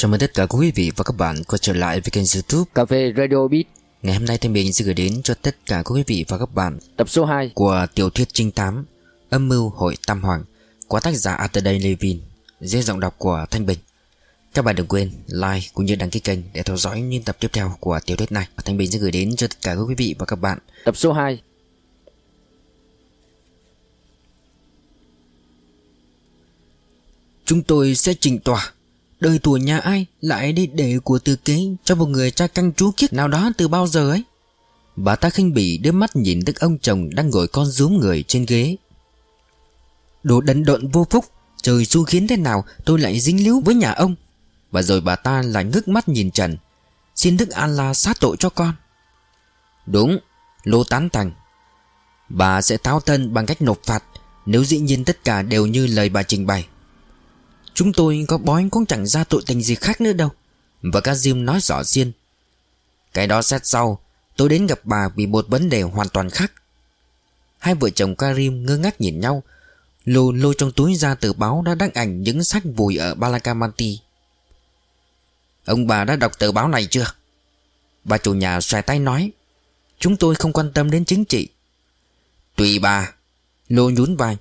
Chào mừng tất cả quý vị và các bạn quay trở lại với kênh youtube Cà phê Radio Beat. Ngày hôm nay thì mình sẽ gửi đến cho tất cả quý vị và các bạn Tập số 2 Của tiểu thuyết trinh tám Âm mưu hội Tam Hoàng Của tác giả Atterday Levin Dưới giọng đọc của Thanh Bình. Các bạn đừng quên like cũng như đăng ký kênh Để theo dõi những tập tiếp theo của tiểu thuyết này. Thanh Bình sẽ gửi đến cho tất cả quý vị và các bạn. Tập số 2 Chúng tôi sẽ trình tòa Đời tuổi nhà ai lại đi để của tư kế Cho một người cha căng chú kiết nào đó từ bao giờ ấy? Bà ta khinh bỉ đưa mắt nhìn đức ông chồng Đang ngồi con rúm người trên ghế. Đồ đần độn vô phúc, Trời xu khiến thế nào tôi lại dính líu với nhà ông? Và rồi bà ta lại ngước mắt nhìn Trần. Xin Đức An La sát tội cho con. Đúng, Lô tán thành. Bà sẽ táo thân bằng cách nộp phạt Nếu dĩ nhiên tất cả đều như lời bà trình bày. Chúng tôi có bói cũng chẳng ra tội tình gì khác nữa đâu. Và các nói rõ riêng. Cái đó xét sau, Tôi đến gặp bà vì một vấn đề hoàn toàn khác. Hai vợ chồng Karim ngơ ngác nhìn nhau Lô lôi trong túi ra tờ báo đã đăng ảnh những sách vùi ở Balakamanti Ông bà đã đọc tờ báo này chưa? Bà chủ nhà xoay tay nói, Chúng tôi không quan tâm đến chính trị. Tùy bà. Lô nhún vai,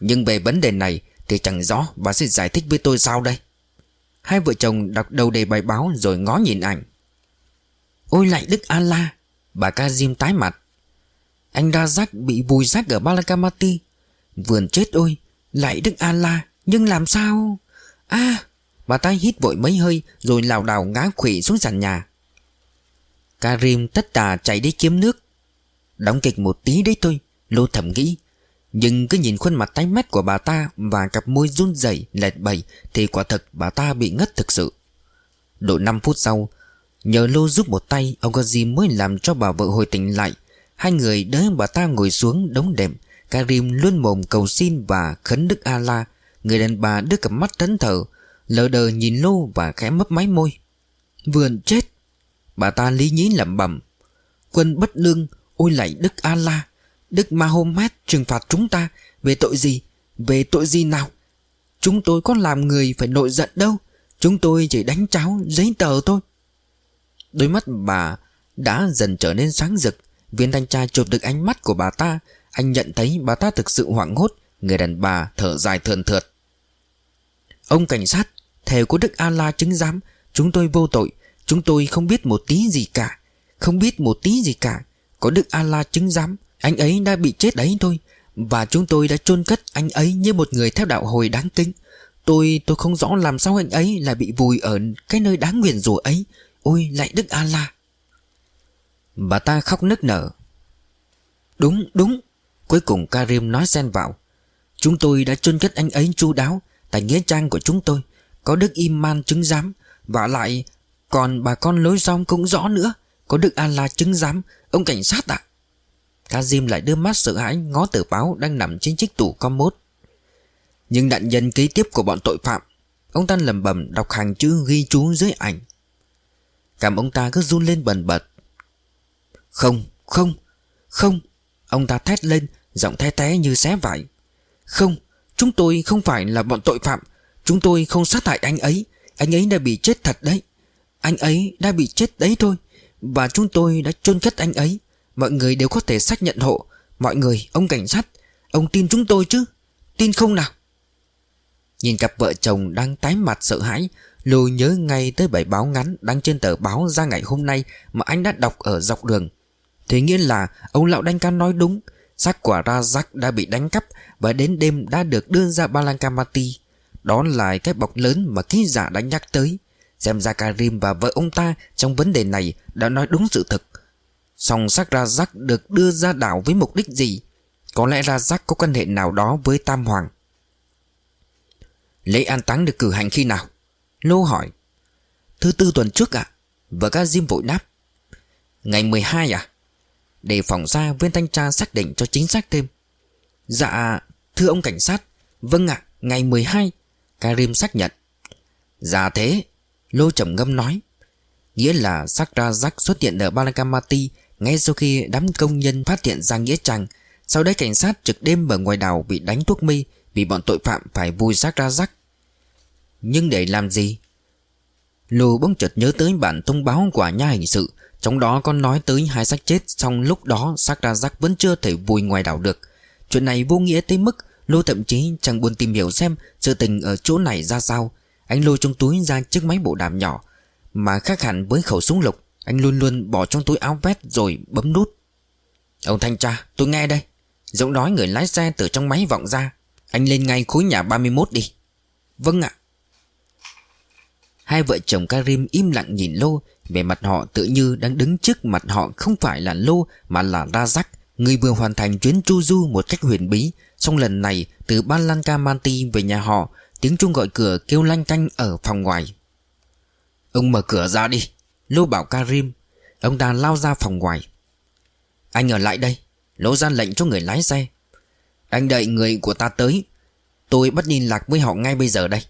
Nhưng về vấn đề này thì chẳng rõ bà sẽ giải thích với tôi sao đây. Hai vợ chồng đọc đầu đề bài báo rồi ngó nhìn ảnh. Ôi lại Đức Allah Bà Kazim tái mặt. Anh Razak bị vùi xác ở Balakamati. Vườn chết ôi, Lại Đức Allah Nhưng làm sao? À Bà ta hít vội mấy hơi Rồi lảo đảo ngã khủy xuống sàn nhà. Karim tất tà chạy đi kiếm nước. Đóng kịch một tí đấy thôi, Lô thầm nghĩ nhưng cứ nhìn khuôn mặt tái mét của bà ta Và cặp môi run rẩy lệch bẩy Thì quả thật bà ta bị ngất thực sự Độ 5 phút sau, Nhờ Lô giúp một tay, Ông Gazi mới làm cho bà vợ hồi tỉnh lại Hai người đỡ bà ta ngồi xuống đống đệm, Karim luôn mồm cầu xin và khấn Đức ala. Người đàn bà đưa cặp mắt thẫn thờ, Lờ đờ nhìn Lô và khẽ mấp máy môi Vườn chết Bà ta lý nhí lẩm bẩm Quân bất lương, Ôi lạy Đức Ala! la Đức Mahomet trừng phạt chúng ta Về tội gì? Về tội gì nào? Chúng tôi có làm người phải nội giận đâu. Chúng tôi chỉ đánh cháo giấy tờ thôi. Đôi mắt bà đã dần trở nên sáng rực. Viên thanh tra chụp được ánh mắt của bà ta. Anh nhận thấy bà ta thực sự hoảng hốt. Người đàn bà thở dài thườn thượt. Ông cảnh sát, Thề của Đức A-la chứng giám, Chúng tôi vô tội. Chúng tôi không biết một tí gì cả. Không biết một tí gì cả. Có Đức A-la chứng giám anh ấy đã bị chết đấy thôi. Và chúng tôi đã chôn cất anh ấy như một người theo đạo hồi đáng kính Tôi tôi không rõ làm sao anh ấy lại bị vùi ở cái nơi đáng nguyền rủa ấy. Ôi, lại Đức A-la. Bà ta khóc nức nở. Đúng đúng. Cuối cùng Karim nói xen vào. Chúng tôi đã chôn cất anh ấy chu đáo Tại nghĩa trang của chúng tôi. Có Đức Iman chứng giám. Và lại còn bà con lối rong cũng rõ nữa. Có Đức A-la chứng giám. Ông cảnh sát ạ. Kazim lại đưa mắt sợ hãi ngó tờ báo đang nằm trên chiếc tủ commode. Nhưng nạn nhân kế tiếp của bọn tội phạm Ông ta lầm bầm đọc hàng chữ ghi chú dưới ảnh. Cảm ông ta cứ run lên bần bật. Không, không, không Ông ta thét lên Giọng the té như xé vải. Không, chúng tôi không phải là bọn tội phạm Chúng tôi không sát hại anh ấy Anh ấy đã bị chết thật đấy Anh ấy đã bị chết đấy thôi Và chúng tôi đã chôn cất anh ấy. Mọi người đều có thể xác nhận hộ. Mọi người, ông cảnh sát Ông tin chúng tôi chứ? Tin không nào? Nhìn cặp vợ chồng đang tái mặt sợ hãi Lô nhớ ngay tới bài báo ngắn Đăng trên tờ báo ra ngày hôm nay Mà anh đã đọc ở dọc đường. Thế nghĩa là ông lão đánh can nói đúng Xác quả ra rắc đã bị đánh cắp Và đến đêm đã được đưa ra Balankamati Đó là cái bọc lớn mà ký giả đã nhắc tới. Xem ra Karim và vợ ông ta Trong vấn đề này đã nói đúng sự thật. Song xác Razak được đưa ra đảo với mục đích gì? Có lẽ ra rắc có quan hệ nào đó với Tam Hoàng. Lễ an táng được cử hành khi nào? Lô hỏi. Thứ tư tuần trước ạ, Và các diêm vội đáp. Ngày 12 à Để phòng ra, viên thanh tra xác định cho chính xác thêm. Dạ Thưa ông cảnh sát. Vâng ạ, Ngày 12 Karim xác nhận. Dạ thế, Lô trầm ngâm nói. Nghĩa là Sakrazak xuất hiện ở Balakamati ngay sau khi đám công nhân phát hiện ra Nghĩa Trang, Sau đấy cảnh sát trực đêm ở ngoài đảo bị đánh thuốc mê Vì bọn tội phạm phải vui rác ra rắc Nhưng để làm gì? Lù bỗng chợt nhớ tới bản thông báo của nhà hình sự, Trong đó có nói tới hai xác chết Xong lúc đó xác ra rắc vẫn chưa thể vùi ngoài đảo được. Chuyện này vô nghĩa tới mức Lô thậm chí chẳng buồn tìm hiểu xem Sự tình ở chỗ này ra sao. Anh lôi trong túi ra chiếc máy bộ đàm nhỏ, Mà khác hẳn với khẩu súng lục. Anh luôn luôn bỏ trong túi áo vest rồi bấm nút. Ông thanh tra tôi nghe đây. Giọng nói người lái xe từ trong máy vọng ra. Anh lên ngay khối nhà 31 đi. Vâng ạ. Hai vợ chồng Karim im lặng nhìn Lô. Về mặt họ tự như đang đứng trước mặt họ Không phải là Lô, mà là Razak, Người vừa hoàn thành chuyến chu du một cách huyền bí. Xong lần này, từ Balanka Manti về nhà họ, Tiếng chuông gọi cửa kêu lanh canh ở phòng ngoài. Ông mở cửa ra đi lưu bảo Karim, Ông ta lao ra phòng ngoài. Anh ở lại đây Lô ra lệnh cho người lái xe. Anh đợi người của ta tới. Tôi bắt liên lạc với họ ngay bây giờ đây.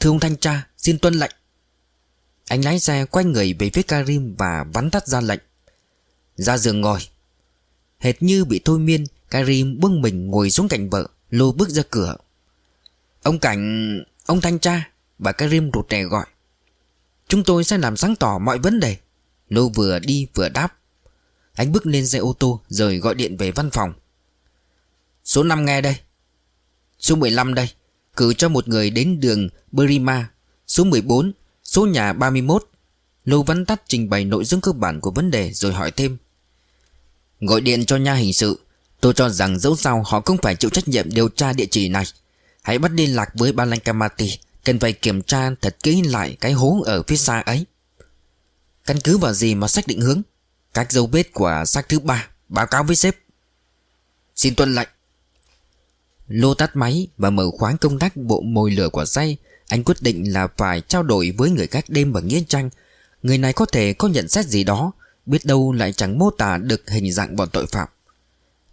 Thưa ông thanh tra, Xin tuân lệnh. Anh lái xe quay người về phía Karim Và vắn tắt ra lệnh. Ra giường ngồi. Hệt như bị thôi miên, Karim bưng mình ngồi xuống cạnh vợ Lô bước ra cửa. Ông Cảnh, Ông thanh tra, Bà Karim rụt rè gọi. Chúng tôi sẽ làm sáng tỏ mọi vấn đề. Lô vừa đi vừa đáp. Anh bước lên xe ô tô, Rồi gọi điện về văn phòng. Số 5 nghe đây. Số 15 đây. Cử cho một người đến đường Berima Số 14 Số nhà 31 Lô Văn Tắt trình bày nội dung cơ bản của vấn đề Rồi hỏi thêm. Gọi điện cho nha hình sự. Tôi cho rằng dẫu sao họ không phải chịu trách nhiệm điều tra địa chỉ này. Hãy bắt liên lạc với Balankamati Cần phải kiểm tra thật kỹ lại cái hố ở phía xa ấy. Căn cứ vào gì mà xác định hướng? Các dấu vết của xác thứ ba, Báo cáo với sếp. Xin tuân lệnh. Lô tắt máy và mở khóa công tắc bộ mồi lửa của xe Anh quyết định là phải trao đổi với người khác đêm ở Nghĩa Trang. Người này có thể có nhận xét gì đó, Biết đâu lại chẳng mô tả được hình dạng bọn tội phạm.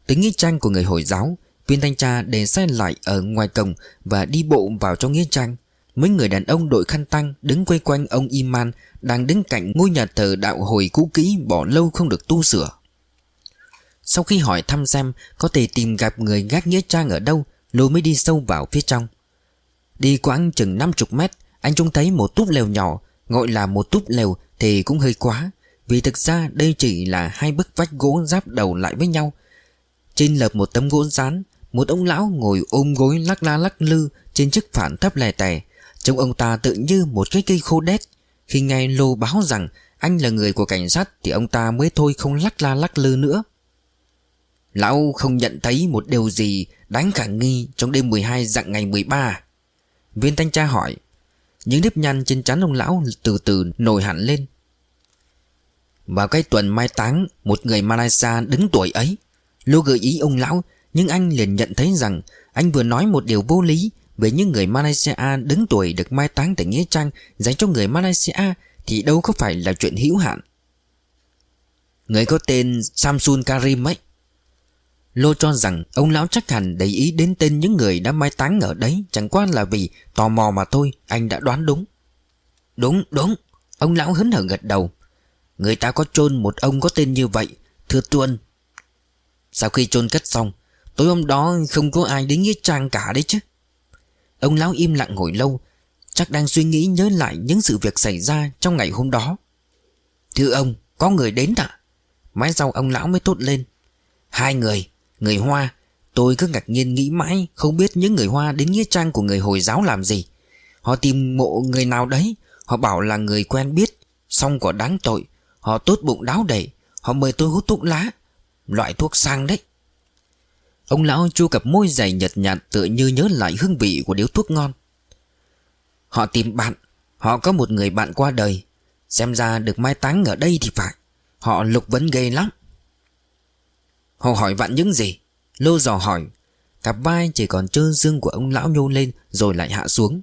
Tính Nghĩa Trang của người Hồi giáo, Viên thanh tra để xe lại ở ngoài cổng Và đi bộ vào trong Nghĩa Trang. Mấy người đàn ông đội khăn tăng Đứng quay quanh ông Iman Đang đứng cạnh ngôi nhà thờ đạo hồi cũ kỹ Bỏ lâu không được tu sửa. Sau khi hỏi thăm xem có thể tìm gặp người gác nghĩa trang ở đâu, Lô mới đi sâu vào phía trong. Đi quãng chừng 50 mét, Anh trông thấy một túp lều nhỏ, Gọi là một túp lều thì cũng hơi quá, Vì thực ra đây chỉ là hai bức vách gỗ giáp đầu lại với nhau. Trên lợp một tấm gỗ rán Một ông lão ngồi ôm gối lắc la lắc lư Trên chiếc phản thấp lè tè Trông ông ta tự như một cái cây khô đét. Khi nghe Lô báo rằng Anh là người của cảnh sát Thì ông ta mới thôi không lắc la lắc lư nữa. Lão không nhận thấy một điều gì đáng khả nghi trong đêm 12 dặn ngày 13 Viên thanh tra hỏi, Những nếp nhăn trên trán ông lão từ từ nổi hẳn lên. Vào cái tuần mai táng, Một người Malaysia đứng tuổi ấy. Lô gợi ý ông lão, Nhưng anh liền nhận thấy rằng Anh vừa nói một điều vô lý. Về những người Malaysia đứng tuổi được mai táng tại Nghĩa Trang Dành cho người Malaysia Thì đâu có phải là chuyện hữu hạn. Người có tên Samsun Karim ấy, Lô cho rằng ông lão chắc hẳn để ý đến tên những người đã mai táng ở đấy, Chẳng qua là vì tò mò mà thôi, Anh đã đoán đúng. Đúng đúng, Ông lão hấn hở gật đầu. Người ta có chôn một ông có tên như vậy, Thưa tuân. Sau khi chôn cất xong, Tối hôm đó không có ai đến nghĩa trang cả đấy chứ. Ông lão im lặng ngồi lâu, Chắc đang suy nghĩ nhớ lại những sự việc xảy ra trong ngày hôm đó. Thưa ông, Có người đến à Mãi sau ông lão mới tốt lên. Hai người Người Hoa. Tôi cứ ngạc nhiên nghĩ mãi Không biết những người Hoa đến nghĩa trang của người Hồi giáo làm gì. Họ tìm mộ người nào đấy, Họ bảo là người quen biết, Xong quả đáng tội. Họ tốt bụng đáo đầy, Họ mời tôi hút thuốc lá. Loại thuốc sang đấy. Ông lão chu cặp môi dày nhật nhạt Tựa như nhớ lại hương vị của điếu thuốc ngon. Họ tìm bạn, Họ có một người bạn qua đời. Xem ra được mai táng ở đây thì phải. Họ lục vấn ghê lắm. Họ hỏi vặn những gì? Lô dò hỏi. Cặp vai chỉ còn trơ dương của ông lão nhô lên Rồi lại hạ xuống.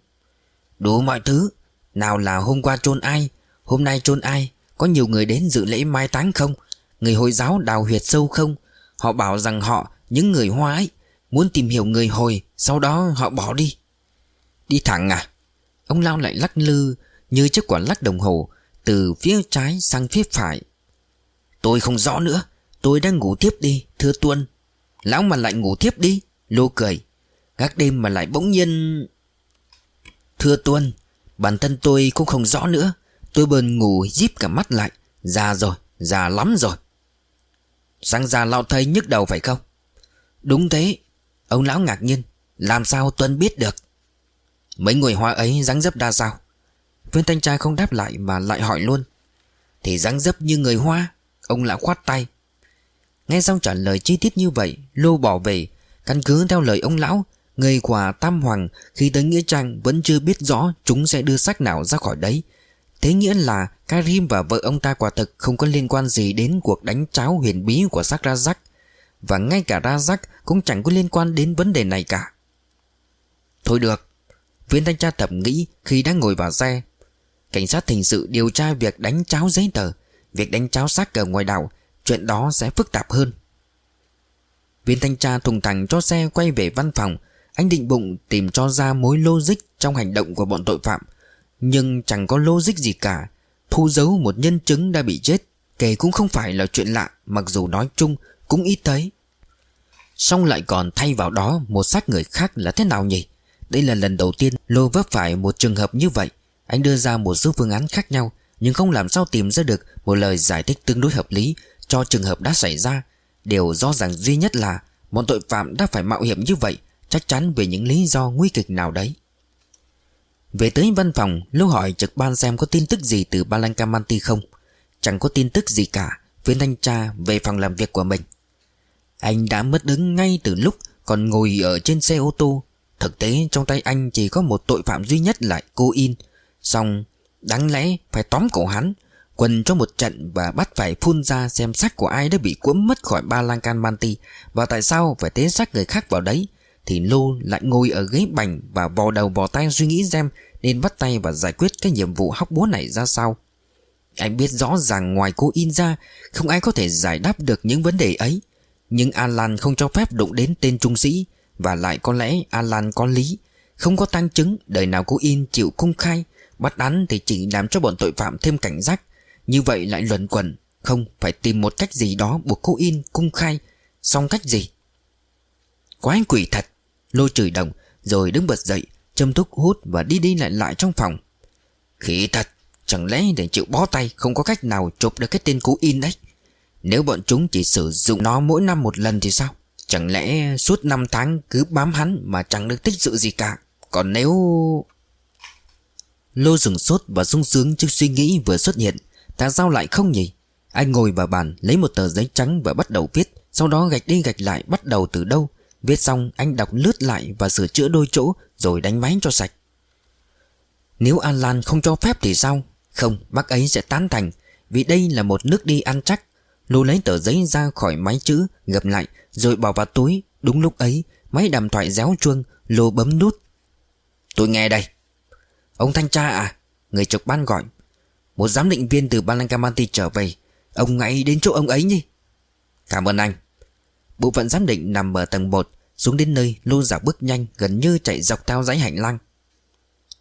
Đủ mọi thứ. Nào là hôm qua chôn ai? Hôm nay chôn ai? Có nhiều người đến dự lễ mai táng không? Người Hồi giáo đào huyệt sâu không? Họ bảo rằng họ những người Hoa ấy Muốn tìm hiểu người Hồi Sau đó họ bỏ đi. Đi thẳng à? Ông lao lại lắc lư Như chiếc quả lắc đồng hồ Từ phía trái sang phía phải. Tôi không rõ nữa Tôi đang ngủ tiếp đi Thưa Tuân. Lão mà lại ngủ tiếp đi Lô cười. Các đêm mà lại bỗng nhiên Thưa Tuân Bản thân tôi cũng không rõ nữa. Tôi bờn ngủ díp cả mắt lại. Già rồi, già lắm rồi. Sáng già lão thấy nhức đầu phải không? Đúng thế, Ông lão ngạc nhiên, Làm sao Tuân biết được Mấy người hoa ấy dáng dấp đa sao Viên thanh trai không đáp lại mà lại hỏi luôn Thì dáng dấp như người hoa, Ông lão khoát tay Nghe xong trả lời chi tiết như vậy, Lô bỏ về, Căn cứ theo lời ông lão, Người của Tam Hoàng khi tới Nghĩa Trang vẫn chưa biết rõ chúng sẽ đưa sách nào ra khỏi đấy. Thế nghĩa là Karim và vợ ông ta quả thực không có liên quan gì đến cuộc đánh cháo huyền bí của sắc Razak. Và ngay cả Razak cũng chẳng có liên quan đến vấn đề này cả. Thôi được. Viên thanh tra thẩm nghĩ khi đang ngồi vào xe. Cảnh sát hình sự điều tra việc đánh cháo giấy tờ. Việc đánh cháo xác ở ngoài đảo. Chuyện đó sẽ phức tạp hơn. Viên thanh tra thùng thẳng cho xe quay về văn phòng anh định bụng tìm cho ra mối logic trong hành động của bọn tội phạm Nhưng chẳng có logic gì cả Thu giấu một nhân chứng đã bị chết, Kể cũng không phải là chuyện lạ, Mặc dù nói chung cũng ít thấy Xong lại còn thay vào đó Một xác người khác là thế nào nhỉ? Đây là lần đầu tiên Lô vấp phải một trường hợp như vậy. Anh đưa ra một số phương án khác nhau, Nhưng không làm sao tìm ra được Một lời giải thích tương đối hợp lý Cho trường hợp đã xảy ra. Điều rõ ràng duy nhất là Bọn tội phạm đã phải mạo hiểm như vậy, Chắc chắn vì những lý do nguy kịch nào đấy. Về tới văn phòng, Lưu hỏi trực ban xem có tin tức gì từ Balankamanti không? Chẳng có tin tức gì cả. Viên thanh tra về phòng làm việc của mình. Anh đã mất đứng ngay từ lúc Còn ngồi ở trên xe ô tô. Thực tế, trong tay anh chỉ có một tội phạm duy nhất là cô in. Xong, đáng lẽ phải tóm cổ hắn, Quần cho một trận và bắt phải phun ra xem xác của ai đã bị cuốn mất khỏi ba lan can manti Và tại sao phải tế xác người khác vào đấy? Thì Lô lại ngồi ở ghế bành Và vò đầu vò tay suy nghĩ xem Nên bắt tay và giải quyết cái nhiệm vụ hóc búa này ra sao. Anh biết rõ ràng ngoài cô in ra, Không ai có thể giải đáp được những vấn đề ấy. Nhưng Alan không cho phép đụng đến tên trung sĩ, Và lại có lẽ Alan có lý, Không có tăng chứng, Đời nào cô in chịu công khai, Bắt án thì chỉ làm cho bọn tội phạm thêm cảnh giác. Như vậy lại luẩn quẩn, Không phải tìm một cách gì đó buộc cô in công khai. Xong cách gì? Quái quỷ thật! Lôi chửi đồng, Rồi đứng bật dậy, Châm thuốc hút và đi đi lại lại trong phòng. Khỉ thật! Chẳng lẽ để chịu bó tay, Không có cách nào chụp được cái tên cú in đấy? Nếu bọn chúng chỉ sử dụng nó mỗi năm một lần thì sao? Chẳng lẽ suốt năm tháng cứ bám hắn Mà chẳng được tích sự gì cả? Còn nếu Lô dừng sốt và sung sướng trước suy nghĩ vừa xuất hiện Tại sao lại không nhỉ? Anh ngồi vào bàn, lấy một tờ giấy trắng và bắt đầu viết, Sau đó gạch đi gạch lại bắt đầu từ đâu? Viết xong, anh đọc lướt lại và sửa chữa đôi chỗ Rồi đánh máy cho sạch. Nếu Alan không cho phép thì sao? Không, bác ấy sẽ tán thành, Vì đây là một nước đi ăn chắc. Lô lấy tờ giấy ra khỏi máy chữ, Gập lại, rồi bỏ vào túi. Đúng lúc ấy, máy đàm thoại réo chuông, Lô bấm nút. Tôi nghe đây. Ông thanh tra à? Người trực ban gọi. Một giám định viên từ Balankamanti trở về. Ông ngay đến chỗ ông ấy nhỉ? Cảm ơn anh. Bộ phận giám định nằm ở tầng 1 Xuống đến nơi Lô giả bước nhanh, Gần như chạy dọc theo dãy hành lang.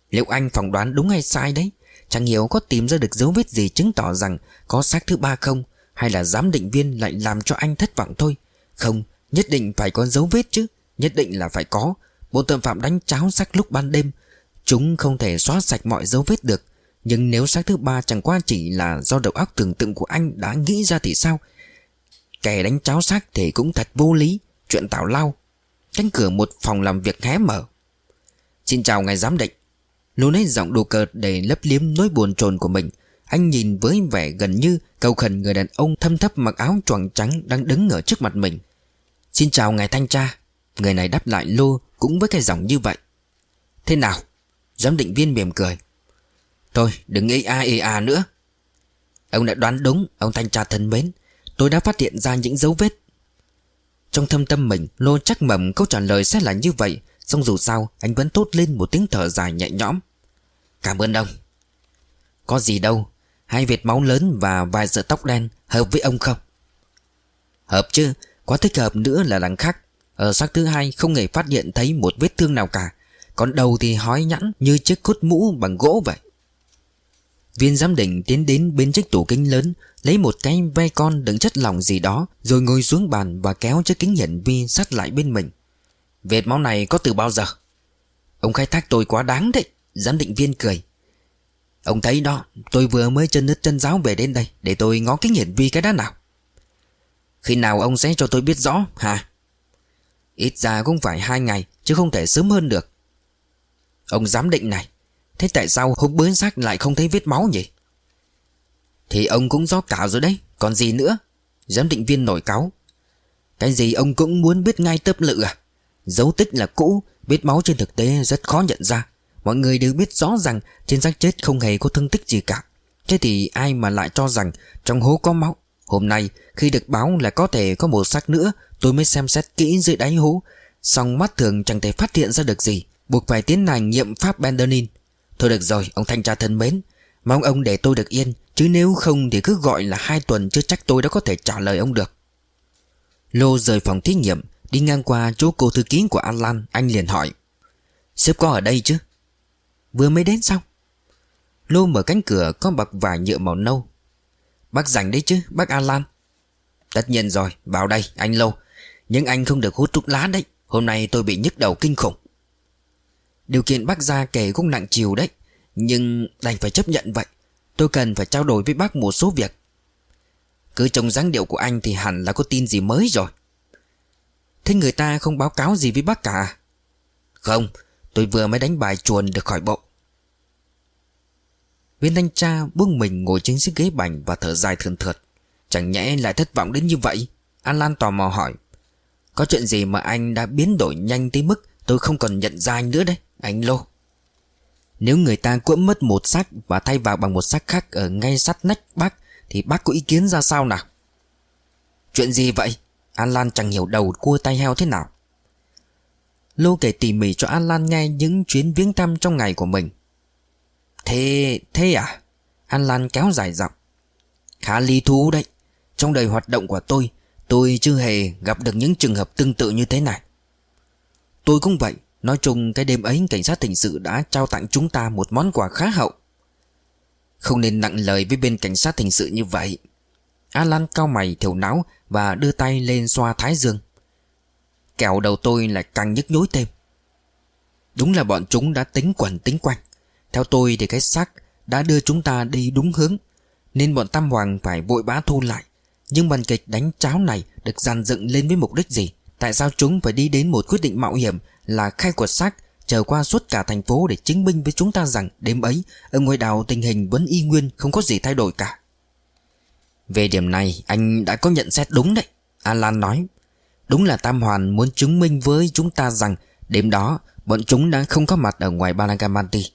Liệu anh phỏng đoán đúng hay sai đấy? Chẳng hiểu có tìm ra được dấu vết gì Chứng tỏ rằng có xác thứ ba không? Hay là giám định viên lại làm cho anh thất vọng thôi? Không, Nhất định phải có dấu vết chứ. Nhất định là phải có. Bộ tội phạm đánh cháo xác lúc ban đêm. Chúng không thể xóa sạch mọi dấu vết được. Nhưng nếu xác thứ ba chẳng qua chỉ là do đầu óc tưởng tượng của anh đã nghĩ ra thì sao? Kẻ đánh cháo xác thì cũng thật vô lý. Chuyện tào lao. Cánh cửa một phòng làm việc hé mở. Xin chào ngài giám định. Luôn lấy giọng đồ cợt để lấp liếm nỗi buồn chồn của mình. Anh nhìn với vẻ gần như cầu khẩn người đàn ông thâm thấp mặc áo choàng trắng đang đứng ở trước mặt mình. Xin chào ngài thanh tra. Người này đáp lại lô cũng với cái giọng như vậy. Thế nào? Giám định viên mỉm cười. Thôi, đừng ê a ê a nữa. Ông đã đoán đúng, Ông thanh tra thân mến. Tôi đã phát hiện ra những dấu vết. Trong thâm tâm mình, Lô chắc mầm câu trả lời sẽ là như vậy Xong dù sao, anh vẫn tốt lên một tiếng thở dài nhẹ nhõm. Cảm ơn ông. Có gì đâu Hai vệt máu lớn và vài sợi tóc đen Hợp với ông không? Hợp chứ, Quá thích hợp nữa là đằng khác. Ở xác thứ hai không hề phát hiện thấy một vết thương nào cả. Còn đầu thì hói nhẵn Như chiếc cốt mũ bằng gỗ vậy. Viên giám định tiến đến bên chiếc tủ kính lớn, Lấy một cái ve con đựng chất lỏng gì đó, Rồi ngồi xuống bàn và kéo chiếc kính hiển vi sát lại bên mình. Vệt máu này có từ bao giờ? Ông khai thác tôi quá đáng đấy, Giám định viên cười. Ông thấy đó, Tôi vừa mới chân nứt chân giáo về đến đây Để tôi ngó kính hiển vi cái đó nào. Khi nào ông sẽ cho tôi biết rõ, hả? Ít ra cũng phải hai ngày, Chứ không thể sớm hơn được. Ông giám định này, Thế tại sao hôm bướn xác lại không thấy vết máu nhỉ? Thì ông cũng rõ cả rồi đấy, Còn gì nữa? Giám định viên nổi cáo. Cái gì ông cũng muốn biết ngay tớp lự à? Dấu tích là cũ Vết máu trên thực tế rất khó nhận ra. Mọi người đều biết rõ rằng Trên xác chết không hề có thương tích gì cả. Thế thì ai mà lại cho rằng Trong hố có máu? Hôm nay, khi được báo là có thể có một xác nữa, Tôi mới xem xét kỹ dưới đáy hố. Xong mắt thường chẳng thể phát hiện ra được gì. Buộc phải tiến hành nghiệm pháp Bendernin. Thôi được rồi, ông thanh tra thân mến. Mong ông để tôi được yên, Chứ nếu không thì cứ gọi là hai tuần Chưa chắc tôi đã có thể trả lời ông được. Lô rời phòng thí nghiệm, Đi ngang qua chỗ cô thư ký của Alan, Anh liền hỏi. Sếp có ở đây chứ? Vừa mới đến xong. Lô mở cánh cửa có bậc vải nhựa màu nâu. Bác rảnh đấy chứ, bác Alan? Tất nhiên rồi, vào đây, anh Lô. Nhưng anh không được hút thuốc lá đấy. Hôm nay tôi bị nhức đầu kinh khủng. Điều kiện bác ra kể cũng nặng chiều đấy. Nhưng đành phải chấp nhận vậy. Tôi cần phải trao đổi với bác một số việc. Cứ trông dáng điệu của anh thì hẳn là có tin gì mới rồi. Thế người ta không báo cáo gì với bác cả à? Không Tôi vừa mới đánh bài chuồn được khỏi bộ Viên thanh tra buông mình ngồi trên chiếc ghế bành và thở dài thườn thượt. Chẳng nhẽ lại thất vọng đến như vậy? An Lan tò mò hỏi. Có chuyện gì mà anh đã biến đổi nhanh tới mức Tôi không còn nhận ra anh nữa đấy, Anh Lô? Nếu người ta cuỗm mất một xác Và thay vào bằng một xác khác Ở ngay sát nách bác, Thì bác có ý kiến ra sao nào? Chuyện gì vậy? An Lan chẳng hiểu đầu cua tay heo thế nào. Lô kể tỉ mỉ cho An Lan nghe những chuyến viếng thăm trong ngày của mình. Thế... thế à? An Lan kéo dài giọng. Khá lý thú đấy. Trong đời hoạt động của tôi Tôi chưa hề gặp được những trường hợp tương tự như thế này. Tôi cũng vậy. Nói chung, cái đêm ấy, cảnh sát hình sự đã trao tặng chúng ta một món quà khá hậu. Không nên nặng lời với bên cảnh sát hình sự như vậy. Alan cao mày thiểu não Và đưa tay lên xoa thái dương. Kẹo đầu tôi lại càng nhức nhối thêm. Đúng là bọn chúng đã tính quẩn tính quanh. Theo tôi thì cái xác đã đưa chúng ta đi đúng hướng, Nên bọn Tam Hoàng phải vội bá thu lại. Nhưng màn kịch đánh cháo này được dàn dựng lên với mục đích gì? Tại sao chúng phải đi đến một quyết định mạo hiểm Là khai quật xác Trở qua suốt cả thành phố để chứng minh với chúng ta rằng Đêm ấy, ở ngoài đảo tình hình vẫn y nguyên, Không có gì thay đổi cả? Về điểm này, anh đã có nhận xét đúng đấy, Alan nói. Đúng là Tam Hoàn muốn chứng minh với chúng ta rằng Đêm đó bọn chúng đã không có mặt ở ngoài Balagamanti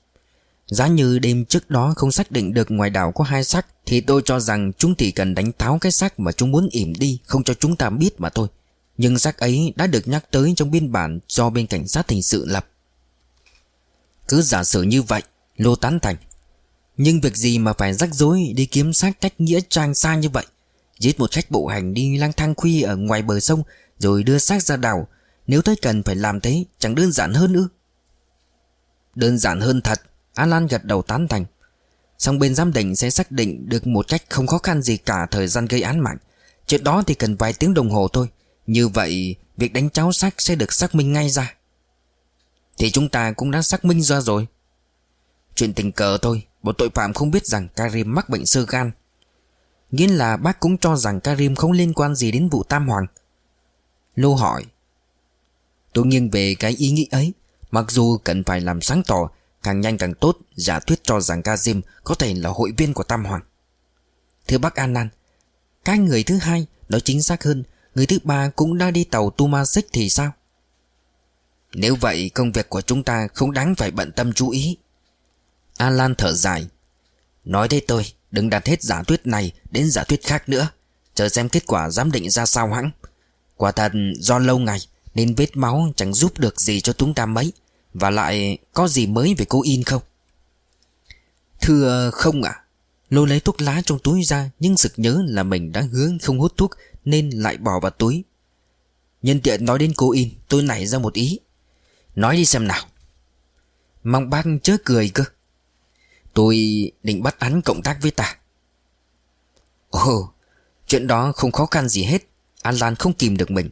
Giá như đêm trước đó không xác định được ngoài đảo có hai xác, Thì tôi cho rằng chúng chỉ cần đánh tháo cái xác mà chúng muốn ỉm đi, Không cho chúng ta biết mà thôi. Nhưng xác ấy đã được nhắc tới trong biên bản do bên cảnh sát hình sự lập. Cứ giả sử như vậy, Lô tán thành, Nhưng việc gì mà phải rắc rối đi kiếm xác cách nghĩa trang xa như vậy? Giết một khách bộ hành đi lang thang khuya ở ngoài bờ sông rồi đưa xác ra đảo Nếu thấy cần phải làm thế, chẳng đơn giản hơn ư? Đơn giản hơn thật, Alan gật đầu tán thành. Song bên giám định sẽ xác định được một cách không khó khăn gì cả thời gian gây án mạng. Chuyện đó thì cần vài tiếng đồng hồ thôi. Như vậy, việc đánh cháo xác sẽ được xác minh ngay ra. Thì chúng ta cũng đã xác minh ra rồi. Chuyện tình cờ thôi Một tội phạm không biết rằng Karim mắc bệnh sơ gan. Nghĩa là bác cũng cho rằng Karim không liên quan gì đến vụ Tam Hoàng. Lô hỏi. Tôi nghiêng về cái ý nghĩ ấy, Mặc dù cần phải làm sáng tỏ, Càng nhanh càng tốt, Giả thuyết cho rằng Kazim có thể là hội viên của Tam Hoàng. Thưa bác Anan Cái người thứ hai, Nói chính xác hơn, Người thứ ba cũng đã đi tàu Tumasik thì sao? Nếu vậy, công việc của chúng ta Không đáng phải bận tâm chú ý. Alan thở dài. Nói thế tôi Đừng đặt hết giả thuyết này Đến giả thuyết khác nữa. Chờ xem kết quả giám định ra sao hãng Quả thật, do lâu ngày, Nên vết máu chẳng giúp được gì cho chúng ta mấy. Và lại, có gì mới về cô in không? Thưa, không ạ. Lô lấy thuốc lá trong túi ra, Nhưng sực nhớ là mình đã hứa không hút thuốc, Nên lại bỏ vào túi. Nhân tiện nói đến cô in, Tôi nảy ra một ý. Nói đi xem nào. Mong bác chớ cười cơ. Tôi định bắt hắn cộng tác với ta. Ồ, Chuyện đó không khó khăn gì hết. Alan không kìm được mình.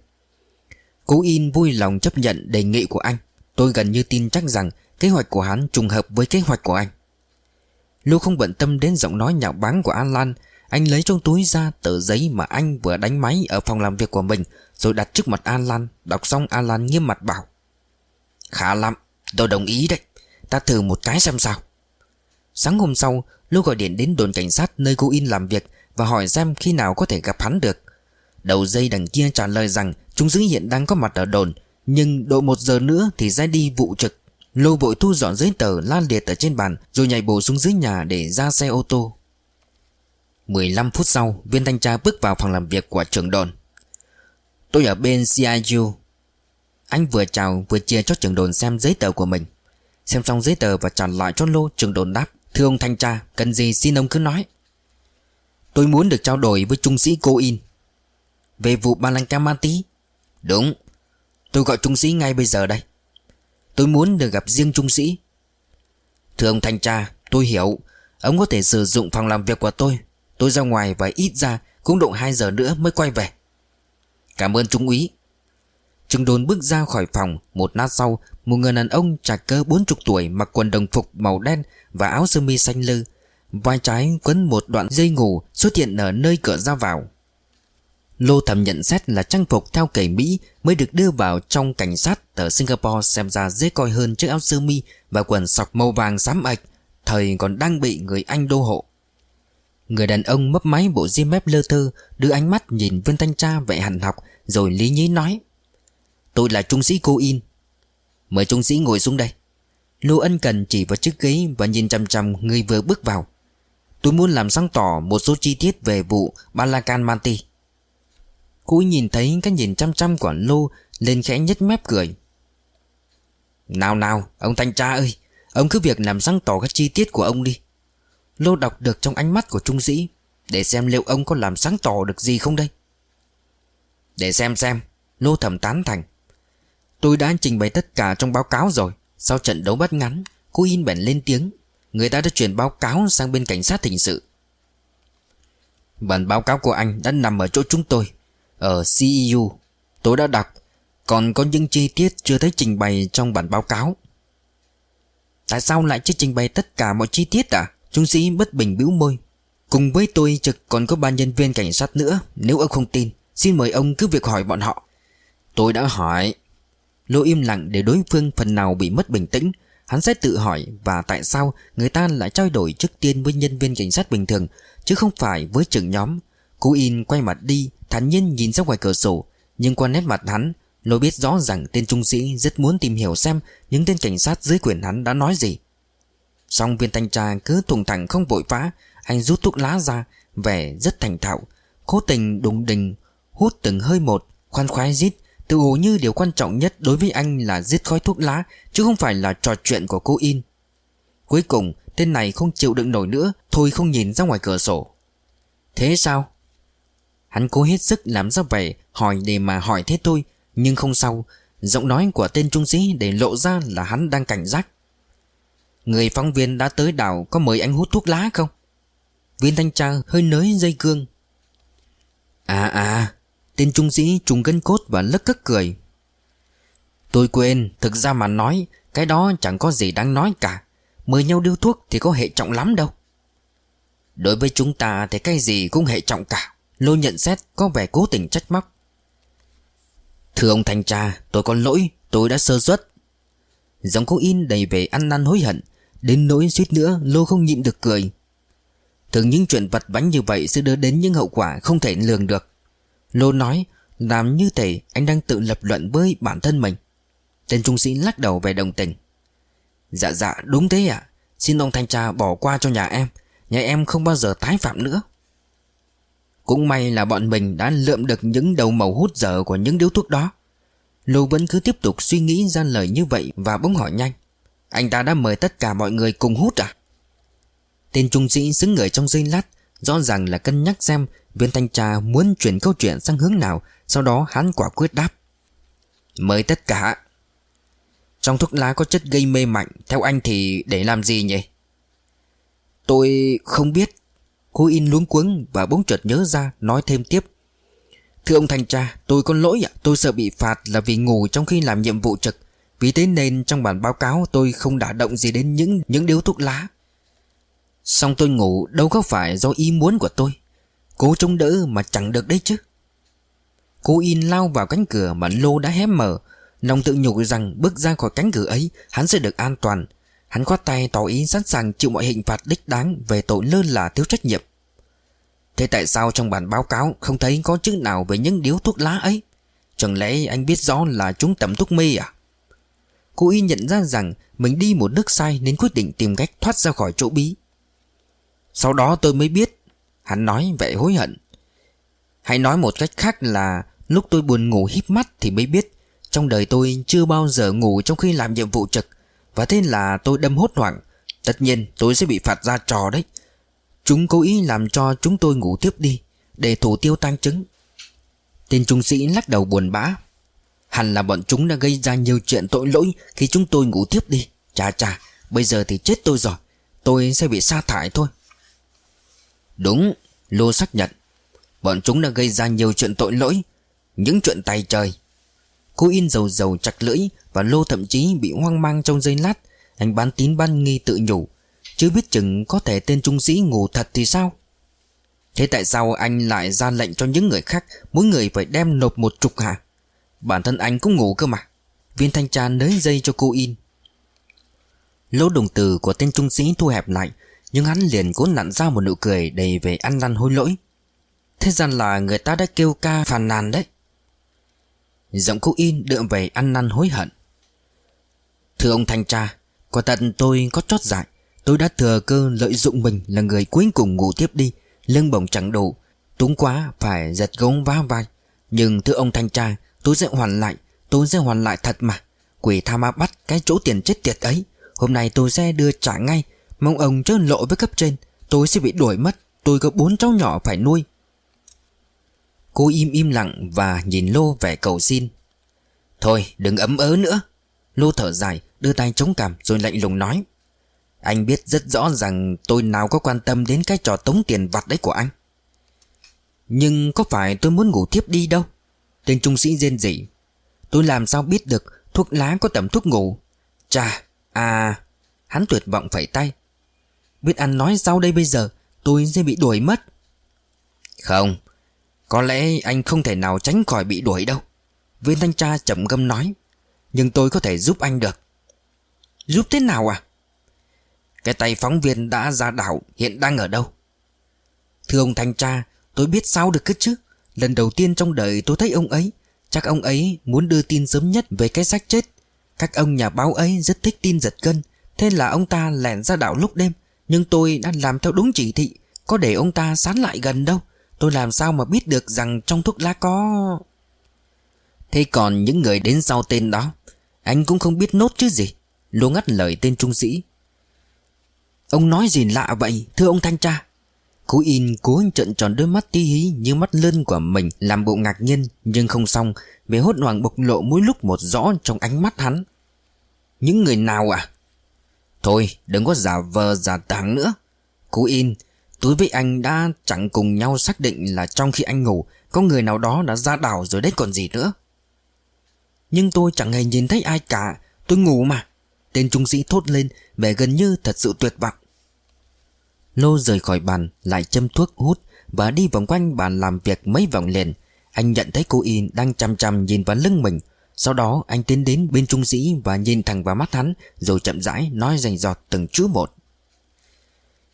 Cố in vui lòng chấp nhận đề nghị của anh. Tôi gần như tin chắc rằng kế hoạch của hắn trùng hợp với kế hoạch của anh. Lưu không bận tâm đến giọng nói nhạo báng của An Lan, Anh lấy trong túi ra tờ giấy mà anh vừa đánh máy ở phòng làm việc của mình, Rồi đặt trước mặt An Lan, Đọc xong An Lan nghiêm mặt bảo, Khá lắm, Tôi đồng ý đấy. Ta thử một cái xem sao. Sáng hôm sau Lưu gọi điện đến đồn cảnh sát nơi cô In làm việc Và hỏi xem khi nào có thể gặp hắn được Đầu dây đằng kia trả lời rằng chúng giữ hiện đang có mặt ở đồn, Nhưng độ một giờ nữa thì ra đi vụ trực. Lô vội thu dọn giấy tờ lan liệt ở trên bàn, Rồi nhảy bổ xuống dưới nhà để ra xe ô tô. 15 phút sau, Viên thanh tra bước vào phòng làm việc của trưởng đồn. Tôi ở bên CIU Anh vừa chào, vừa chia cho trưởng đồn xem giấy tờ của mình. Xem xong giấy tờ và trả lại cho Lô, trưởng đồn đáp, Thưa ông thanh tra, Cần gì xin ông cứ nói. Tôi muốn được trao đổi với trung sĩ cô in. Về vụ Balancamati Đúng. Tôi gọi trung sĩ ngay bây giờ đây. Tôi muốn được gặp riêng trung sĩ. Thưa ông thanh tra, Tôi hiểu. Ông có thể sử dụng phòng làm việc của tôi. Tôi ra ngoài và ít ra Cũng độ 2 giờ nữa mới quay về. Cảm ơn trung úy. Trừng đồn bước ra khỏi phòng. Một lát sau, Một người đàn ông trạc cơ 40 tuổi Mặc quần đồng phục màu đen Và áo sơ mi xanh lư Vai trái quấn một đoạn dây ngủ Xuất hiện ở nơi cửa ra vào. Lô thẩm nhận xét là trang phục theo kể Mỹ mới được đưa vào trong cảnh sát ở Singapore xem ra dễ coi hơn chiếc áo sơ mi và quần sọc màu vàng xám ạch, thời còn đang bị người Anh đô hộ. Người đàn ông mấp máy bộ diêm mép lơ thơ đưa ánh mắt nhìn viên thanh tra vẻ hằn học rồi lý nhí nói Tôi là trung sĩ cô in. Mời trung sĩ ngồi xuống đây. Lô ân cần chỉ vào chiếc ghế và nhìn chăm chăm người vừa bước vào. Tôi muốn làm sáng tỏ một số chi tiết về vụ Balakan Manti. Cô nhìn thấy cái nhìn chăm chăm của Lô Lên khẽ nhếch mép cười. Nào nào, ông thanh tra ơi, Ông cứ việc làm sáng tỏ các chi tiết của ông đi. Lô đọc được trong ánh mắt của trung sĩ Để xem liệu ông có làm sáng tỏ được gì không đây. Để xem xem, Lô thầm tán thành. Tôi đã trình bày tất cả trong báo cáo rồi. Sau trận đấu bắt ngắn, Cô in bèn lên tiếng. Người ta đã chuyển báo cáo sang bên cảnh sát hình sự. Bản báo cáo của anh đã nằm ở chỗ chúng tôi ở CEU Tôi đã đọc, Còn có những chi tiết chưa thấy trình bày trong bản báo cáo. Tại sao lại chưa trình bày tất cả mọi chi tiết à Trung sĩ bất bình bĩu môi. Cùng với tôi trực còn có ba nhân viên cảnh sát nữa, Nếu ông không tin, Xin mời ông cứ việc hỏi bọn họ. Tôi đã hỏi. Lô im lặng để đối phương phần nào bị mất bình tĩnh. Hắn sẽ tự hỏi Và tại sao người ta lại trao đổi trước tiên với nhân viên cảnh sát bình thường, Chứ không phải với trưởng nhóm. Cô in quay mặt đi thản nhiên nhìn ra ngoài cửa sổ, Nhưng qua nét mặt hắn, Nó biết rõ rằng tên trung sĩ rất muốn tìm hiểu xem Những tên cảnh sát dưới quyền hắn đã nói gì. Xong viên thanh tra cứ thùng thẳng không vội vã, Anh rút thuốc lá ra, Vẻ rất thành thạo, Cố tình đùng đình Hút từng hơi một, Khoan khoái rít, Tự hồ như điều quan trọng nhất đối với anh là giết khói thuốc lá, Chứ không phải là trò chuyện của cô in. Cuối cùng, Tên này không chịu đựng nổi nữa, Thôi không nhìn ra ngoài cửa sổ. Thế sao? Hắn cố hết sức làm ra vẻ hỏi để mà hỏi thế thôi, Nhưng không sao. Giọng nói của tên trung sĩ để lộ ra là hắn đang cảnh giác. Người phóng viên đã tới đảo có mời anh hút thuốc lá không? Viên thanh tra hơi nới dây cương. À à Tên trung sĩ trùng gân cốt và lất cất cười. Tôi quên, Thực ra mà nói, Cái đó chẳng có gì đáng nói cả. Mời nhau điêu thuốc thì có hệ trọng lắm đâu. Đối với chúng ta thì cái gì cũng hệ trọng cả. Lô nhận xét có vẻ cố tình trách móc. Thưa ông thanh tra, Tôi có lỗi, Tôi đã sơ suất. Giọng cô in đầy vẻ ăn năn hối hận, Đến nỗi suýt nữa Lô không nhịn được cười. Thường những chuyện vặt vánh như vậy Sẽ đưa đến những hậu quả không thể lường được. Lô nói, Làm như thể anh đang tự lập luận với bản thân mình. Tên trung sĩ lắc đầu về đồng tình. Dạ dạ đúng thế ạ. Xin ông thanh tra bỏ qua cho nhà em Nhà em không bao giờ tái phạm nữa cũng may là bọn mình đã lượm được những đầu màu hút dở của những điếu thuốc đó. Lô vẫn cứ tiếp tục suy nghĩ ra lời như vậy và bỗng hỏi nhanh. Anh ta đã mời tất cả mọi người cùng hút à? Tên trung sĩ xứng người trong giây lát, Rõ ràng là cân nhắc xem viên thanh tra muốn chuyển câu chuyện sang hướng nào, Sau đó hắn quả quyết đáp. Mời tất cả. Trong thuốc lá có chất gây mê mạnh Theo anh thì để làm gì nhỉ? Tôi không biết. Cô in luống cuống và bỗng chợt nhớ ra, nói thêm tiếp. Thưa ông thanh tra, tôi có lỗi ạ, Tôi sợ bị phạt là vì ngủ trong khi làm nhiệm vụ trực. Vì thế nên trong bản báo cáo tôi không đả động gì đến những những điếu thuốc lá. Xong tôi ngủ, đâu có phải do ý muốn của tôi. Cố chống đỡ mà chẳng được đấy chứ. Cô in lao vào cánh cửa mà lô đã hé mở. Lòng tự nhủ rằng bước ra khỏi cánh cửa ấy, Hắn sẽ được an toàn. Hắn khoát tay tỏ ý sẵn sàng chịu mọi hình phạt đích đáng Về tội lơ là thiếu trách nhiệm. Thế tại sao trong bản báo cáo Không thấy có chữ nào về những điếu thuốc lá ấy? Chẳng lẽ anh biết rõ là chúng tẩm thuốc mê à? Cô y nhận ra rằng Mình đi một nước sai Nên quyết định tìm cách thoát ra khỏi chỗ bí. Sau đó tôi mới biết, Hắn nói vẻ hối hận. Hãy nói một cách khác là Lúc tôi buồn ngủ híp mắt thì mới biết, Trong đời tôi chưa bao giờ ngủ trong khi làm nhiệm vụ trực. Và thế là tôi đâm hốt hoảng. Tất nhiên tôi sẽ bị phạt ra trò đấy. Chúng cố ý làm cho chúng tôi ngủ tiếp đi, Để thủ tiêu tăng chứng. Tên trung sĩ lắc đầu buồn bã. Hẳn là bọn chúng đã gây ra nhiều chuyện tội lỗi Khi chúng tôi ngủ tiếp đi. Chà chà, Bây giờ thì chết tôi rồi. Tôi sẽ bị sa thải thôi. Đúng, Lô xác nhận. Bọn chúng đã gây ra nhiều chuyện tội lỗi. Những chuyện tay trời Cô in dầu dầu chặt lưỡi Và Lô thậm chí bị hoang mang trong giây lát. Anh bán tín ban nghi tự nhủ Chứ biết chừng có thể tên trung sĩ ngủ thật thì sao? Thế tại sao anh lại ra lệnh cho những người khác, Mỗi người phải đem nộp một chục hả? Bản thân anh cũng ngủ cơ mà. Viên thanh tra nới dây cho cô in. Lỗ đồng từ của tên trung sĩ thu hẹp lại, Nhưng hắn liền cố nặn ra một nụ cười đầy về ăn năn hối lỗi. Thế gian là người ta đã kêu ca phàn nàn đấy. Giọng cô in đượm về ăn năn hối hận. Thưa ông thanh tra, Quả thật tôi có chót dại. Tôi đã thừa cơ lợi dụng mình là người cuối cùng ngủ tiếp đi. Lưng bổng chẳng đủ, Túng quá phải giật gống vá vai. Nhưng thưa ông thanh tra, Tôi sẽ hoàn lại, Tôi sẽ hoàn lại thật mà. Quỷ tha ma bắt cái chỗ tiền chết tiệt ấy. Hôm nay tôi sẽ đưa trả ngay. Mong ông chớ lộ với cấp trên, Tôi sẽ bị đuổi mất. Tôi có bốn cháu nhỏ phải nuôi. Cô im im lặng và nhìn Lô vẻ cầu xin. Thôi, đừng ấm ớ nữa. Lô thở dài, đưa tay chống cằm rồi lạnh lùng nói. Anh biết rất rõ rằng tôi nào có quan tâm đến cái trò tống tiền vặt đấy của anh. Nhưng có phải tôi muốn ngủ tiếp đi đâu? Tên trung sĩ rên rỉ. Tôi làm sao biết được thuốc lá có tầm thuốc ngủ? Chà À Hắn tuyệt vọng phải tay. Biết ăn nói sao đây bây giờ, Tôi sẽ bị đuổi mất. Không có lẽ anh không thể nào tránh khỏi bị đuổi đâu. Viên thanh tra chậm gâm nói, Nhưng tôi có thể giúp anh được. Giúp thế nào à? Cái tay phóng viên đã ra đảo, Hiện đang ở đâu? Thưa ông thanh tra, Tôi biết sao được cứ chứ. Lần đầu tiên trong đời tôi thấy ông ấy. Chắc ông ấy muốn đưa tin sớm nhất về cái xác chết. Các ông nhà báo ấy rất thích tin giật gân. Thế là ông ta lẻn ra đảo lúc đêm. Nhưng tôi đã làm theo đúng chỉ thị. Có để ông ta sán lại gần đâu. Tôi làm sao mà biết được rằng trong thuốc lá có... Thế còn những người đến sau tên đó, Anh cũng không biết nốt chứ gì. Lô ngắt lời tên trung sĩ. Ông nói gì lạ vậy, Thưa ông thanh tra? Cú in cố trận tròn đôi mắt tí hí như mắt lơn của mình, Làm bộ ngạc nhiên, Nhưng không xong. Về hốt hoảng bộc lộ mỗi lúc một rõ trong ánh mắt hắn. Những người nào à? Thôi, đừng có giả vờ giả tàng nữa. Cú in Tôi với anh đã chẳng cùng nhau xác định là trong khi anh ngủ, Có người nào đó đã ra đảo rồi đấy còn gì nữa. Nhưng tôi chẳng hề nhìn thấy ai cả, Tôi ngủ mà. Tên trung sĩ thốt lên, Vẻ gần như thật sự tuyệt vọng. Lô rời khỏi bàn, Lại châm thuốc hút Và đi vòng quanh bàn làm việc mấy vòng liền. Anh nhận thấy cô yên đang chăm chăm nhìn vào lưng mình. Sau đó, anh tiến đến bên trung sĩ Và nhìn thẳng vào mắt hắn, Rồi chậm rãi nói rành giọt từng chữ một.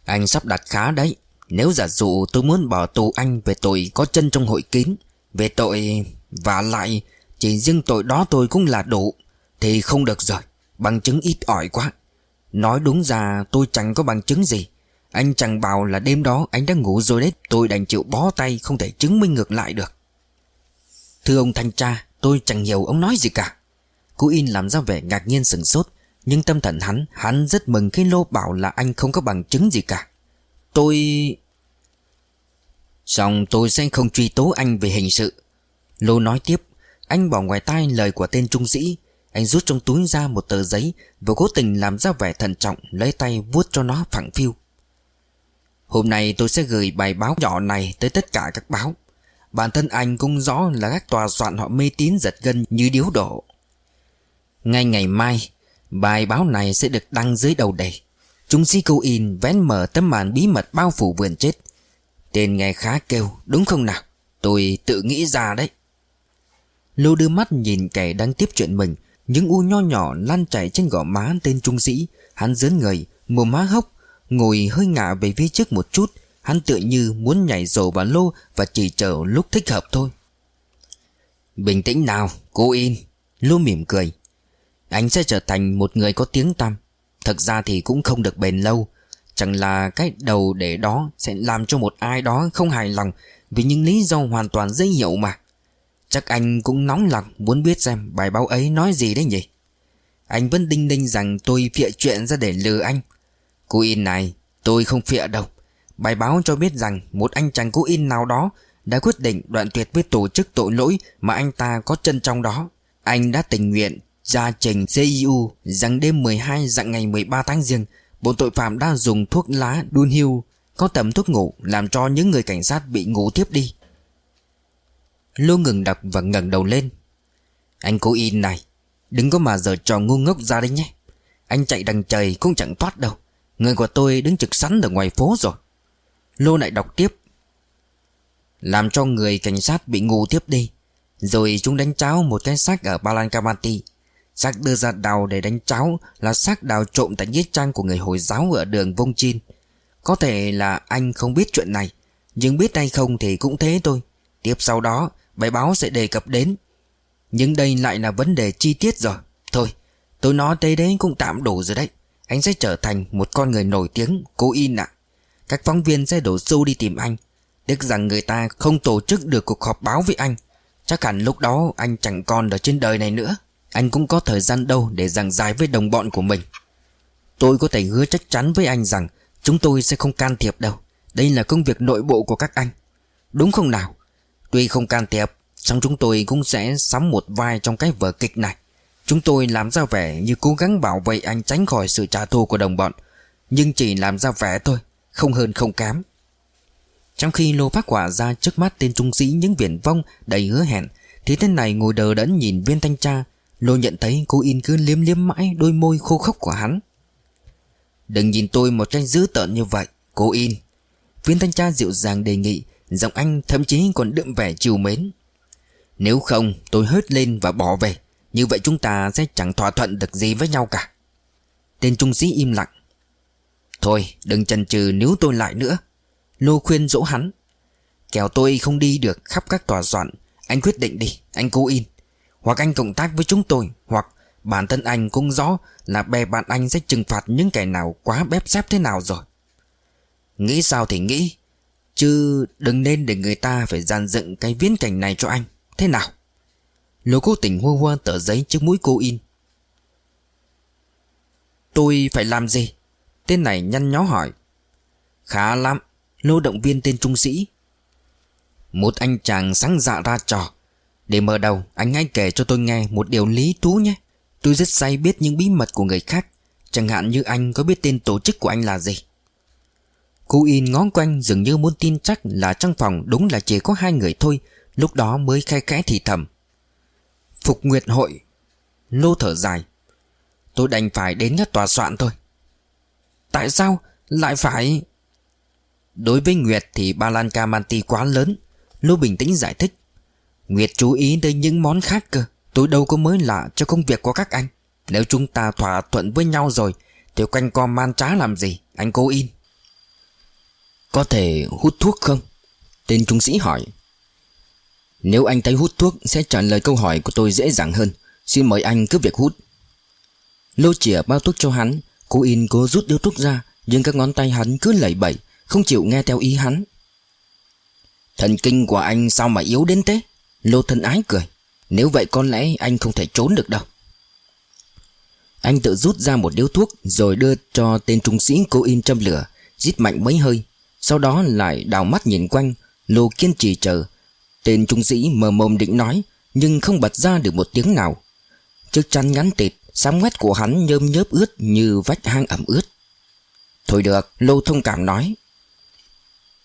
Anh sắp đặt khá đấy. Nếu giả dụ tôi muốn bỏ tù anh Về tội có chân trong hội kín, Về tội Và lại, Chỉ riêng tội đó tôi cũng là đủ, Thì không được rồi. Bằng chứng ít ỏi quá. Nói đúng ra, tôi chẳng có bằng chứng gì. Anh chẳng bảo là đêm đó anh đã ngủ rồi đấy. Tôi đành chịu bó tay, không thể chứng minh ngược lại được. Thưa ông thanh tra, Tôi chẳng hiểu ông nói gì cả. Cô in làm ra vẻ ngạc nhiên sừng sốt. Nhưng tâm thần hắn Hắn rất mừng khi Lô bảo là anh không có bằng chứng gì cả. Tôi... Xong tôi sẽ không truy tố anh về hình sự. Lô nói tiếp, Anh bỏ ngoài tai lời của tên trung sĩ. Anh rút trong túi ra một tờ giấy Và cố tình làm ra vẻ thận trọng, Lấy tay vuốt cho nó phẳng phiu. Hôm nay tôi sẽ gửi bài báo nhỏ này tới tất cả các báo. Bản thân anh cũng rõ là các tòa soạn họ mê tín giật gân như điếu đổ. Ngay ngày mai Bài báo này sẽ được đăng dưới đầu đề. Trung sĩ câu in vén mở tấm màn bí mật bao phủ vườn chết. Tên nghe khá kêu, đúng không nào? Tôi tự nghĩ ra đấy. Lô đưa mắt nhìn kẻ đang tiếp chuyện mình. Những u nho nhỏ lan chảy trên gò má tên trung sĩ. Hắn dướn người, Mồm má hốc, Ngồi hơi ngả về phía trước một chút. Hắn tựa như muốn nhảy rổ vào lô Và chỉ chờ lúc thích hợp thôi. Bình tĩnh nào Cô In. Lô mỉm cười. Anh sẽ trở thành một người có tiếng tăm. Thật ra thì cũng không được bền lâu. Chẳng là cái đầu để đó Sẽ làm cho một ai đó không hài lòng Vì những lý do hoàn toàn dễ hiểu mà. Chắc anh cũng nóng lòng Muốn biết xem bài báo ấy nói gì đấy nhỉ? Anh vẫn đinh ninh rằng tôi phịa chuyện ra để lừa anh. Cô in này, Tôi không phịa đâu. Bài báo cho biết rằng Một anh chàng cố in nào đó Đã quyết định đoạn tuyệt với tổ chức tội lỗi Mà anh ta có chân trong đó. Anh đã tình nguyện ra trình CIU rằng đêm 12 dạng ngày 13 tháng riêng bọn tội phạm đã dùng thuốc lá Dunhill Có tầm thuốc ngủ Làm cho những người cảnh sát bị ngủ tiếp đi. Lô ngừng đọc và ngẩng đầu lên. Anh cố in này, Đừng có mà giờ trò ngu ngốc ra đấy nhé. Anh chạy đằng trời cũng chẳng thoát đâu. Người của tôi đứng trực sẵn ở ngoài phố rồi. Lô lại đọc tiếp. Làm cho người cảnh sát bị ngủ tiếp đi. Rồi chúng đánh cháo một cái xác ở Balankamati Xác đưa ra đào để đánh cháo Là xác đào trộm tại nghĩa trang của người Hồi giáo ở đường Vông Chin. Có thể là anh không biết chuyện này, Nhưng biết hay không thì cũng thế thôi. Tiếp sau đó, Bài báo sẽ đề cập đến. Nhưng đây lại là vấn đề chi tiết rồi. Thôi, tôi nói tới đấy cũng tạm đủ rồi đấy. Anh sẽ trở thành một con người nổi tiếng, Cố in ạ Các phóng viên sẽ đổ xô đi tìm anh. Tiếc rằng người ta không tổ chức được cuộc họp báo với anh. Chắc hẳn lúc đó anh chẳng còn ở trên đời này nữa. Anh cũng có thời gian đâu để giảng giải với đồng bọn của mình. Tôi có thể hứa chắc chắn với anh rằng Chúng tôi sẽ không can thiệp đâu. Đây là công việc nội bộ của các anh. Đúng không nào? Tuy không can thiệp Xong chúng tôi cũng sẽ sắm một vai trong cái vở kịch này. Chúng tôi làm ra vẻ như cố gắng bảo vệ anh tránh khỏi sự trả thù của đồng bọn. Nhưng chỉ làm ra vẻ thôi, Không hơn không kém. Trong khi lô phát quả ra trước mắt tên trung sĩ những viển vong đầy hứa hẹn, Thì tên này ngồi đờ đẫn nhìn viên thanh tra Lô nhận thấy cô in cứ liếm liếm mãi đôi môi khô khốc của hắn. Đừng nhìn tôi một cách dữ tợn như vậy, Cô in. Viên thanh tra dịu dàng đề nghị, Giọng anh thậm chí còn đượm vẻ chiều mến. Nếu không, tôi hớt lên và bỏ về. Như vậy chúng ta sẽ chẳng thỏa thuận được gì với nhau cả. Tên trung sĩ im lặng. Thôi, đừng chần chừ nếu tôi lại nữa. Lô khuyên dỗ hắn. Kéo tôi không đi được khắp các tòa soạn. Anh quyết định đi, Anh cố in. Hoặc anh cộng tác với chúng tôi, Hoặc bản thân anh cũng rõ Là bè bạn anh sẽ trừng phạt những kẻ nào quá bép xếp thế nào rồi. Nghĩ sao thì nghĩ, Chứ đừng nên để người ta phải dàn dựng cái viễn cảnh này cho anh. Thế nào? Lô cố tình hô hoa tờ giấy trước mũi cô in. Tôi phải làm gì? Tên này nhăn nhó hỏi. Khá lắm, Lô động viên tên trung sĩ. Một anh chàng sáng dạ ra trò. Để mở đầu, anh hãy kể cho tôi nghe một điều lý thú nhé. Tôi rất say biết những bí mật của người khác. Chẳng hạn như anh có biết tên tổ chức của anh là gì? Cô in ngó quanh, dường như muốn tin chắc là trong phòng đúng là chỉ có hai người thôi. Lúc đó mới khai khẽ thì thầm. Phục Nguyệt Hội, Lô thở dài. Tôi đành phải đến nhất tòa soạn thôi. Tại sao lại phải? Đối với Nguyệt thì Ba Lan Kamanti quá lớn. Lô bình tĩnh giải thích. Nguyệt chú ý tới những món khác cơ. Tôi đâu có mới lạ cho công việc của các anh. Nếu chúng ta thỏa thuận với nhau rồi, Thì quanh co man trá làm gì? Anh cố in. Có thể hút thuốc không? Tên trung sĩ hỏi. Nếu anh thấy hút thuốc, sẽ trả lời câu hỏi của tôi dễ dàng hơn. Xin mời anh cứ việc hút. Lô chìa bao thuốc cho hắn. Cô in cố rút điếu thuốc ra, Nhưng các ngón tay hắn cứ lẩy bẩy, Không chịu nghe theo ý hắn. Thần kinh của anh sao mà yếu đến thế? Lô thân ái cười. Nếu vậy có lẽ anh không thể trốn được đâu. Anh tự rút ra một điếu thuốc Rồi đưa cho tên trung sĩ cô in châm lửa Giết mạnh mấy hơi. Sau đó lại đào mắt nhìn quanh, Lô kiên trì chờ. Tên trung sĩ mờ mồm định nói, Nhưng không bật ra được một tiếng nào. Chiếc chăn ngắn tịt Xám ngoét của hắn nhơm nhớp ướt Như vách hang ẩm ướt. Thôi được, Lô thông cảm nói.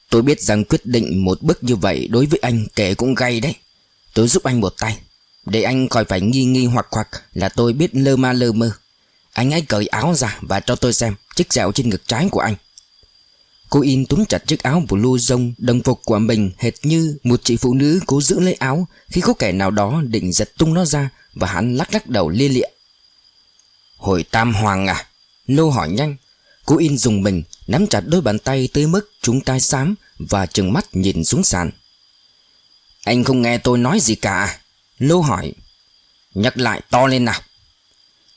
Tôi biết rằng quyết định một bước như vậy Đối với anh kể cũng gay đấy. Tôi giúp anh một tay. Để anh khỏi phải nghi nghi hoặc hoặc Là tôi biết lơ ma lơ mơ. Anh hãy cởi áo ra và cho tôi xem Chiếc dẹo trên ngực trái của anh. Cô in túm chặt chiếc áo blue rông Đồng phục của mình hệt như Một chị phụ nữ cố giữ lấy áo Khi có kẻ nào đó định giật tung nó ra Và hắn lắc lắc đầu lia lịa. Hồi tam hoàng à Lô hỏi nhanh. Cô in dùng mình Nắm chặt đôi bàn tay tới mức chúng tai xám Và trừng mắt nhìn xuống sàn. Anh không nghe tôi nói gì cả? Lô hỏi. Nhắc lại to lên nào.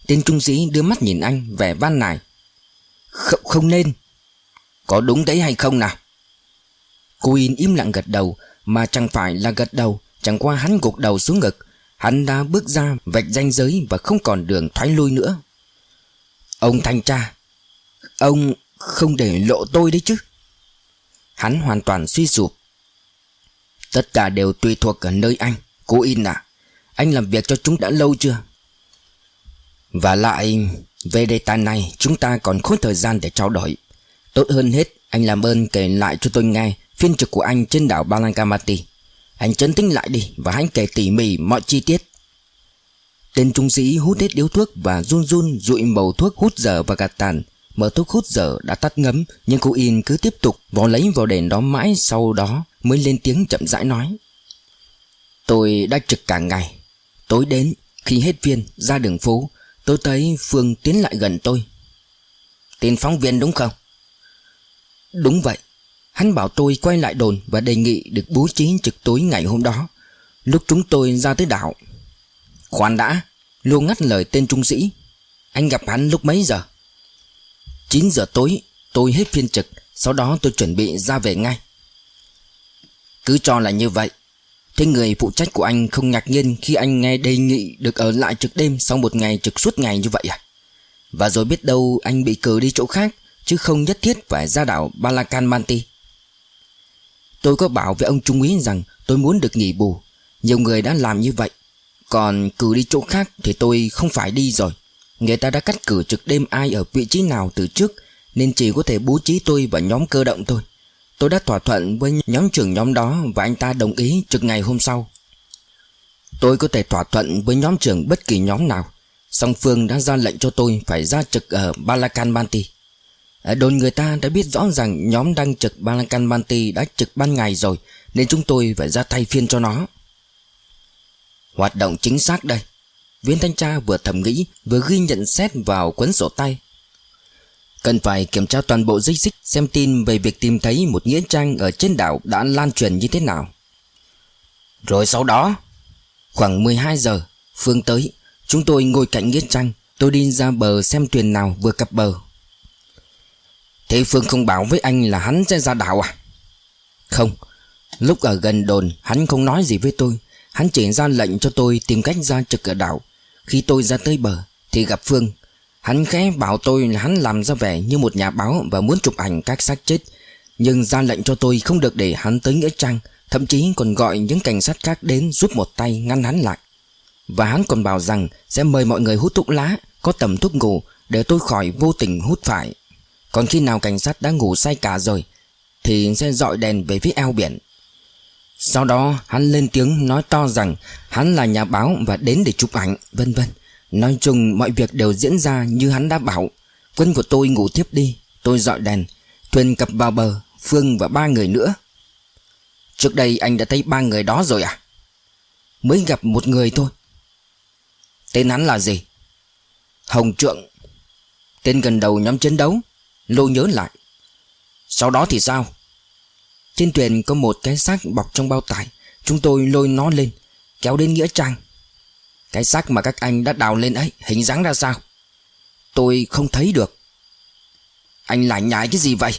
Tên trung sĩ đưa mắt nhìn anh vẻ van nài. Không, không nên. Có đúng đấy hay không nào? Cô in im lặng gật đầu Mà chẳng phải là gật đầu Chẳng qua hắn gục đầu xuống ngực. Hắn đã bước ra vạch ranh giới Và không còn đường thoái lui nữa. Ông thanh tra Ông không để lộ tôi đấy chứ? Hắn hoàn toàn suy sụp. Tất cả đều tùy thuộc ở nơi anh. Cô in à Anh làm việc cho chúng đã lâu chưa? Và lại, Về đề tài này, chúng ta còn khối thời gian để trao đổi. Tốt hơn hết, Anh làm ơn kể lại cho tôi nghe Phiên trực của anh trên đảo Balangamati Anh chấn tĩnh lại đi Và hãy kể tỉ mỉ mọi chi tiết. Tên trung sĩ hút hết điếu thuốc Và run run rụi màu thuốc hút dở và gạt tàn. Mở thuốc hút dở đã tắt ngấm, Nhưng cô In cứ tiếp tục vò lấy vào đèn đó mãi Sau đó mới lên tiếng chậm rãi nói. Tôi đã trực cả ngày. Tối đến, khi hết viên, ra đường phố, Tôi thấy Phương tiến lại gần tôi. Tên phóng viên đúng không? Đúng vậy. Hắn bảo tôi quay lại đồn Và đề nghị được bố trí trực tối ngày hôm đó. Lúc chúng tôi ra tới đảo. Khoan đã Luôn ngắt lời tên trung sĩ. Anh gặp hắn lúc mấy giờ? 9 giờ tối, tôi hết phiên trực, Sau đó tôi chuẩn bị ra về ngay. Cứ cho là như vậy. Thế người phụ trách của anh không ngạc nhiên Khi anh nghe đề nghị được ở lại trực đêm Sau một ngày trực suốt ngày như vậy à? Và rồi biết đâu anh bị cử đi chỗ khác, Chứ không nhất thiết phải ra đảo Balakan Manti Tôi có bảo với ông Trung úy rằng Tôi muốn được nghỉ bù. Nhiều người đã làm như vậy. Còn cử đi chỗ khác thì tôi không phải đi rồi. Người ta đã cắt cử trực đêm ai ở vị trí nào từ trước, Nên chỉ có thể bố trí tôi và nhóm cơ động thôi. Tôi đã thỏa thuận với nhóm trưởng nhóm đó Và anh ta đồng ý trực ngày hôm sau. Tôi có thể thỏa thuận với nhóm trưởng bất kỳ nhóm nào, Song Phương đã ra lệnh cho tôi phải ra trực ở Balakan Banti Ở đồn người ta đã biết rõ rằng nhóm đang trực Balakan Banti đã trực ban ngày rồi, Nên chúng tôi phải ra thay phiên cho nó. Hoạt động chính xác đây. Viên thanh tra vừa thầm nghĩ, Vừa ghi nhận xét vào cuốn sổ tay. Cần phải kiểm tra toàn bộ dây xích Xem tin về việc tìm thấy một nghĩa trang Ở trên đảo đã lan truyền như thế nào. Rồi sau đó, Khoảng 12 giờ, Phương tới, Chúng tôi ngồi cạnh nghĩa trang, Tôi đi ra bờ xem thuyền nào vừa cập bờ. Thế Phương không bảo với anh là hắn sẽ ra đảo à? Không, Lúc ở gần đồn, hắn không nói gì với tôi. Hắn chỉ ra lệnh cho tôi tìm cách ra trực ở đảo. Khi tôi ra tới bờ, Thì gặp Phương. Hắn khẽ bảo tôi là hắn làm ra vẻ như một nhà báo Và muốn chụp ảnh các xác chết. Nhưng ra lệnh cho tôi không được để hắn tới Nghĩa Trang, Thậm chí còn gọi những cảnh sát khác đến giúp một tay ngăn hắn lại. Và hắn còn bảo rằng sẽ mời mọi người hút thuốc lá, Có tầm thuốc ngủ để tôi khỏi vô tình hút phải. Còn khi nào cảnh sát đã ngủ say cả rồi, Thì sẽ dọi đèn về phía eo biển sau đó hắn lên tiếng nói to rằng hắn là nhà báo và đến để chụp ảnh, vân vân. Nói chung mọi việc đều diễn ra như hắn đã bảo. Quân của tôi ngủ tiếp đi, tôi dọi đèn, thuyền cập vào bờ, Phương và ba người nữa. Trước đây anh đã thấy ba người đó rồi à? Mới gặp một người thôi. Tên hắn là gì? Hồng Trượng. Tên gần đầu nhóm chiến đấu. Lô nhớ lại. Sau đó thì sao? Trên thuyền có một cái xác bọc trong bao tải. Chúng tôi lôi nó lên, Kéo đến Nghĩa Trang. Cái xác mà các anh đã đào lên ấy, Hình dáng ra sao? Tôi không thấy được. Anh lại nhái cái gì vậy?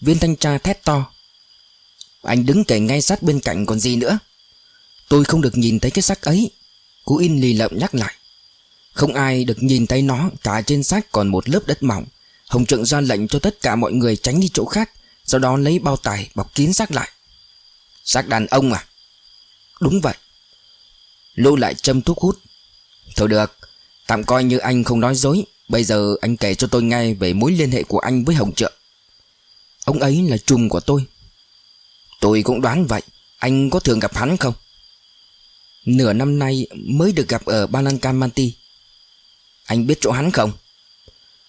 Viên thanh tra thét to. Anh đứng kể ngay sát bên cạnh còn gì nữa? Tôi không được nhìn thấy cái xác ấy. Cú in lì lợm nhắc lại. Không ai được nhìn thấy nó, Cả trên xác còn một lớp đất mỏng. Hồng trượng ra lệnh cho tất cả mọi người tránh đi chỗ khác sau đó lấy bao tải bọc kín xác lại. Xác đàn ông à? Đúng vậy. Lưu lại châm thuốc hút. Thôi được, Tạm coi như anh không nói dối. Bây giờ anh kể cho tôi nghe về mối liên hệ của anh với Hồng Trượng. Ông ấy là trùm của tôi. Tôi cũng đoán vậy. Anh có thường gặp hắn không? Nửa năm nay mới được gặp ở Balankamanti Anh biết chỗ hắn không?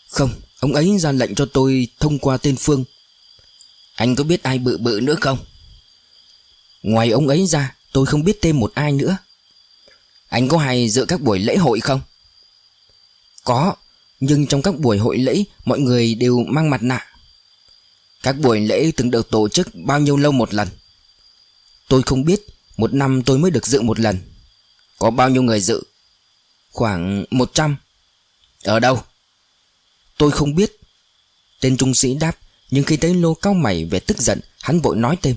Không, Ông ấy ra lệnh cho tôi thông qua tên Phương. Anh có biết ai bự bự nữa không? Ngoài ông ấy ra, Tôi không biết thêm một ai nữa. Anh có hay dự các buổi lễ hội không? Có, Nhưng trong các buổi hội lễ, Mọi người đều mang mặt nạ. Các buổi lễ từng được tổ chức bao nhiêu lâu một lần? Tôi không biết, Một năm tôi mới được dự một lần. Có bao nhiêu người dự? Khoảng 100 Ở đâu? Tôi không biết. Tên trung sĩ đáp. Nhưng khi thấy lô cao mày vẻ tức giận Hắn vội nói thêm.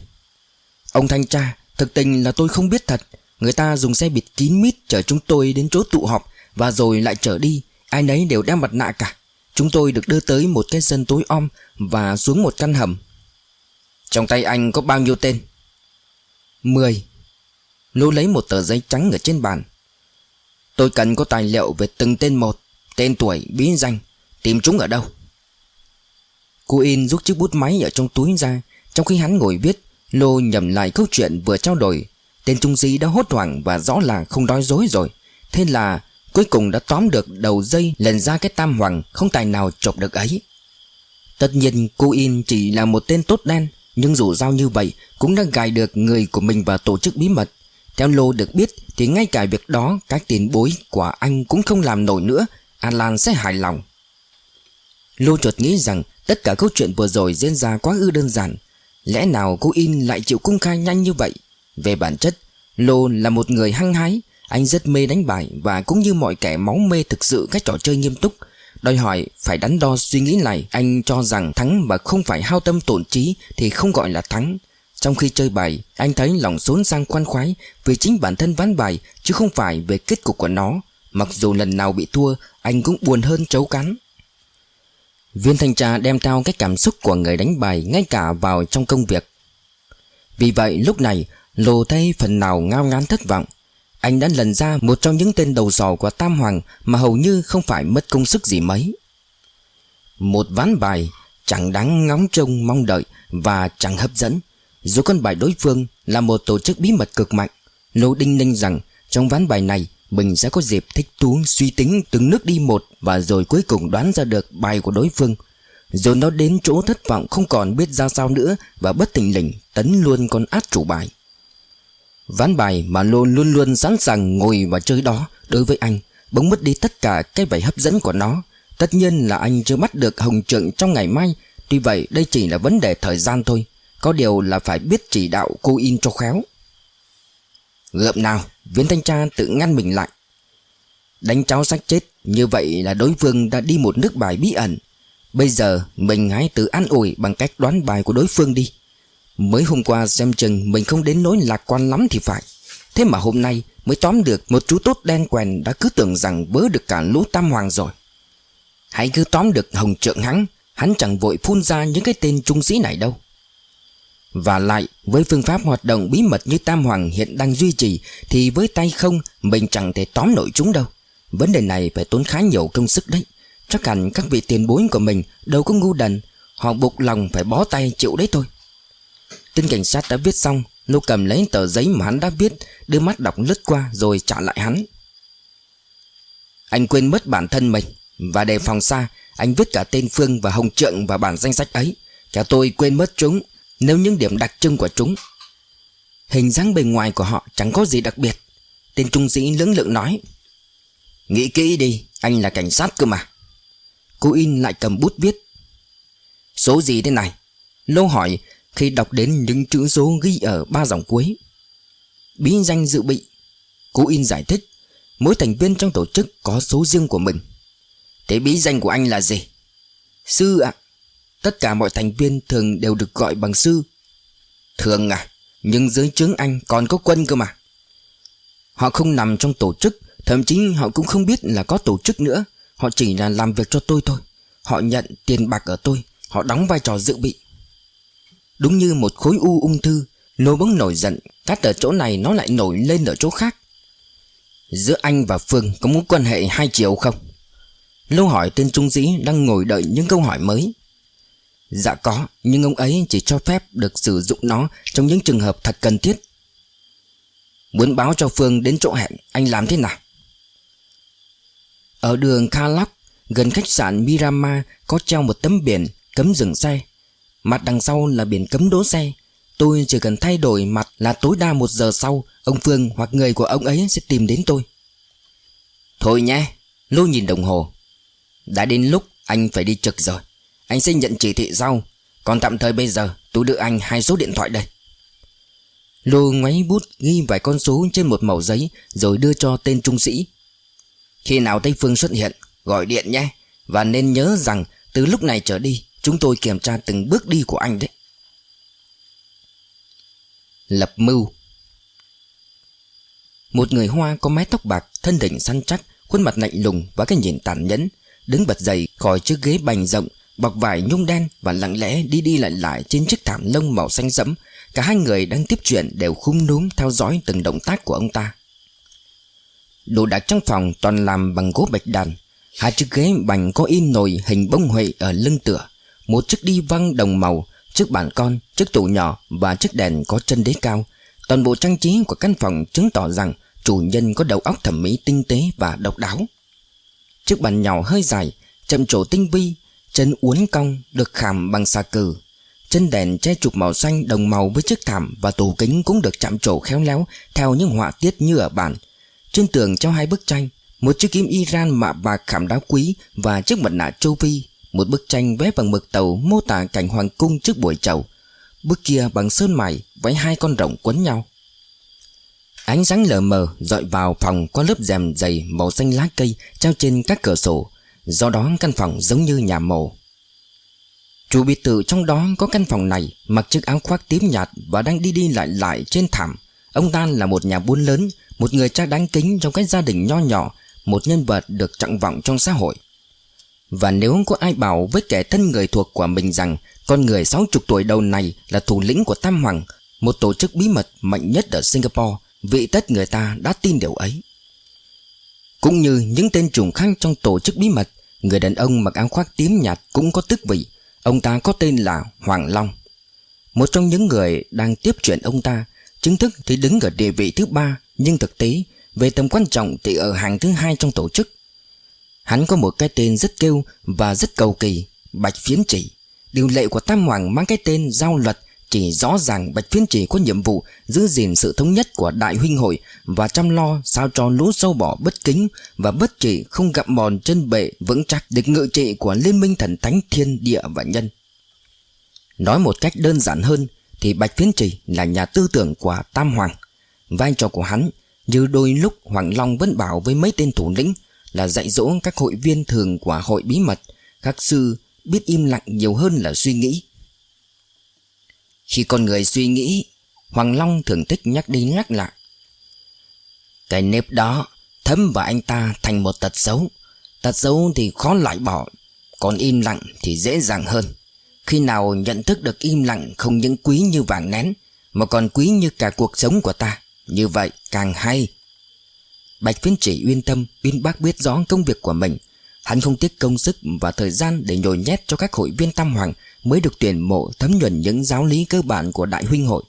Ông thanh tra Thực tình là tôi không biết thật. Người ta dùng xe bịt kín mít chở chúng tôi đến chỗ tụ họp Và rồi lại trở đi. Ai nấy đều đeo mặt nạ cả. Chúng tôi được đưa tới một cái sân tối om Và xuống một căn hầm. Trong tay anh có bao nhiêu tên? Mười. Lô lấy một tờ giấy trắng ở trên bàn. Tôi cần có tài liệu về từng tên một Tên tuổi, bí danh. Tìm chúng ở đâu? Cô In rút chiếc bút máy ở trong túi ra, Trong khi hắn ngồi viết, Lô nhầm lại câu chuyện vừa trao đổi. Tên trung sĩ đã hốt hoảng và rõ là không nói dối rồi. Thế là cuối cùng đã tóm được đầu dây, lần ra cái tam hoàng, không tài nào chộp được ấy. Tất nhiên, cô In chỉ là một tên tốt đen, Nhưng dù sao như vậy, cũng đã gài được người của mình vào tổ chức bí mật. Theo Lô được biết, thì ngay cả việc đó, các tiền bối của anh cũng không làm nổi nữa. Alan sẽ hài lòng. Lô chợt nghĩ rằng tất cả câu chuyện vừa rồi diễn ra quá ư đơn giản. Lẽ nào cô In lại chịu cung khai nhanh như vậy? Về bản chất, Lô là một người hăng hái. Anh rất mê đánh bài Và cũng như mọi kẻ máu mê thực sự các trò chơi nghiêm túc. Đòi hỏi phải đắn đo suy nghĩ này. Anh cho rằng thắng mà không phải hao tâm tổn trí Thì không gọi là thắng. Trong khi chơi bài, Anh thấy lòng xốn sang khoan khoái Vì chính bản thân ván bài Chứ không phải về kết cục của nó. Mặc dù lần nào bị thua, Anh cũng buồn hơn chấu cắn. Viên thanh tra đem theo cái cảm xúc của người đánh bài ngay cả vào trong công việc. Vì vậy lúc này Lô thấy phần nào ngao ngán thất vọng. Anh đã lần ra một trong những tên đầu sò của Tam Hoàng mà hầu như không phải mất công sức gì mấy. Một ván bài chẳng đáng ngóng trông mong đợi và chẳng hấp dẫn. Dù con bài đối phương là một tổ chức bí mật cực mạnh, Lô đinh ninh rằng trong ván bài này mình sẽ có dịp thích thú, suy tính từng nước đi một Và rồi cuối cùng đoán ra được bài của đối phương. Rồi nó đến chỗ thất vọng không còn biết ra sao nữa Và bất tình lình, tấn luôn con át chủ bài. Ván bài mà Lô luôn luôn sẵn sàng ngồi và chơi đó Đối với anh, Bỗng mất đi tất cả cái vẻ hấp dẫn của nó. Tất nhiên là anh chưa bắt được hồng trượng trong ngày mai, Tuy vậy đây chỉ là vấn đề thời gian thôi. Có điều là phải biết chỉ đạo cô in cho khéo. Gợm nào Viên thanh tra tự ngăn mình lại. Đánh cháu sách chết, Như vậy là đối phương đã đi một nước bài bí ẩn. Bây giờ mình hãy tự an ủi Bằng cách đoán bài của đối phương đi. Mới hôm qua xem chừng Mình không đến nỗi lạc quan lắm thì phải. Thế mà hôm nay mới tóm được Một chú tốt đen quèn đã cứ tưởng rằng Vớ được cả lũ tam hoàng rồi. Hãy cứ tóm được hồng trượng hắn Hắn chẳng vội phun ra những cái tên trung sĩ này đâu và lại, với phương pháp hoạt động bí mật như Tam Hoàng hiện đang duy trì, Thì với tay không, mình chẳng thể tóm nổi chúng đâu. Vấn đề này phải tốn khá nhiều công sức đấy. Chắc hẳn các vị tiền bối của mình đâu có ngu đần, Họ buộc lòng phải bó tay chịu đấy thôi. Tên cảnh sát đã viết xong, nô cầm lấy tờ giấy mà hắn đã viết, Đưa mắt đọc lướt qua rồi trả lại hắn. Anh quên mất bản thân mình, Và đề phòng xa, Anh viết cả tên Phương và Hồng Trượng và bản danh sách ấy. Cả tôi quên mất chúng nếu những điểm đặc trưng của chúng, Hình dáng bề ngoài của họ chẳng có gì đặc biệt. Tên trung sĩ lưỡng lượng nói, Nghĩ kỹ đi, Anh là cảnh sát cơ mà. Cô in lại cầm bút viết, Số gì thế này? Lô hỏi khi đọc đến những chữ số ghi ở ba dòng cuối. Bí danh dự bị. Cô in giải thích, Mỗi thành viên trong tổ chức có số riêng của mình. Thế bí danh của anh là gì? Sư ạ. Tất cả mọi thành viên thường đều được gọi bằng sư. Thường à Nhưng dưới trướng anh còn có quân cơ mà. Họ không nằm trong tổ chức, Thậm chí họ cũng không biết là có tổ chức nữa. Họ chỉ là làm việc cho tôi thôi. Họ nhận tiền bạc ở tôi, Họ đóng vai trò dự bị. Đúng như một khối u ung thư nô bỗng nổi giận, Cắt ở chỗ này nó lại nổi lên ở chỗ khác. Giữa anh và Phương có mối quan hệ hai chiều không? lâu hỏi tên trung sĩ đang ngồi đợi những câu hỏi mới. Dạ có, Nhưng ông ấy chỉ cho phép được sử dụng nó Trong những trường hợp thật cần thiết. Muốn báo cho Phương đến chỗ hẹn, Anh làm thế nào? Ở đường Kha Lóc, Gần khách sạn Mirama, có treo một tấm biển cấm dừng xe. Mặt đằng sau là biển cấm đỗ xe. Tôi chỉ cần thay đổi mặt là tối đa một giờ sau, Ông Phương hoặc người của ông ấy sẽ tìm đến tôi. Thôi nhé Lô nhìn đồng hồ. Đã đến lúc anh phải đi trực rồi. Anh sẽ nhận chỉ thị sau. Còn tạm thời bây giờ, tôi đưa anh hai số điện thoại đây. Lô ngoáy bút ghi vài con số trên một mẩu giấy, Rồi đưa cho tên trung sĩ. Khi nào Tây Phương xuất hiện, Gọi điện nhé. Và nên nhớ rằng, từ lúc này trở đi, Chúng tôi kiểm tra từng bước đi của anh đấy. Lập mưu. Một người Hoa có mái tóc bạc, Thân đỉnh săn chắc, Khuôn mặt lạnh lùng và cái nhìn tàn nhẫn, Đứng bật dậy khỏi chiếc ghế bành rộng Bọc vải nhung đen và lặng lẽ đi đi lại lại Trên chiếc thảm lông màu xanh sẫm. Cả hai người đang tiếp chuyện đều khung núm Theo dõi từng động tác của ông ta. Đồ đạc trong phòng toàn làm bằng gỗ bạch đàn. Hai chiếc ghế bành có in nồi hình bông huệ ở lưng tựa. Một chiếc đi văng đồng màu Chiếc bàn con, chiếc tủ nhỏ và chiếc đèn có chân đế cao. Toàn bộ trang trí của căn phòng chứng tỏ rằng Chủ nhân có đầu óc thẩm mỹ tinh tế và độc đáo. Chiếc bàn nhỏ hơi dài Chậm trổ tinh vi Chân uốn cong được khảm bằng xà cừ Chân đèn che chụp màu xanh đồng màu với chiếc thảm Và tủ kính cũng được chạm trổ khéo léo Theo những họa tiết như ở bản. Trên tường treo hai bức tranh, Một chiếc kim Iran mạ bạc khảm đá quý Và chiếc mặt nạ châu Phi, Một bức tranh vẽ bằng mực tàu mô tả cảnh hoàng cung trước buổi chầu. Bức kia bằng sơn mài vẽ hai con rồng quấn nhau. Ánh sáng lờ mờ dọi vào phòng qua lớp rèm dày màu xanh lá cây treo trên các cửa sổ. Do đó căn phòng giống như nhà mồ Chủ biệt thự trong đó có căn phòng này Mặc chiếc áo khoác tím nhạt Và đang đi đi lại lại trên thảm. Ông ta là một nhà buôn lớn, Một người cha đáng kính trong cái gia đình nho nhỏ, Một nhân vật được trọng vọng trong xã hội. Và nếu có ai bảo với kẻ thân người thuộc của mình rằng Con người 60 tuổi đầu này là thủ lĩnh của Tam Hoàng, Một tổ chức bí mật mạnh nhất ở Singapore, Vị tất người ta đã tin điều ấy. Cũng như những tên trùng khác trong tổ chức bí mật, Người đàn ông mặc áo khoác tím nhạt cũng có tức vị. Ông ta có tên là Hoàng Long. Một trong những người đang tiếp chuyện ông ta, Chính thức thì đứng ở địa vị thứ ba, Nhưng thực tế, Về tầm quan trọng thì ở hàng thứ hai trong tổ chức. Hắn có một cái tên rất kêu Và rất cầu kỳ, Bạch Phiến Chỉ. Điều lệ của Tam Hoàng mang cái tên Giao Luật chỉ rõ ràng Bạch Phiến Chỉ có nhiệm vụ Giữ gìn sự thống nhất của Đại Huynh Hội Và chăm lo sao cho lũ sâu bỏ bất kính Và bất trị không gặm mòn chân bệ Vững chắc địch ngự trị của Liên minh thần thánh thiên địa và nhân. Nói một cách đơn giản hơn Thì Bạch Phiến Chỉ là nhà tư tưởng của Tam Hoàng. Vai trò của hắn, Như đôi lúc Hoàng Long vẫn bảo với mấy tên thủ lĩnh, Là dạy dỗ các hội viên thường của hội bí mật, Các sư biết im lặng nhiều hơn là suy nghĩ. Khi con người suy nghĩ, Hoàng Long thường thích nhắc đi nhắc lại. Cái nếp đó thấm vào anh ta thành một tật xấu. Tật xấu thì khó loại bỏ, Còn im lặng thì dễ dàng hơn. Khi nào nhận thức được im lặng không những quý như vàng nén, Mà còn quý như cả cuộc sống của ta, Như vậy càng hay. Bạch phiến chỉ uyên tâm, Uyên bác biết rõ công việc của mình. Hắn không tiếc công sức và thời gian để nhồi nhét cho các hội viên tam hoàng mới được tuyển mộ thấm nhuần những giáo lý cơ bản của đại huynh hội.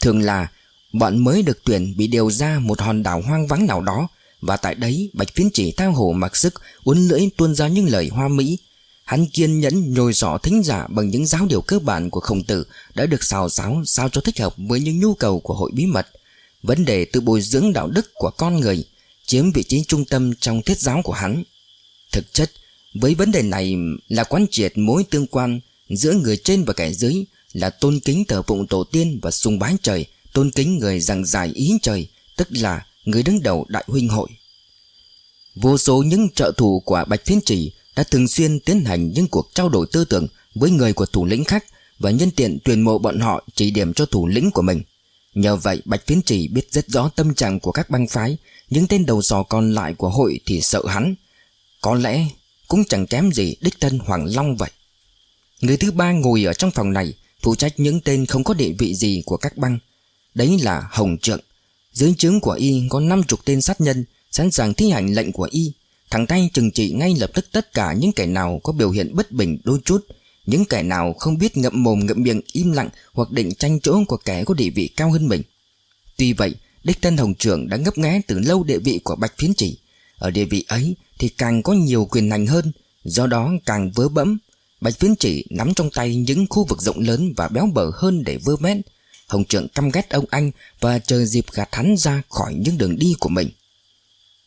Thường là bọn mới được tuyển bị điều ra một hòn đảo hoang vắng nào đó và tại đấy Bạch Phiến chỉ thao hồ mặc sức uốn lưỡi tuôn ra những lời hoa mỹ. Hắn kiên nhẫn nhồi sọ thính giả bằng những giáo điều cơ bản của khổng tử đã được xào xáo sao cho thích hợp với những nhu cầu của hội bí mật. Vấn đề từ bồi dưỡng đạo đức của con người chiếm vị trí trung tâm trong thiết giáo của hắn. Thực chất, với vấn đề này là quán triệt mối tương quan giữa người trên và kẻ dưới là tôn kính thờ phụng tổ tiên và sùng bái trời, tôn kính người giảng giải ý trời, tức là người đứng đầu đại huynh hội. Vô số những trợ thủ của Bạch Phiến trì đã thường xuyên tiến hành những cuộc trao đổi tư tưởng với người của thủ lĩnh khác và nhân tiện tuyển mộ bọn họ chỉ điểm cho thủ lĩnh của mình. Nhờ vậy Bạch Phiến trì biết rất rõ tâm trạng của các băng phái, những tên đầu sò còn lại của hội thì sợ hắn, có lẽ cũng chẳng kém gì đích thân Hoàng Long vậy Người thứ ba ngồi ở trong phòng này, Phụ trách những tên không có địa vị gì của các băng. Đấy là Hồng Trượng. Dưới chứng của y có năm chục tên sát nhân, Sẵn sàng thi hành lệnh của y. Thằng tay trừng trị ngay lập tức tất cả những kẻ nào có biểu hiện bất bình đôi chút. Những kẻ nào không biết ngậm mồm ngậm miệng, im lặng Hoặc định tranh chỗ của kẻ có địa vị cao hơn mình. Tuy vậy, Đích thân Hồng Trưởng đã ngấp nghé từ lâu địa vị của Bạch Phiến Chỉ. Ở địa vị ấy thì càng có nhiều quyền hành hơn, Do đó càng vớ bẫm. Bạch Phiến chỉ nắm trong tay những khu vực rộng lớn và béo bở hơn để vơ vét. Hồng Trượng căm ghét ông anh và chờ dịp gạt hắn ra khỏi những đường đi của mình.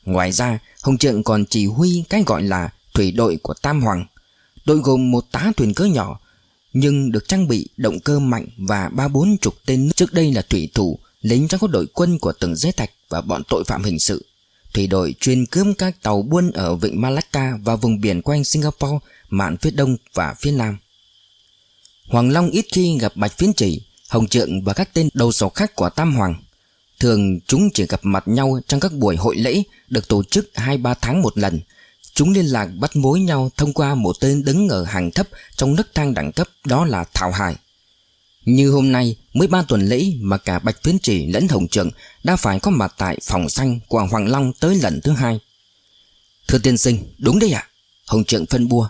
Ngoài ra, Hồng Trượng còn chỉ huy cái gọi là thủy đội của Tam Hoàng. Đội gồm một tá thuyền cỡ nhỏ, Nhưng được trang bị động cơ mạnh và ba bốn chục tên trước đây là thủy thủ, Lính trong các đội quân của từng giới thạch và bọn tội phạm hình sự. Thủy đội chuyên cướp các tàu buôn ở vịnh Malacca và vùng biển quanh Singapore, mạn phía đông và phía nam. Hoàng Long ít khi gặp Bạch Phiến Chỉ, Hồng Trượng và các tên đầu sỏ khác của Tam Hoàng. Thường chúng chỉ gặp mặt nhau trong các buổi hội lễ được tổ chức 2-3 tháng một lần. Chúng liên lạc bắt mối nhau thông qua một tên đứng ở hàng thấp trong nước thang đẳng cấp đó là Thảo Hải. Như hôm nay mới ba tuần lễ mà cả Bạch Tuyến Chỉ lẫn Hồng Trượng đã phải có mặt tại phòng xanh của Hoàng Long tới lần thứ hai. Thưa tiên sinh, đúng đấy ạ. Hồng Trượng phân bua.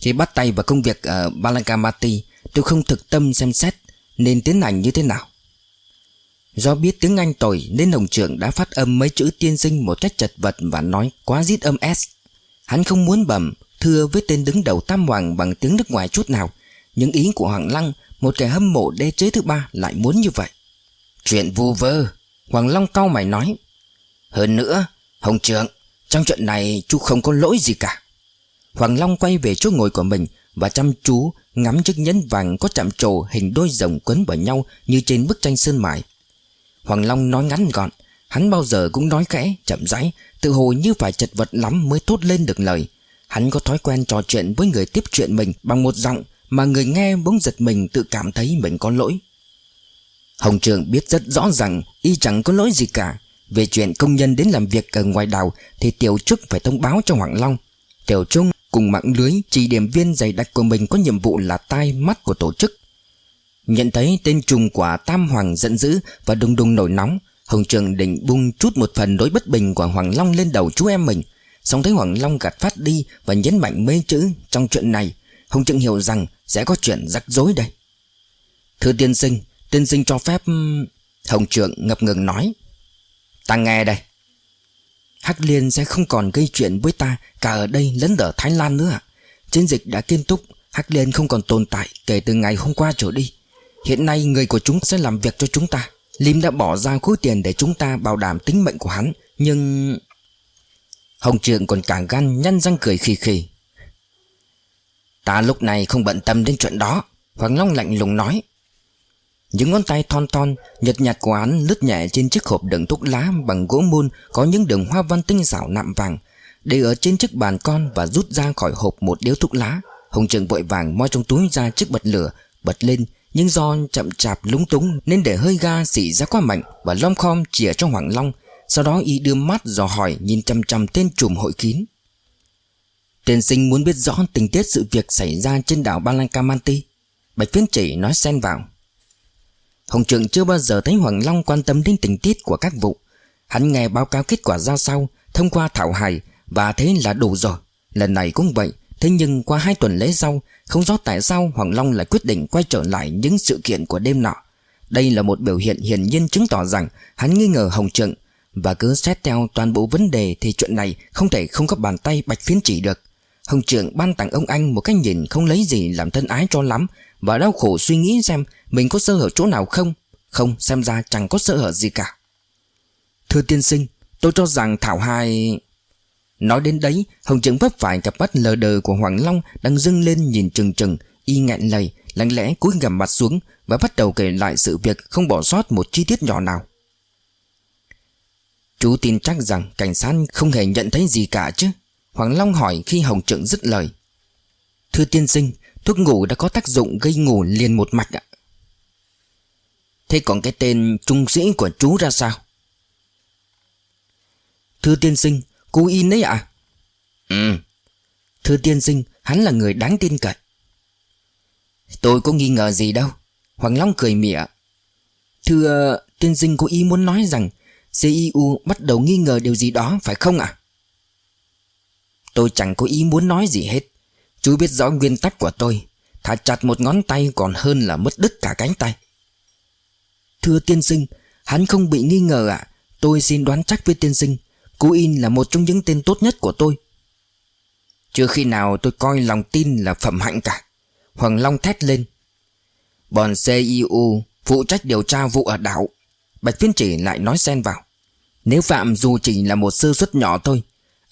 Khi bắt tay vào công việc ở Balangamati, tôi không thực tâm xem xét nên tiến hành như thế nào. Do biết tiếng Anh tồi nên Hồng Trượng đã phát âm mấy chữ tiên sinh một cách chật vật và nói quá rít âm S. Hắn không muốn bẩm thưa với tên đứng đầu Tam Hoàng bằng tiếng nước ngoài chút nào. Những ý của Hoàng Lăng một kẻ hâm mộ đế chế thứ ba lại muốn như vậy. Chuyện vu vơ Hoàng Long cao mày nói. Hơn nữa Hồng Trượng Trong chuyện này chú không có lỗi gì cả. Hoàng Long quay về chỗ ngồi của mình Và chăm chú ngắm chiếc nhẫn vàng Có chạm trổ hình đôi rồng quấn vào nhau Như trên bức tranh sơn mài. Hoàng Long nói ngắn gọn Hắn bao giờ cũng nói khẽ, chậm rãi Tự hồ như phải chật vật lắm mới thốt lên được lời. Hắn có thói quen trò chuyện với người tiếp chuyện mình Bằng một giọng mà người nghe bỗng giật mình tự cảm thấy mình có lỗi. Hồng Trường biết rất rõ rằng Y chẳng có lỗi gì cả. Về chuyện công nhân đến làm việc ở ngoài đảo Thì Tiểu Trúc phải thông báo cho Hoàng Long. Tiểu Trung cùng mạng lưới, Chỉ điểm viên dày đặc của mình có nhiệm vụ là tai mắt của tổ chức. Nhận thấy tên trùng quả Tam Hoàng giận dữ Và đùng đùng nổi nóng, Hồng Trường định bung chút một phần đối bất bình của Hoàng Long lên đầu chú em mình. Xong thấy Hoàng Long gạt phát đi Và nhấn mạnh mấy chữ trong chuyện này, Hồng Trường hiểu rằng sẽ có chuyện rắc rối đây. Thưa tiên sinh Tiên sinh cho phép Hồng Trượng ngập ngừng nói. Ta nghe đây. Hắc Liên sẽ không còn gây chuyện với ta Cả ở đây lẫn ở Thái Lan nữa Chiến dịch đã kiên túc Hắc Liên không còn tồn tại kể từ ngày hôm qua trở đi. Hiện nay người của chúng sẽ làm việc cho chúng ta. Lim đã bỏ ra khối tiền để chúng ta bảo đảm tính mệnh của hắn, Nhưng Hồng Trượng còn càng gan nhăn răng cười khì khì. Ta lúc này không bận tâm đến chuyện đó. Hoàng Long lạnh lùng nói. Những ngón tay thon thon Nhật nhạt của hắn lướt nhẹ trên chiếc hộp đựng thuốc lá Bằng gỗ mun Có những đường hoa văn tinh xảo nạm vàng, Để ở trên chiếc bàn con Và rút ra khỏi hộp một điếu thuốc lá. Hồng Trường vội vàng moi trong túi ra chiếc bật lửa, Bật lên, Nhưng do chậm chạp lúng túng Nên để hơi ga xỉ ra quá mạnh Và lom khom chìa cho Hoàng Long. Sau đó y đưa mắt dò hỏi, Nhìn chăm chăm tên trùm hội kín. Tiên sinh muốn biết rõ tình tiết sự việc xảy ra trên đảo Balankamanti Bạch phiến chỉ nói xen vào. Hồng trưởng chưa bao giờ thấy Hoàng Long quan tâm đến tình tiết của các vụ. Hắn nghe báo cáo kết quả ra sau Thông qua thảo hài Và thế là đủ rồi. Lần này cũng vậy, Thế nhưng qua hai tuần lễ sau, Không rõ tại sao Hoàng Long lại quyết định quay trở lại những sự kiện của đêm nọ. Đây là một biểu hiện hiển nhiên chứng tỏ rằng Hắn nghi ngờ Hồng Trượng, Và cứ xét theo toàn bộ vấn đề Thì chuyện này không thể không có bàn tay bạch phiến chỉ được. Hồng trưởng ban tặng ông anh một cái nhìn không lấy gì làm thân ái cho lắm Và đau khổ suy nghĩ xem mình có sơ hở chỗ nào không. Không, xem ra chẳng có sơ hở gì cả. Thưa tiên sinh, Tôi cho rằng Thảo Hai Nói đến đấy, Hồng trưởng vấp phải cặp mắt lờ đờ của Hoàng Long Đang dâng lên nhìn trừng trừng, Y nghẹn lầy, Lặng lẽ cúi gằm mặt xuống Và bắt đầu kể lại sự việc không bỏ sót một chi tiết nhỏ nào. Chú tin chắc rằng cảnh sát không hề nhận thấy gì cả chứ? Hoàng Long hỏi khi Hồng Trượng dứt lời. Thưa tiên sinh Thuốc ngủ đã có tác dụng gây ngủ liền một mạch ạ. Thế còn cái tên trung sĩ của chú ra sao? Thưa tiên sinh Cô in đấy ạ. Ừ. Thưa tiên sinh Hắn là người đáng tin cậy. Tôi có nghi ngờ gì đâu. Hoàng Long cười mỉa. Thưa tiên sinh có ý muốn nói rằng CIU bắt đầu nghi ngờ điều gì đó phải không ạ Tôi chẳng có ý muốn nói gì hết. Chú biết rõ nguyên tắc của tôi. Thả chặt một ngón tay còn hơn là mất đứt cả cánh tay. Thưa tiên sinh, Hắn không bị nghi ngờ ạ. Tôi xin đoán chắc với tiên sinh, cú In là một trong những tên tốt nhất của tôi. Chưa khi nào tôi coi lòng tin là phẩm hạnh cả. Hoàng Long thét lên. Bọn CIU phụ trách điều tra vụ ở đảo. Bạch phiên chỉ lại nói xen vào. Nếu Phạm dù chỉ là một sơ suất nhỏ thôi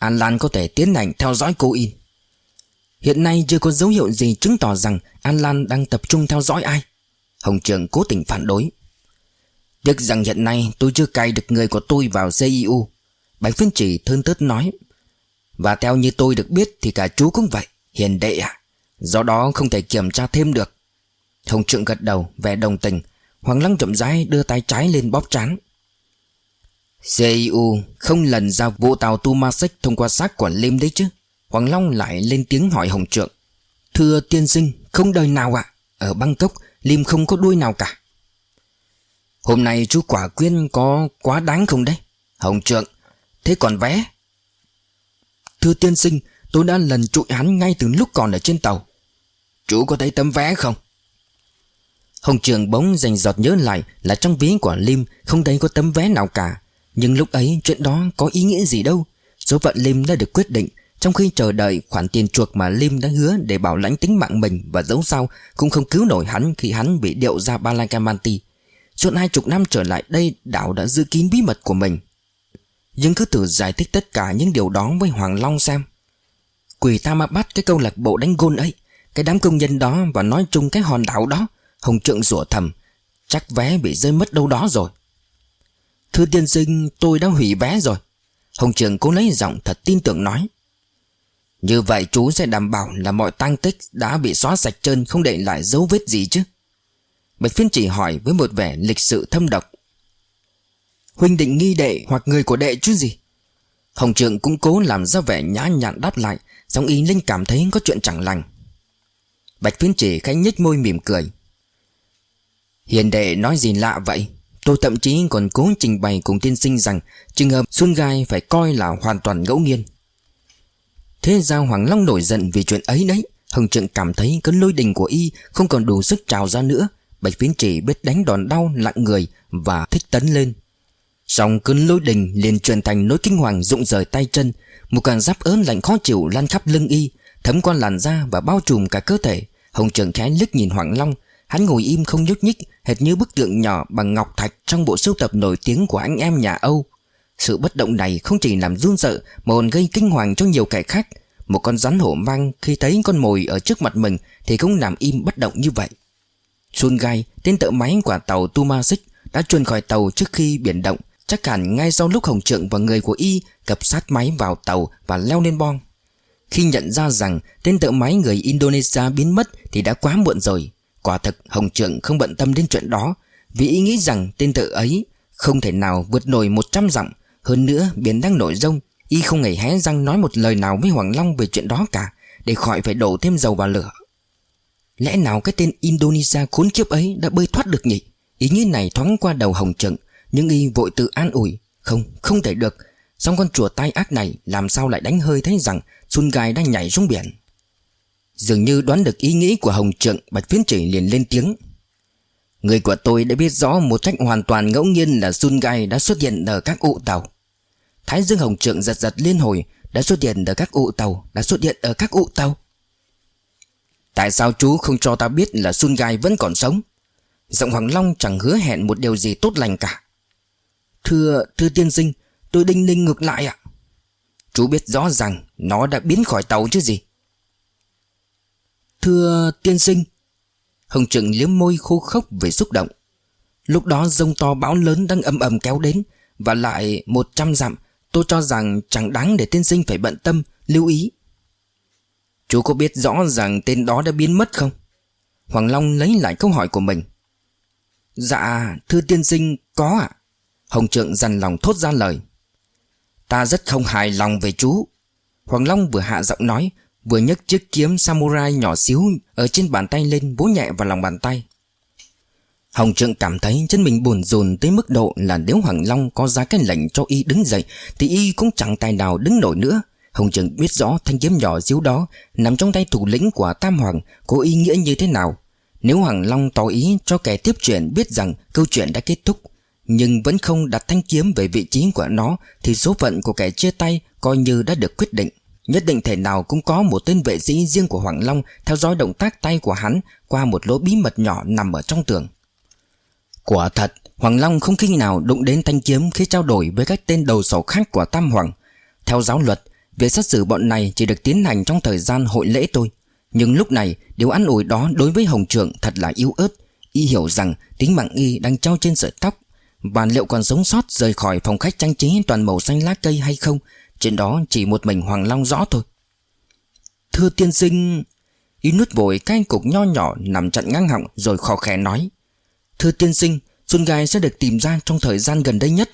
An Lan có thể tiến hành theo dõi cô In. Hiện nay chưa có dấu hiệu gì chứng tỏ rằng An Lan đang tập trung theo dõi ai. Hồng Trường cố tình phản đối. Tiếc rằng hiện nay tôi chưa cài được người của tôi vào CIU Bạch Phiên Chỉ thơn tớt nói, Và theo như tôi được biết thì cả chú cũng vậy, Hiền đệ à Do đó không thể kiểm tra thêm được. Hồng Trượng gật đầu, vẻ đồng tình. Hoàng Lăng chậm rãi đưa tay trái lên bóp trán. CIU không lần ra vụ tàu Tu Ma Sách thông qua xác của Lim đấy chứ? Hoàng Long lại lên tiếng hỏi Hồng Trượng. Thưa tiên sinh, không đời nào ạ. Ở Bangkok Lim không có đuôi nào cả. Hôm nay chú quả quyên có quá đáng không đấy? Hồng Trượng, Thế còn vé? Thưa tiên sinh, Tôi đã lần trụi hắn ngay từ lúc còn ở trên tàu. Chú có thấy tấm vé không? Hồng Trường bỗng dành giọt nhớ lại Là trong ví của Lim Không thấy có tấm vé nào cả. Nhưng lúc ấy chuyện đó có ý nghĩa gì đâu. Số phận Lim đã được quyết định. Trong khi chờ đợi khoản tiền chuộc mà Lim đã hứa Để bảo lãnh tính mạng mình Và dẫu sao, cũng không cứu nổi hắn Khi hắn bị điệu ra Balakamanti Suốt hai chục năm trở lại đây, Đảo đã giữ kín bí mật của mình. Nhưng cứ thử giải thích tất cả những điều đó với Hoàng Long xem. Quỷ ta mà bắt cái câu lạc bộ đánh gôn ấy, Cái đám công nhân đó Và nói chung cái hòn đảo đó, Hồng Trượng rủa thầm, Chắc vé bị rơi mất đâu đó rồi. Thưa tiên sinh, tôi đã hủy vé rồi. Hồng Trường cố lấy giọng thật tin tưởng nói. Như vậy chú sẽ đảm bảo là mọi tang tích đã bị xóa sạch trơn, không để lại dấu vết gì chứ? Bạch phiên chỉ hỏi với một vẻ lịch sự thâm độc. Huynh định nghi đệ hoặc người của đệ chứ gì? Hồng Trường cũng cố làm ra vẻ nhã nhặn đáp lại, giọng y Linh cảm thấy có chuyện chẳng lành. Bạch phiên chỉ khẽ nhếch môi mỉm cười. Hiền đệ nói gì lạ vậy? Tôi thậm chí còn cố trình bày cùng tiên sinh rằng Trường hợp Xuân Gai phải coi là hoàn toàn ngẫu nhiên. Thế ra Hoàng Long nổi giận vì chuyện ấy đấy. Hồng Trượng cảm thấy cơn lôi đình của y Không còn đủ sức trào ra nữa. Bạch phiến chỉ biết đánh đòn đau lặng người Và thích tấn lên. Xong cơn lôi đình liền chuyển thành nỗi kinh hoàng rụng rời tay chân. Một cảm giáp ớn lạnh khó chịu lan khắp lưng y, Thấm qua làn da và bao trùm cả cơ thể. Hồng Trượng khẽ liếc nhìn Hoàng Long. Hắn ngồi im không nhúc nhích Hệt như bức tượng nhỏ bằng ngọc thạch Trong bộ sưu tập nổi tiếng của anh em nhà Âu. Sự bất động này không chỉ làm run sợ Mà còn gây kinh hoàng cho nhiều kẻ khác. Một con rắn hổ mang khi thấy con mồi ở trước mặt mình Thì cũng nằm im bất động như vậy. Sun Gai, tên tự máy của tàu Tumasic, Đã chuồn khỏi tàu trước khi biển động. Chắc hẳn ngay sau lúc Hồng Trượng và người của Y Cập sát máy vào tàu và leo lên bong. Khi nhận ra rằng tên tự máy người Indonesia biến mất Thì đã quá muộn rồi. Quả thực Hồng Trượng không bận tâm đến chuyện đó Vì ý nghĩ rằng tên tự ấy Không thể nào vượt nổi 100 dặm. Hơn nữa biển đang nổi rông Y không hề hé răng nói một lời nào với Hoàng Long về chuyện đó cả Để khỏi phải đổ thêm dầu vào lửa. Lẽ nào cái tên Indonesia khốn kiếp ấy đã bơi thoát được nhỉ? Ý nghĩ này thoáng qua đầu Hồng Trượng Nhưng y vội tự an ủi Không, không thể được. Xong con chùa tai ác này làm sao lại đánh hơi thấy rằng Sun Gai đang nhảy xuống biển? Dường như đoán được ý nghĩ của Hồng Trượng Bạch Phiến Chỉ liền lên tiếng. Người của tôi đã biết rõ một cách hoàn toàn ngẫu nhiên là Sun Gai đã xuất hiện ở các ụ tàu. Thái Dương Hồng Trượng giật giật liên hồi Đã xuất hiện ở các ụ tàu Đã xuất hiện ở các ụ tàu. Tại sao chú không cho ta biết là Sun Gai vẫn còn sống? Giọng Hoàng Long chẳng hứa hẹn một điều gì tốt lành cả. Thưa, thưa tiên sinh Tôi đinh ninh ngược lại ạ. Chú biết rõ rằng Nó đã biến khỏi tàu chứ gì? Thưa tiên sinh. Hồng Trừng liếm môi khô khốc về xúc động. Lúc đó rông to bão lớn đang ầm ầm kéo đến Và lại một trăm dặm, Tôi cho rằng chẳng đáng để tiên sinh phải bận tâm, Lưu ý. Chú có biết rõ rằng tên đó đã biến mất không? Hoàng Long lấy lại câu hỏi của mình. Dạ thưa tiên sinh, có ạ. Hồng Trượng dằn lòng thốt ra lời. Ta rất không hài lòng về chú. Hoàng Long vừa hạ giọng nói Vừa nhấc chiếc kiếm samurai nhỏ xíu Ở trên bàn tay lên vỗ nhẹ vào lòng bàn tay. Hồng Trượng cảm thấy chân mình buồn rồn tới mức độ là nếu Hoàng Long có ra cái lệnh cho y đứng dậy, Thì y cũng chẳng tài nào đứng nổi nữa. Hồng Trượng biết rõ thanh kiếm nhỏ xíu đó Nằm trong tay thủ lĩnh của Tam Hoàng Có ý nghĩa như thế nào. Nếu Hoàng Long tỏ ý cho kẻ tiếp chuyện biết rằng câu chuyện đã kết thúc, Nhưng vẫn không đặt thanh kiếm về vị trí của nó, Thì số phận của kẻ chia tay Coi như đã được quyết định. Nhất định thể nào cũng có một tên vệ sĩ riêng của Hoàng Long Theo dõi động tác tay của hắn Qua một lỗ bí mật nhỏ nằm ở trong tường. Quả thật, Hoàng Long không khi nào đụng đến thanh kiếm Khi trao đổi với các tên đầu sổ khác của Tam Hoàng. Theo giáo luật, Việc xét xử bọn này chỉ được tiến hành trong thời gian hội lễ thôi. Nhưng lúc này, Điều ăn ủi đó đối với Hồng Trượng thật là yếu ớt. Y hiểu rằng tính mạng Y đang trao trên sợi tóc. Và liệu còn sống sót rời khỏi phòng khách trang trí toàn màu xanh lá cây hay không trên đó chỉ một mình Hoàng Long rõ thôi. Thưa tiên sinh, Y nuốt vội cái cục nho nhỏ nằm chặn ngang họng rồi khó khẽ nói. Thưa tiên sinh, Xuân Gai sẽ được tìm ra trong thời gian gần đây nhất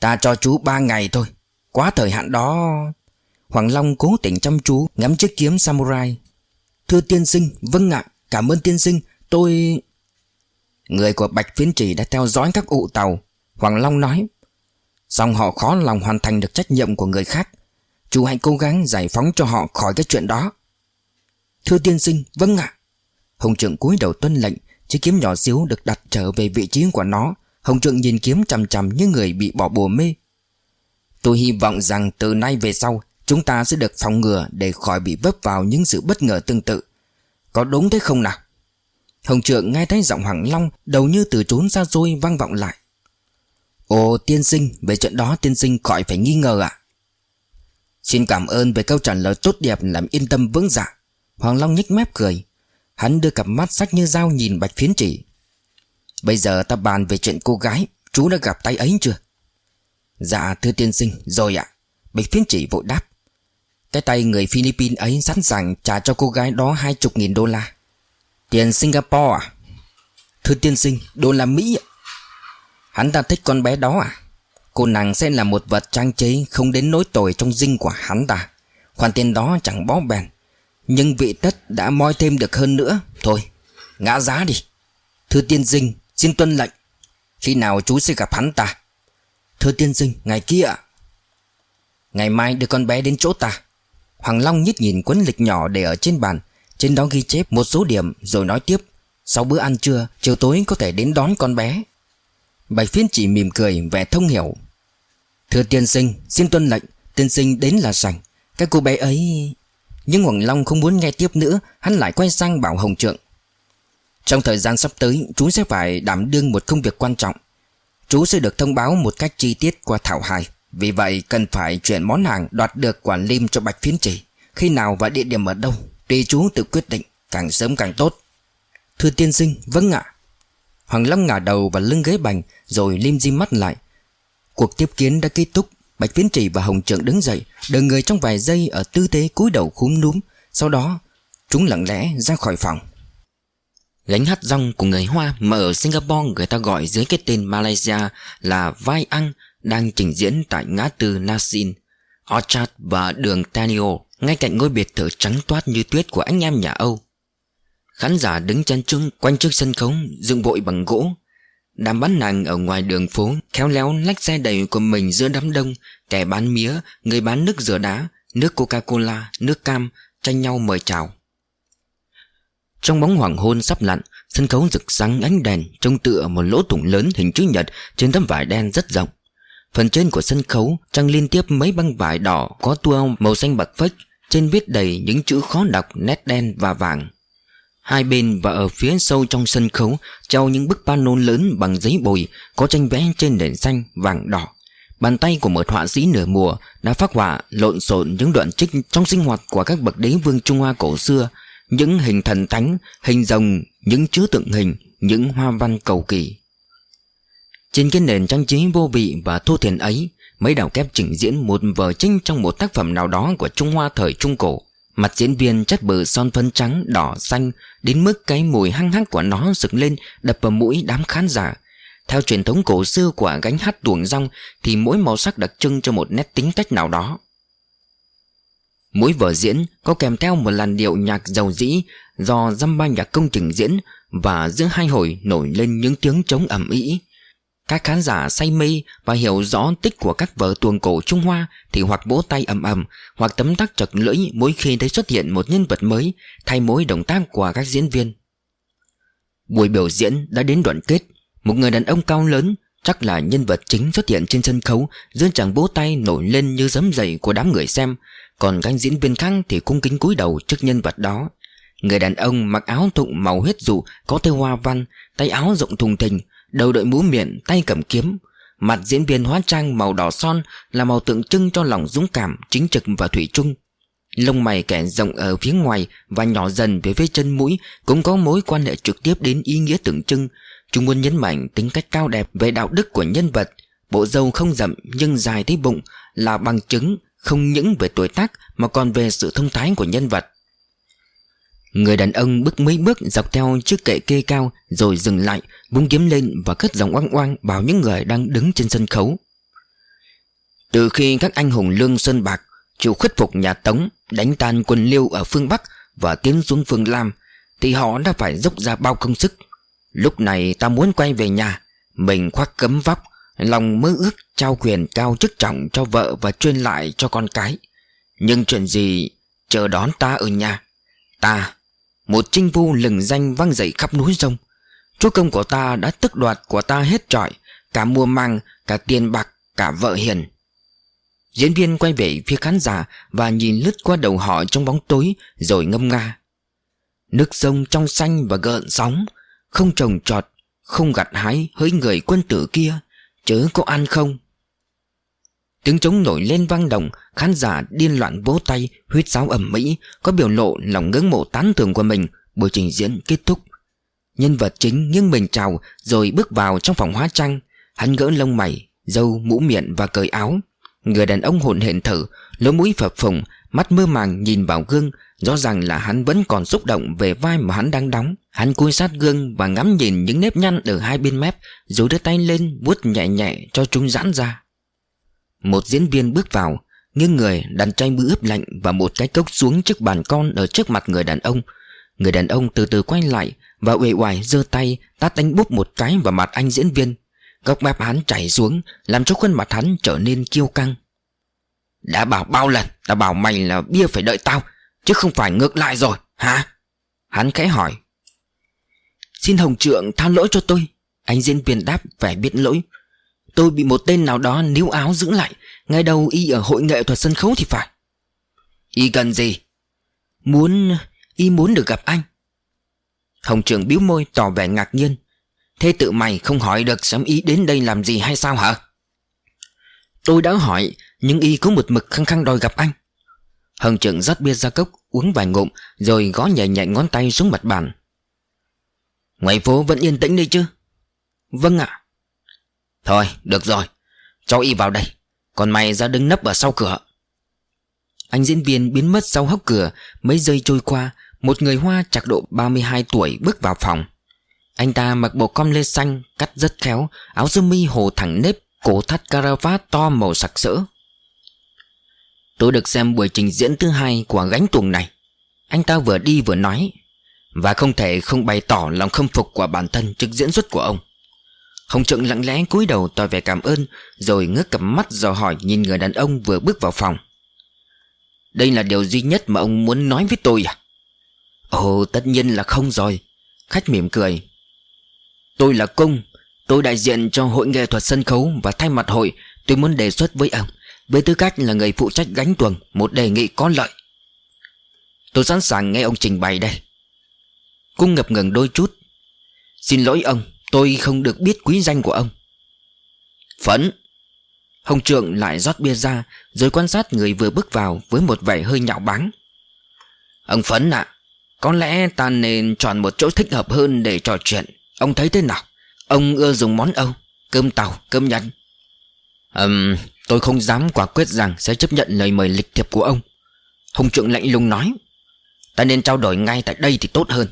Ta cho chú ba ngày thôi. Quá thời hạn đó. Hoàng Long cố tình chăm chú Ngắm chiếc kiếm samurai. Thưa tiên sinh Vâng ạ. Cảm ơn tiên sinh. Tôi Người của Bạch Phiến Trì đã theo dõi các ụ tàu. Hoàng Long nói. Xong họ khó lòng hoàn thành được trách nhiệm của người khác. Chú hãy cố gắng giải phóng cho họ khỏi cái chuyện đó. Thưa tiên sinh Vâng ạ. Hồng trưởng cúi đầu tuân lệnh, Chiếc kiếm nhỏ xíu được đặt trở về vị trí của nó. Hồng trưởng nhìn kiếm chằm chằm như người bị bỏ bùa mê. Tôi hy vọng rằng từ nay về sau, Chúng ta sẽ được phòng ngừa để khỏi bị vấp vào những sự bất ngờ tương tự. Có đúng thế không nào? Hồng trượng nghe thấy giọng Hoàng Long, Đầu như từ trốn ra xôi vang vọng lại. Ồ, tiên sinh, Về chuyện đó tiên sinh khỏi phải nghi ngờ ạ. Xin cảm ơn về câu trả lời tốt đẹp, Làm yên tâm vững dạ. Hoàng Long nhếch mép cười. Hắn đưa cặp mắt sắc như dao nhìn bạch phiến chỉ. Bây giờ ta bàn về chuyện cô gái, Chú đã gặp tay ấy chưa? Dạ thưa tiên sinh, Rồi ạ. Bạch phiến chỉ vội đáp. Cái tay người Philippines ấy sẵn sàng trả cho cô gái đó hai chục nghìn đô la. Tiền Singapore à Thưa tiên sinh, Đô la Mỹ ạ. Hắn ta thích con bé đó à? Cô nàng sẽ là một vật trang trí Không đến nỗi tồi trong dinh của hắn ta. Khoản tiền đó chẳng bó bèn. Nhưng vị tất đã moi thêm được hơn nữa. Thôi ngã giá đi. Thưa tiên dinh, xin tuân lệnh. Khi nào chú sẽ gặp hắn ta? Thưa tiên dinh, ngày kia ạ. Ngày mai đưa con bé đến chỗ ta. Hoàng Long nhít nhìn cuốn lịch nhỏ để ở trên bàn. Trên đó ghi chép một số điểm Rồi nói tiếp. Sau bữa ăn trưa Chiều tối có thể đến đón con bé. Bạch phiến chỉ mỉm cười, vẻ thông hiểu. Thưa tiên sinh, Xin tuân lệnh, Tiên sinh đến là sành Cái cô bé ấy Nhưng Hoàng Long không muốn nghe tiếp nữa, Hắn lại quay sang bảo Hồng Trượng. Trong thời gian sắp tới, Chú sẽ phải đảm đương một công việc quan trọng. Chú sẽ được thông báo một cách chi tiết qua Thảo Hải Vì vậy, cần phải chuyển món hàng đoạt được quản lim cho Bạch Phiến Chỉ. Khi nào và địa điểm ở đâu, Tùy chú tự quyết định, Càng sớm càng tốt. Thưa tiên sinh Vâng ạ. Hoàng Long ngả đầu vào lưng ghế bành Rồi lim di mắt lại. Cuộc tiếp kiến đã kết thúc. Bạch Viễn Trì và Hồng Trượng đứng dậy Đợi người trong vài giây ở tư thế cúi đầu khúm núm. Sau đó Chúng lặng lẽ ra khỏi phòng. Gánh hát rong của người Hoa mà ở Singapore người ta gọi dưới cái tên Malaysia là Vai Ăn đang trình diễn tại ngã tư Nasin, Orchard và đường Tanio ngay cạnh ngôi biệt thự trắng toát như tuyết của anh em nhà Âu. Khán giả đứng chân chung quanh trước sân khấu, dựng vội bằng gỗ. Đám bán nàng ở ngoài đường phố Khéo léo lách xe đầy của mình giữa đám đông, Kẻ bán mía, Người bán nước rửa đá, Nước Coca-Cola, Nước cam Tranh nhau mời chào. Trong bóng hoàng hôn sắp lặn, Sân khấu rực sáng ánh đèn Trông tựa một lỗ thủng lớn hình chữ nhật Trên tấm vải đen rất rộng. Phần trên của sân khấu Trăng liên tiếp mấy băng vải đỏ Có tua màu xanh bạc phách Trên viết đầy những chữ khó đọc nét đen và vàng. Hai bên và ở phía sâu trong sân khấu treo những bức pano lớn bằng giấy bồi có tranh vẽ trên nền xanh, vàng đỏ. Bàn tay của một họa sĩ nửa mùa đã phát họa lộn xộn những đoạn trích trong sinh hoạt của các bậc đế vương Trung Hoa cổ xưa, những hình thần thánh, hình rồng, những chứa tượng hình, những hoa văn cầu kỳ. Trên cái nền trang trí vô vị và thô thiển ấy, mấy đạo kép trình diễn một vở trinh trong một tác phẩm nào đó của Trung Hoa thời Trung Cổ. Mặt diễn viên chất bờ son phấn trắng đỏ xanh Đến mức cái mùi hăng hắc của nó sực lên, Đập vào mũi đám khán giả. Theo truyền thống cổ xưa của gánh hát tuồng rong Thì mỗi màu sắc đặc trưng cho một nét tính cách nào đó. Mỗi vở diễn có kèm theo một làn điệu nhạc giàu dĩ Do dăm ba nhạc công trình diễn Và giữa hai hồi nổi lên những tiếng trống ẩm ý các khán giả say mê và hiểu rõ tích của các vở tuồng cổ Trung Hoa thì hoặc vỗ tay ầm ầm, hoặc tấm tắc chật lưỡi mỗi khi thấy xuất hiện một nhân vật mới thay mối động tác của các diễn viên. Buổi biểu diễn đã đến đoạn kết, Một người đàn ông cao lớn Chắc là nhân vật chính xuất hiện trên sân khấu Dương chẳng bố tay nổi lên như giấm dày của đám người xem. Còn các diễn viên khác thì cung kính cúi đầu trước nhân vật đó. Người đàn ông mặc áo thụng màu huyết dụ Có thêu hoa văn Tay áo rộng thùng thình Đầu đội mũ miệng, Tay cầm kiếm. Mặt diễn viên hóa trang màu đỏ son Là màu tượng trưng cho lòng dũng cảm, Chính trực và thủy chung. Lông mày kẻ rộng ở phía ngoài Và nhỏ dần về phía chân mũi Cũng có mối quan hệ trực tiếp đến ý nghĩa tượng trưng. Chúng muốn nhấn mạnh tính cách cao đẹp Về đạo đức của nhân vật. Bộ dâu không rậm nhưng dài tới bụng Là bằng chứng không những về tuổi tác Mà còn về sự thông thái của nhân vật. Người đàn ông bước mấy bước dọc theo chiếc kệ kê cao Rồi dừng lại, Vung kiếm lên và cất giọng oang oang Bảo những người đang đứng trên sân khấu. Từ khi các anh hùng lương sơn bạc Chịu khuất phục nhà Tống, Đánh tan quân liêu ở phương Bắc Và tiến xuống phương Lam Thì họ đã phải dốc ra bao công sức. Lúc này ta muốn quay về nhà, Mình khoác cấm vóc, Lòng mơ ước trao quyền cao chức trọng cho vợ và truyền lại cho con cái. Nhưng chuyện gì chờ đón ta ở nhà? Ta một trinh phu lừng danh vang dậy khắp núi sông. Chúa công của ta đã tức đoạt của ta hết trọi Cả mua mang, cả tiền bạc, cả vợ hiền. Diễn viên quay về phía khán giả Và nhìn lướt qua đầu họ trong bóng tối Rồi ngâm nga. Nước sông trong xanh và gợn sóng Không trồng trọt Không gặt hái hỡi người quân tử kia Chớ có ăn không. Tiếng trống nổi lên vang đồng Khán giả điên loạn vỗ tay, Huyết sáo ẩm mỹ Có biểu lộ lòng ngưỡng mộ tán thưởng của mình. Buổi trình diễn kết thúc. Nhân vật chính nghiêng mình chào, Rồi bước vào trong phòng hóa trang. Hắn gỡ lông mày Dâu mũ miệng và cởi áo. Người đàn ông hồn hển thở, Lỗ mũi phập phồng, Mắt mơ màng nhìn vào gương. Rõ ràng là hắn vẫn còn xúc động về vai mà hắn đang đóng. Hắn cúi sát gương và ngắm nhìn những nếp nhăn ở hai bên mép Rồi đưa tay lên vuốt nhẹ nhẹ cho chúng giãn ra. Một diễn viên bước vào, Nghiêng người đặt chai bữa ướp lạnh và một cái cốc xuống trước bàn con ở trước mặt người đàn ông. Người đàn ông từ từ quay lại Và uể oải giơ tay, tát đánh búp một cái vào mặt anh diễn viên. Góc mép hắn chảy xuống, Làm cho khuôn mặt hắn trở nên kiêu căng. Đã bảo bao lần đã bảo mày là bia phải đợi tao, Chứ không phải ngược lại rồi, hả? Hắn khẽ hỏi. Xin Hồng Trượng tha lỗi cho tôi. Anh diễn viên đáp vẻ biết lỗi. Tôi bị một tên nào đó níu áo giữ lại. Ngay đầu y ở hội nghệ thuật sân khấu thì phải. Y cần gì? Muốn, Y muốn được gặp anh. Hồng Trường biếu môi tỏ vẻ ngạc nhiên. Thế tự mày không hỏi được sớm ý đến đây làm gì hay sao hả? Tôi đã hỏi, Nhưng y có một mực khăng khăng đòi gặp anh. Hồng trưởng rót bia ra cốc, Uống vài ngụm, Rồi gõ nhẹ nhẹ ngón tay xuống mặt bàn. Ngoài phố vẫn yên tĩnh đi chứ? Vâng ạ. Thôi, được rồi. Cho y vào đây. Còn mày ra đứng nấp ở sau cửa. Anh diễn viên biến mất sau hốc cửa. Mấy giây trôi qua, Một người Hoa chạc độ 32 tuổi bước vào phòng. Anh ta mặc bộ com lê xanh, Cắt rất khéo, Áo sơ mi hồ thẳng nếp, Cổ thắt caravat to màu sặc sỡ. Tôi được xem buổi trình diễn thứ hai của gánh tuồng này. Anh ta vừa đi vừa nói, Và không thể không bày tỏ lòng khâm phục của bản thân trước diễn xuất của ông. Hồng Trượng lặng lẽ cúi đầu tỏ vẻ cảm ơn, Rồi ngước cặp mắt dò hỏi nhìn người đàn ông vừa bước vào phòng. Đây là điều duy nhất mà ông muốn nói với tôi à? Ồ, tất nhiên là không rồi. Khách mỉm cười. Tôi là Cung. Tôi đại diện cho hội nghệ thuật sân khấu Và thay mặt hội. Tôi muốn đề xuất với ông Với tư cách là người phụ trách gánh tuồng, Một đề nghị có lợi. Tôi sẵn sàng nghe ông trình bày đây. Cung ngập ngừng đôi chút. Xin lỗi ông. Tôi không được biết quý danh của ông. Phấn Hồng trượng lại rót bia ra Rồi quan sát người vừa bước vào Với một vẻ hơi nhạo báng. Ông Phấn ạ Có lẽ ta nên chọn một chỗ thích hợp hơn để trò chuyện. Ông thấy thế nào? Ông ưa dùng món Âu Cơm tàu, cơm nhật um, Tôi không dám quả quyết rằng Sẽ chấp nhận lời mời lịch thiệp của ông. Hồng trượng lạnh lùng nói Ta nên trao đổi ngay tại đây thì tốt hơn.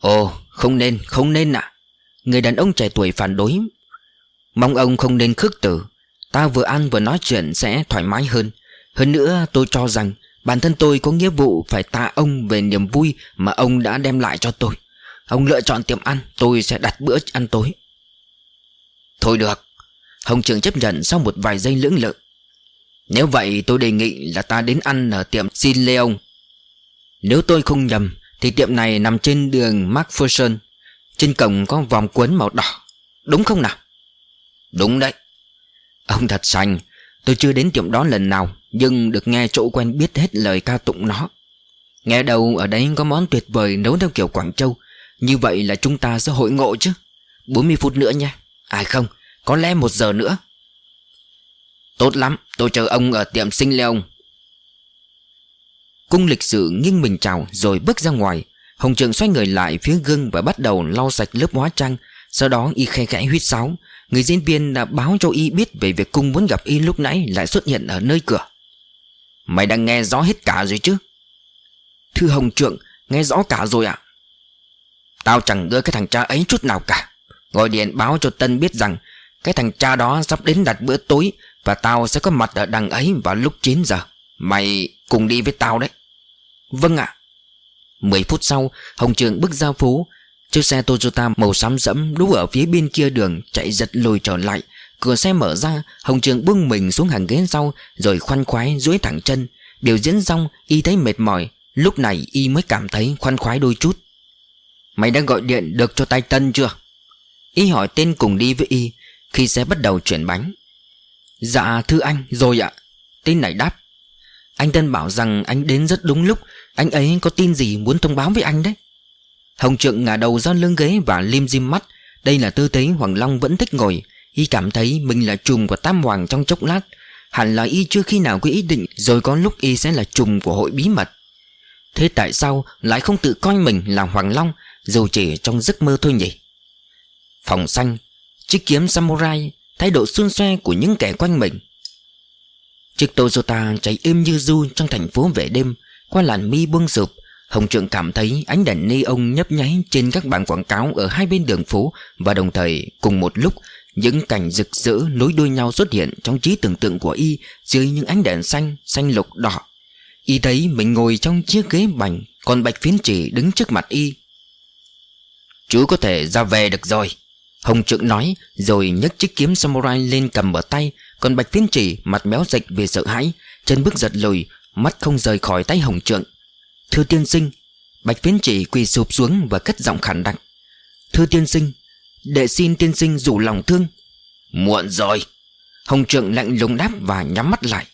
Ồ, không nên không nên ạ. Người đàn ông trẻ tuổi phản đối. Mong ông không nên khước từ. Ta vừa ăn vừa nói chuyện sẽ thoải mái hơn. Hơn nữa, tôi cho rằng Bản thân tôi có nghĩa vụ phải tạ ông về niềm vui Mà ông đã đem lại cho tôi. Ông lựa chọn tiệm ăn, Tôi sẽ đặt bữa ăn tối. Thôi được. Hồng Trường chấp nhận sau một vài giây lưỡng lự. Nếu vậy, tôi đề nghị là ta đến ăn ở tiệm Xin Leon Nếu tôi không nhầm thì tiệm này nằm trên đường Macpherson Trên cổng có vòng cuốn màu đỏ. Đúng không nào? Đúng đấy. Ông thật sành. Tôi chưa đến tiệm đó lần nào Nhưng được nghe chỗ quen biết hết lời ca tụng nó. Nghe đầu ở đấy có món tuyệt vời nấu theo kiểu Quảng Châu. Như vậy là chúng ta sẽ hội ngộ chứ. 40 phút nữa nha. À không, có lẽ một giờ nữa. Tốt lắm, tôi chờ ông ở tiệm sinh lê ông. Cung lịch sự nghiêng mình chào rồi bước ra ngoài. Hồng Trường xoay người lại phía gương và bắt đầu lau sạch lớp hóa trang. Sau đó y khe khẽ huyết sáo. Người diễn viên đã báo cho y biết về việc cung muốn gặp y lúc nãy lại xuất hiện ở nơi cửa. Mày đang nghe rõ hết cả rồi chứ? Thưa Hồng Trượng, Nghe rõ cả rồi ạ. Tao chẳng đưa cái thằng cha ấy chút nào cả. Gọi điện báo cho Tân biết rằng Cái thằng cha đó sắp đến đặt bữa tối Và tao sẽ có mặt ở đằng ấy vào lúc 9 giờ. Mày cùng đi với tao đấy. Vâng ạ. 10 phút sau Hồng Trường bước ra phố. Chiếc xe Toyota màu xám sẫm đú ở phía bên kia đường Chạy giật lùi trở lại. Cửa xe mở ra Hồng Trường bưng mình xuống hàng ghế sau Rồi khoăn khoái duỗi thẳng chân. Biểu diễn xong y thấy mệt mỏi. Lúc này y mới cảm thấy khoan khoái đôi chút. Mày đã gọi điện được cho tay Tân chưa? Y hỏi tên cùng đi với Y. Khi xe bắt đầu chuyển bánh. Dạ thưa anh rồi ạ. Tên này đáp anh Tân bảo rằng anh đến rất đúng lúc. Anh ấy có tin gì muốn thông báo với anh đấy? Hồng Trượng ngả đầu ra lưng ghế và lim dim mắt. Đây là tư thế Hoàng Long vẫn thích ngồi. Y cảm thấy mình là trùm của Tam Hoàng trong chốc lát. Hẳn là Y chưa khi nào có ý định Rồi có lúc Y sẽ là trùm của hội bí mật. Thế tại sao lại không tự coi mình là Hoàng Long, Dù chỉ trong giấc mơ thôi nhỉ? Phòng xanh, Chiếc kiếm samurai, Thái độ xuân xoe của những kẻ quanh mình. Chiếc Toyota chạy êm như du trong thành phố về đêm Qua làn mi buông sụp. Hồng Trượng cảm thấy ánh đèn neon nhấp nháy trên các bảng quảng cáo ở hai bên đường phố Và đồng thời cùng một lúc những cảnh rực rỡ nối đuôi nhau xuất hiện trong trí tưởng tượng của y dưới những ánh đèn xanh, xanh lục đỏ. Y thấy mình ngồi trong chiếc ghế bành Còn Bạch Phiến Chỉ đứng trước mặt Y. Chú có thể ra về được rồi Hồng Trượng nói Rồi nhấc chiếc kiếm samurai lên cầm ở tay còn Bạch Phiến Chỉ mặt méo dịch vì sợ hãi, Chân bước giật lùi, Mắt không rời khỏi tay Hồng Trượng. Thưa tiên sinh, Bạch Phiến Chỉ quỳ sụp xuống và cất giọng khẳng đặc. Thưa tiên sinh Để xin tiên sinh rủ lòng thương. Muộn rồi. Hồng Trượng lạnh lùng đáp và nhắm mắt lại.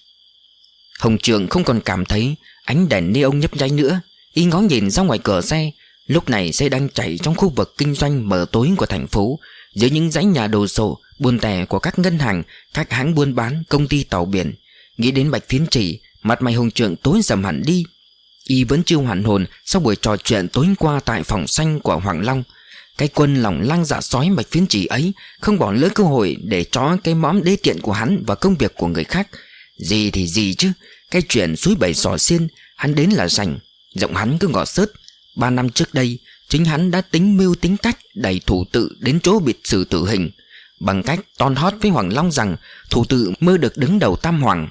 Hồng trượng không còn cảm thấy ánh đèn neon nhấp nháy nữa, Y ngó nhìn ra ngoài cửa xe, Lúc này xe đang chạy trong khu vực kinh doanh mở tối của thành phố Giữa những dãy nhà đồ sộ Buôn tẻ của các ngân hàng Các hãng buôn bán, công ty tàu biển. Nghĩ đến bạch phiến chỉ Mặt mày hồng trượng tối dầm hẳn đi. Y vẫn chưa hoàn hồn Sau buổi trò chuyện tối qua tại phòng xanh của Hoàng Long. Cái quân lòng lang dạ sói bạch phiến chỉ ấy Không bỏ lỡ cơ hội để cho cái móm đê tiện của hắn Và công việc của người khác. Gì thì gì chứ Cái chuyện suối bảy sò xiên Hắn đến là rành Giọng hắn cứ ngọt sớt. Ba năm trước đây Chính hắn đã tính mưu tính cách Đẩy thủ tự đến chỗ biệt xử tử hình. Bằng cách ton hót với Hoàng Long rằng Thủ tự mơ được đứng đầu tam hoàng.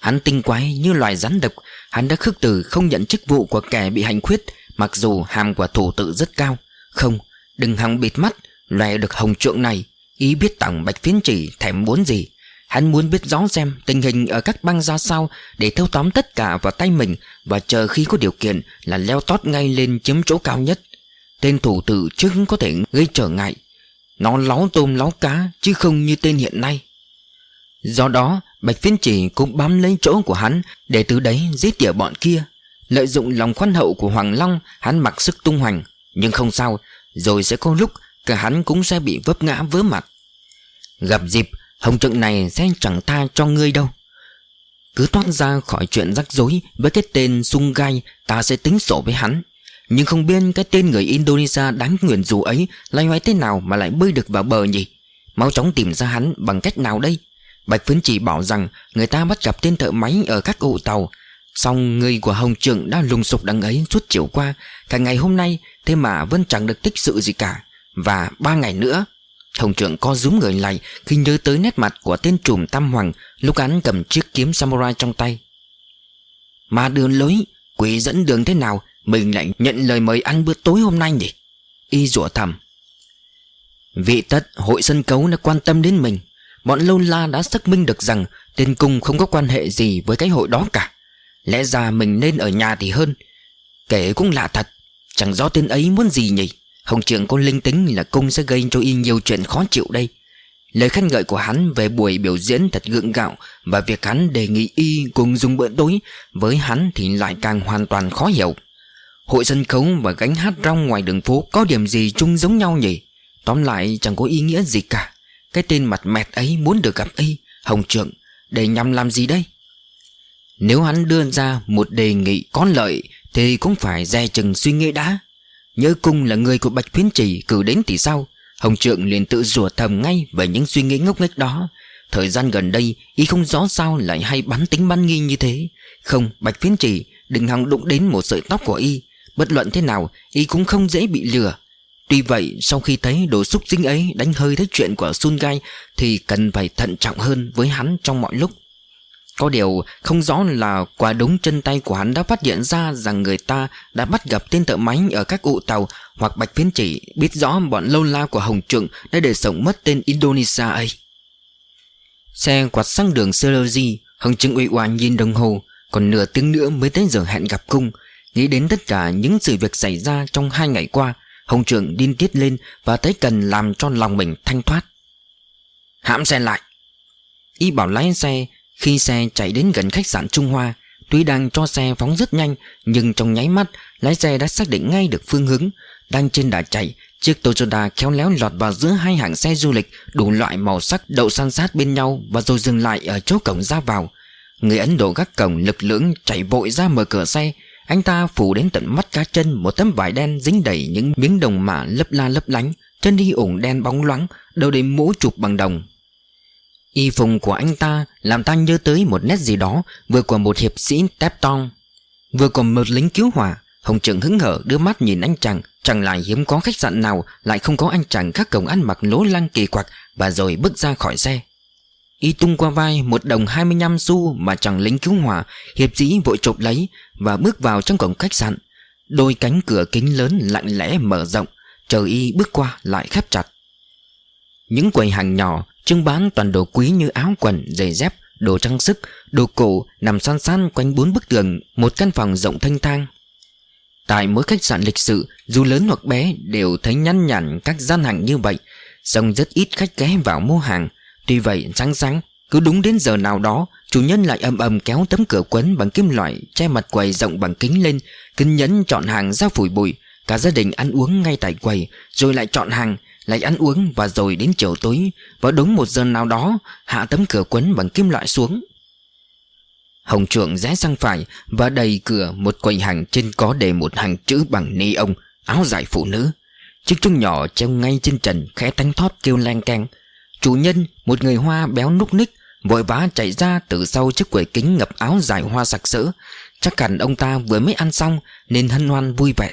Hắn tinh quái như loài rắn độc. Hắn đã khước từ không nhận chức vụ của kẻ bị hành khuyết Mặc dù hàm của thủ tự rất cao. Không, đừng hòng bịt mắt Lòe được hồng trượng này. Ý biết tổng bạch phiến chỉ thèm muốn gì? Hắn muốn biết rõ xem tình hình ở các bang ra sao Để thâu tóm tất cả vào tay mình Và chờ khi có điều kiện là leo tót ngay lên chiếm chỗ cao nhất. Tên thủ tử chứ có thể gây trở ngại. Nó láo tôm láo cá chứ không như tên hiện nay. Do đó, Bạch Phiên Chỉ cũng bám lấy chỗ của hắn Để từ đấy giết tỉa bọn kia. Lợi dụng lòng khoan hậu của Hoàng Long, Hắn mặc sức tung hoành. Nhưng không sao, Rồi sẽ có lúc cả hắn cũng sẽ bị vấp ngã vớ mặt. Gặp dịp, Hồng trận này sẽ chẳng tha cho ngươi đâu. Cứ thoát ra khỏi chuyện rắc rối Với cái tên sung gai, Ta sẽ tính sổ với hắn. Nhưng không biết cái tên người Indonesia đáng nguyền rủa ấy Loay hoay thế nào mà lại bơi được vào bờ nhỉ? Mau chóng tìm ra hắn bằng cách nào đây? Bạch Phấn chỉ bảo rằng Người ta bắt gặp tên thợ máy ở các ụ tàu. Xong người của Hồng Trượng đã lùng sục đằng ấy suốt chiều qua. Cả ngày hôm nay Thế mà vẫn chẳng được tích sự gì cả. Và ba ngày nữa Hồng trưởng co rúm người lại khi nhớ tới nét mặt của tên trùm Tam Hoàng lúc hắn cầm chiếc kiếm samurai trong tay. Mà đường lối, quỷ dẫn đường thế nào? Mình lại nhận lời mời ăn bữa tối hôm nay nhỉ? Y rủa thầm. Vị tất hội sân cấu đã quan tâm đến mình. Bọn lâu la đã xác minh được rằng tên cung không có quan hệ gì với cái hội đó cả. Lẽ ra mình nên ở nhà thì hơn. Kể cũng lạ thật, chẳng rõ tên ấy muốn gì nhỉ? Hồng trưởng có linh tính là cung sẽ gây cho y nhiều chuyện khó chịu đây Lời khen ngợi của hắn về buổi biểu diễn thật gượng gạo Và việc hắn đề nghị y cùng dùng bữa tối Với hắn thì lại càng hoàn toàn khó hiểu Hội sân khấu và gánh hát rong ngoài đường phố Có điểm gì chung giống nhau nhỉ? Tóm lại, chẳng có ý nghĩa gì cả. Cái tên mặt mẹt ấy muốn được gặp y Hồng trưởng Để nhằm làm gì đây? Nếu hắn đưa ra một đề nghị có lợi, Thì cũng phải dè chừng suy nghĩ đã. Nhớ cung là người của Bạch Phiến Trì, cử đến thì sao? Hồng Trượng liền tự rủa thầm ngay về những suy nghĩ ngốc nghếch đó. Thời gian gần đây, Y không rõ sao lại hay bắn tính bắn nghi như thế. Không, Bạch Phiến Trì, Đừng hòng đụng đến một sợi tóc của Y. Bất luận thế nào Y cũng không dễ bị lừa. Tuy vậy, sau khi thấy đồ xúc dính ấy đánh hơi thấy chuyện của Sun Gai, Thì cần phải thận trọng hơn với hắn trong mọi lúc. Có điều, không rõ là quả đúng chân tay của hắn đã phát hiện ra rằng người ta đã bắt gặp tên thợ máy ở các ụ tàu Hoặc bạch phiến chỉ biết rõ bọn lâu la của Hồng Trượng đã để sống mất tên Indonesia ấy. Xe quạt sang đường Seroji Hồng Trượng uy oan nhìn đồng hồ, Còn nửa tiếng nữa mới tới giờ hẹn gặp cung. Nghĩ đến tất cả những sự việc xảy ra trong hai ngày qua, Hồng trưởng điên tiết lên Và thấy cần làm cho lòng mình thanh thoát. Hãm xe lại. Y bảo lái xe Khi xe chạy đến gần khách sạn Trung Hoa, Tuy đang cho xe phóng rất nhanh, Nhưng trong nháy mắt, Lái xe đã xác định ngay được phương hướng. Đang trên đà chạy, Chiếc Toyota khéo léo lọt vào giữa hai hàng xe du lịch, Đủ loại màu sắc đậu san sát bên nhau Và rồi dừng lại ở chỗ cổng ra vào. Người Ấn Độ gác cổng lực lưỡng chạy vội ra mở cửa xe anh ta phủ đến tận mắt cá chân Một tấm vải đen dính đầy những miếng đồng mạ lấp la lấp lánh, Chân đi ủng đen bóng loáng Đầu đầy mũ chụp bằng đồng. Y phùng của anh ta Làm ta nhớ tới một nét gì đó Vừa của một hiệp sĩ Tepton Vừa của một lính cứu hỏa. Hồng trưởng hứng hở đưa mắt nhìn anh chàng, Chẳng lại hiếm có khách sạn nào Lại không có anh chàng các cổng ăn mặc lố lăng kỳ quặc Và rồi bước ra khỏi xe. Y tung qua vai một đồng 25 xu mà chẳng lính cứu hỏa Hiệp sĩ vội chộp lấy Và bước vào trong cổng khách sạn. Đôi cánh cửa kính lớn lặng lẽ mở rộng Chờ Y bước qua lại khép chặt. Những quầy hàng nhỏ Trưng bán toàn đồ quý như áo quần, giày dép Đồ trang sức, đồ cổ Nằm san san quanh bốn bức tường Một căn phòng rộng thanh thang. Tại mỗi khách sạn lịch sự Dù lớn hoặc bé Đều thấy nhăn nhản các gian hàng như vậy Song rất ít khách ghé vào mua hàng. Tuy vậy sáng sáng Cứ đúng đến giờ nào đó, Chủ nhân lại ầm ầm kéo tấm cửa quấn bằng kim loại, Che mặt quầy rộng bằng kính lên Kinh nhẫn chọn hàng ra phủi bụi. Cả gia đình ăn uống ngay tại quầy, Rồi lại chọn hàng, Lại ăn uống và rồi đến chiều tối, Vào đúng một giờ nào đó, Hạ tấm cửa quấn bằng kim loại xuống. Hồng trượng rẽ sang phải Và đầy cửa một quầy hàng trên có để một hàng chữ bằng ni ông, Áo dài phụ nữ. Chiếc chuông nhỏ treo ngay trên trần, Khẽ tánh thoát kêu len keng. Chủ nhân, một người hoa béo núc ních, Vội vã chạy ra từ sau chiếc quầy kính ngập áo dài hoa sặc sỡ. Chắc hẳn ông ta vừa mới ăn xong Nên hân hoan vui vẻ.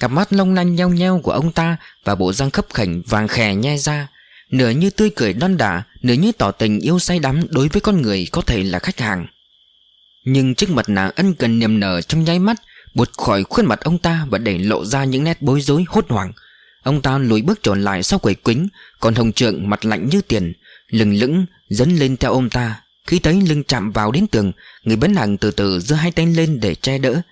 Cặp mắt long lanh nheo nheo của ông ta Và bộ răng khấp khảnh vàng khè nhai ra. Nửa như tươi cười đon đả, Nửa như tỏ tình yêu say đắm Đối với con người có thể là khách hàng. Nhưng chiếc mặt nạ ân cần niềm nở trong nháy mắt, Buột khỏi khuôn mặt ông ta Và để lộ ra những nét bối rối hốt hoảng. Ông ta lùi bước trở lại sau quầy quính, Còn hồng trượng mặt lạnh như tiền Lừng lững dẫn lên theo ông ta. Khi thấy lưng chạm vào đến tường Người bán hàng từ từ giơ hai tay lên để che đỡ.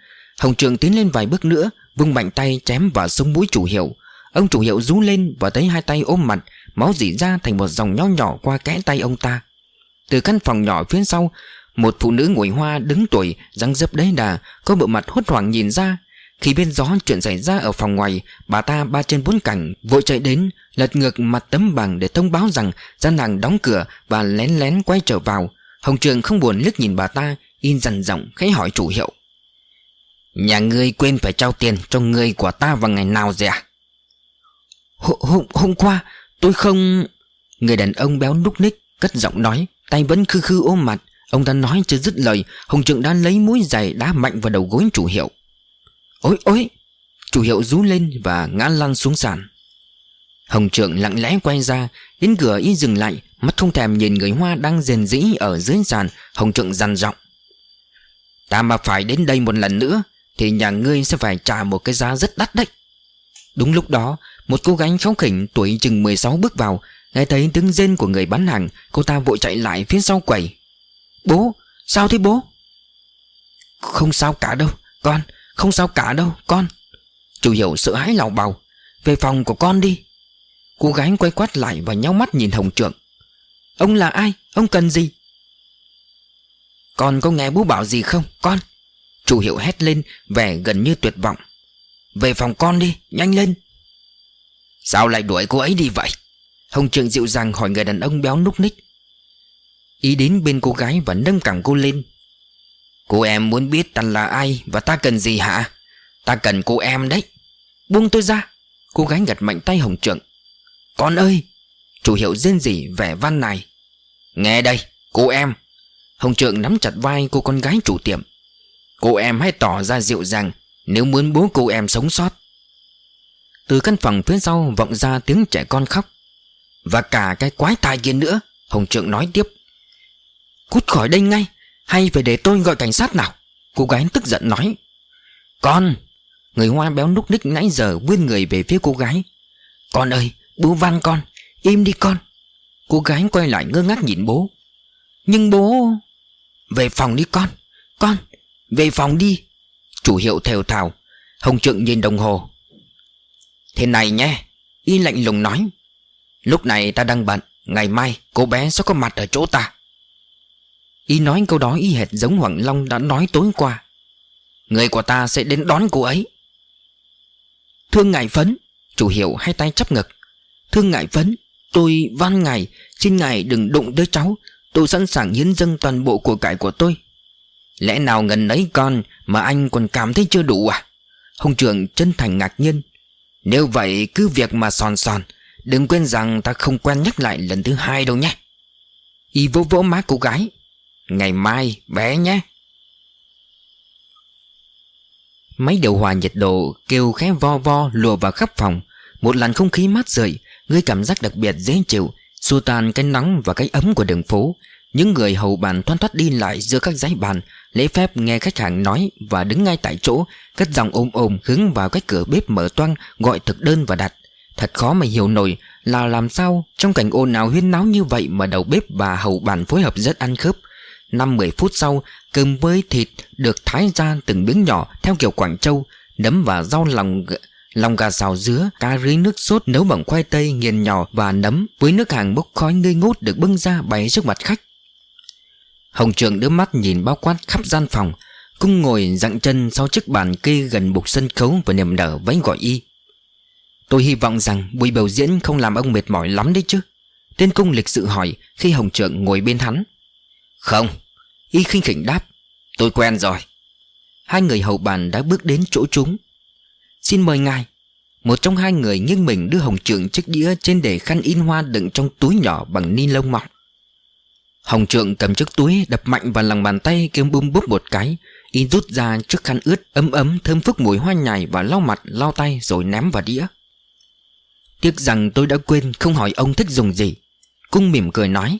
Hồng trượng tiến lên vài bước nữa Vung mạnh tay chém vào sông mũi chủ hiệu. Ông chủ hiệu rú lên và thấy hai tay ôm mặt Máu dỉ ra thành một dòng nhỏ nhỏ qua kẽ tay ông ta. Từ căn phòng nhỏ phía sau Một phụ nữ ngồi hoa đứng tuổi răng dấp đấy đà Có bộ mặt hốt hoảng nhìn ra khi biết rõ chuyện xảy ra ở phòng ngoài Bà ta ba trên bốn cẳng Vội chạy đến Lật ngược mặt tấm bằng để thông báo rằng Gian hàng đóng cửa và lén lén quay trở vào. Hồng Trường không buồn liếc nhìn bà ta In dằn giọng khẽ hỏi chủ hiệu. Nhà ngươi quên phải trao tiền cho người của ta vào ngày nào rồi à Hôm, hôm qua tôi không Người đàn ông béo núc ních Cất giọng nói Tay vẫn khư khư ôm mặt. Ông ta nói chưa dứt lời Hồng trường đã lấy mũi giày đá mạnh vào đầu gối chủ hiệu. Ôi ôi, Chủ hiệu rú lên và ngã lăn xuống sàn. Hồng trượng lặng lẽ quay ra, Đến cửa y dừng lại, Mắt không thèm nhìn người hoa đang rền rĩ ở dưới sàn, Hồng trượng dằn giọng. Ta mà phải đến đây một lần nữa, Thì nhà ngươi sẽ phải trả một cái giá rất đắt đấy. Đúng lúc đó, Một cô gái khéo khỉnh tuổi chừng 16 bước vào, Nghe thấy tiếng rên của người bán hàng, Cô ta vội chạy lại phía sau quầy. Bố, Sao thế bố? Không sao cả đâu, Con không sao cả đâu con Chủ hiệu sợ hãi lào bào Về phòng của con đi Cô gái quay quát lại và nhau mắt nhìn Hồng Trượng Ông là ai? Ông cần gì? Con có nghe bố bảo gì không? Con Chủ hiệu hét lên vẻ gần như tuyệt vọng Về phòng con đi, nhanh lên Sao lại đuổi cô ấy đi vậy? Hồng Trượng dịu dàng hỏi người đàn ông béo núc ních Ý đến bên cô gái và nâng cẳng cô lên Cô em muốn biết ta là ai và ta cần gì hả? Ta cần cô em đấy. Buông tôi ra. Cô gái gật mạnh tay Hồng Trượng. Con ơi, Chủ hiệu rên gì vẻ văn này? Nghe đây, cô em. Hồng Trượng nắm chặt vai cô con gái chủ tiệm. Cô em hãy tỏ ra dịu dàng Nếu muốn bố cô em sống sót. Từ căn phòng phía sau vọng ra tiếng trẻ con khóc. Và cả cái quái tai kia nữa, Hồng Trượng nói tiếp. Cút khỏi đây ngay. Hay phải để tôi gọi cảnh sát nào? Cô gái tức giận nói. Con, Người hoa béo núc ních nãy giờ vươn người về phía cô gái. Con ơi, bố van con, Im đi con. Cô gái quay lại ngơ ngác nhìn bố. Nhưng bố, Về phòng đi con. Con, Về phòng đi. Chủ hiệu thều thào. Hồng Trượng nhìn đồng hồ. Thế này nhé, Y lạnh lùng nói. Lúc này ta đang bận, Ngày mai cô bé sẽ có mặt ở chỗ ta. Y nói câu đó y hệt giống Hoàng Long đã nói tối qua. Người của ta sẽ đến đón cô ấy. Thương ngài phấn, Chủ hiệu hai tay chắp ngực. Thương ngài phấn, Tôi van ngài, Xin ngài đừng đụng tới cháu. Tôi sẵn sàng hiến dâng toàn bộ của cải của tôi. Lẽ nào ngần ấy con Mà anh còn cảm thấy chưa đủ à? Hồng trưởng chân thành ngạc nhiên. Nếu vậy cứ việc mà sòn sòn, Đừng quên rằng ta không quen nhắc lại lần thứ hai đâu nhé. Y vỗ vỗ má cô gái. Ngày mai, bé nhé. Máy điều hòa nhiệt độ kêu khẽ vo vo, lùa vào khắp phòng. Một làn không khí mát rượi người cảm giác đặc biệt dễ chịu, Xua tan cái nóng và cái ấm của đường phố. Những người hầu bàn thoăn thoát đi lại giữa các dãy bàn, Lễ phép nghe khách hàng nói Và đứng ngay tại chỗ, Cất dòng ôm ôm hướng vào cái cửa bếp mở toang, Gọi thực đơn và đặt. Thật khó mà hiểu nổi là làm sao Trong cảnh ồn ào huyên náo như vậy Mà đầu bếp và hầu bàn phối hợp rất ăn khớp. 5-10 phút sau, Cơm với thịt được thái ra từng miếng nhỏ Theo kiểu Quảng Châu, Nấm và rau lòng lòng gà xào dứa, Cá rưới nước sốt, nấu bằng khoai tây, nghiền nhỏ và nấm. Với nước hàng bốc khói ngây ngút Được bưng ra bày trước mặt khách. Hồng Trường đưa mắt nhìn bao quát khắp gian phòng Cung ngồi dặn chân sau chiếc bàn kê gần bục sân khấu Và niềm nở váy gọi y. Tôi hy vọng rằng buổi biểu diễn không làm ông mệt mỏi lắm đấy chứ. Tên cung lịch sự hỏi khi Hồng Trượng ngồi bên hắn. Không, Y khinh khỉnh đáp, Tôi quen rồi. Hai người hầu bàn đã bước đến chỗ chúng. Xin mời ngài. Một trong hai người nghiêng mình đưa Hồng Trượng chiếc đĩa Trên để khăn in hoa đựng trong túi nhỏ bằng ni lông mỏng. Hồng Trượng cầm chiếc túi đập mạnh vào lòng bàn tay kêu bum búp một cái, Y rút ra chiếc khăn ướt ấm ấm, thơm phức mùi hoa nhài và lau mặt, lau tay rồi ném vào đĩa. Tiếc rằng tôi đã quên không hỏi ông thích dùng gì. Cung mỉm cười nói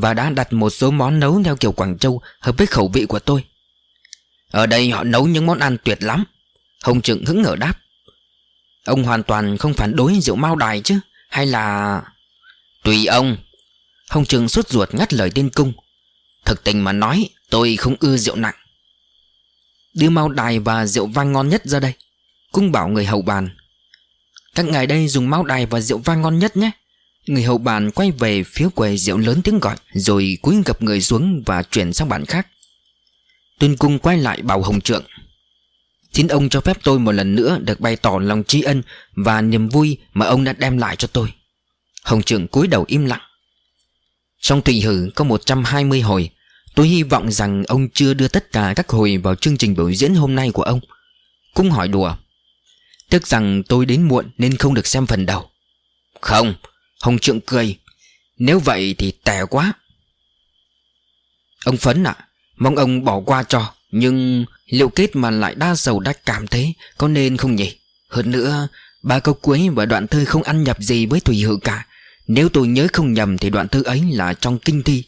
và đã đặt một số món nấu theo kiểu Quảng Châu Hợp với khẩu vị của tôi. Ở đây họ nấu những món ăn tuyệt lắm. Hồng Trượng hứng ngờ đáp. Ông hoàn toàn không phản đối rượu mao đài chứ, Hay là... Tùy ông. Hồng Trượng suốt ruột ngắt lời tiên cung. Thực tình mà nói, tôi không ưa rượu nặng. Đưa mao đài và rượu vang ngon nhất ra đây. Cung bảo người hầu bàn. Các ngài đây dùng mao đài và rượu vang ngon nhất nhé. Người hầu bàn quay về phía quầy rượu lớn tiếng gọi, Rồi cúi gập người xuống và chuyển sang bàn khác. Tuyên cung quay lại bảo Hồng Trượng, Xin ông cho phép tôi một lần nữa được bày tỏ lòng tri ân Và niềm vui mà ông đã đem lại cho tôi. Hồng Trượng cúi đầu im lặng. Trong tùy hử có 120 hồi, Tôi hy vọng rằng ông chưa đưa tất cả các hồi vào chương trình biểu diễn hôm nay của ông. Cung hỏi đùa tức rằng tôi đến muộn nên không được xem phần đầu. Không Hồng Trượng cười. Nếu vậy thì tẻ quá. Ông Phấn ạ, Mong ông bỏ qua cho, Nhưng liệu kết mà lại đa sầu đa cảm thế, Có nên không nhỉ? Hơn nữa, Ba câu cuối và đoạn thơ không ăn nhập gì với Thủy Hự cả. Nếu tôi nhớ không nhầm Thì đoạn thơ ấy là trong kinh thi.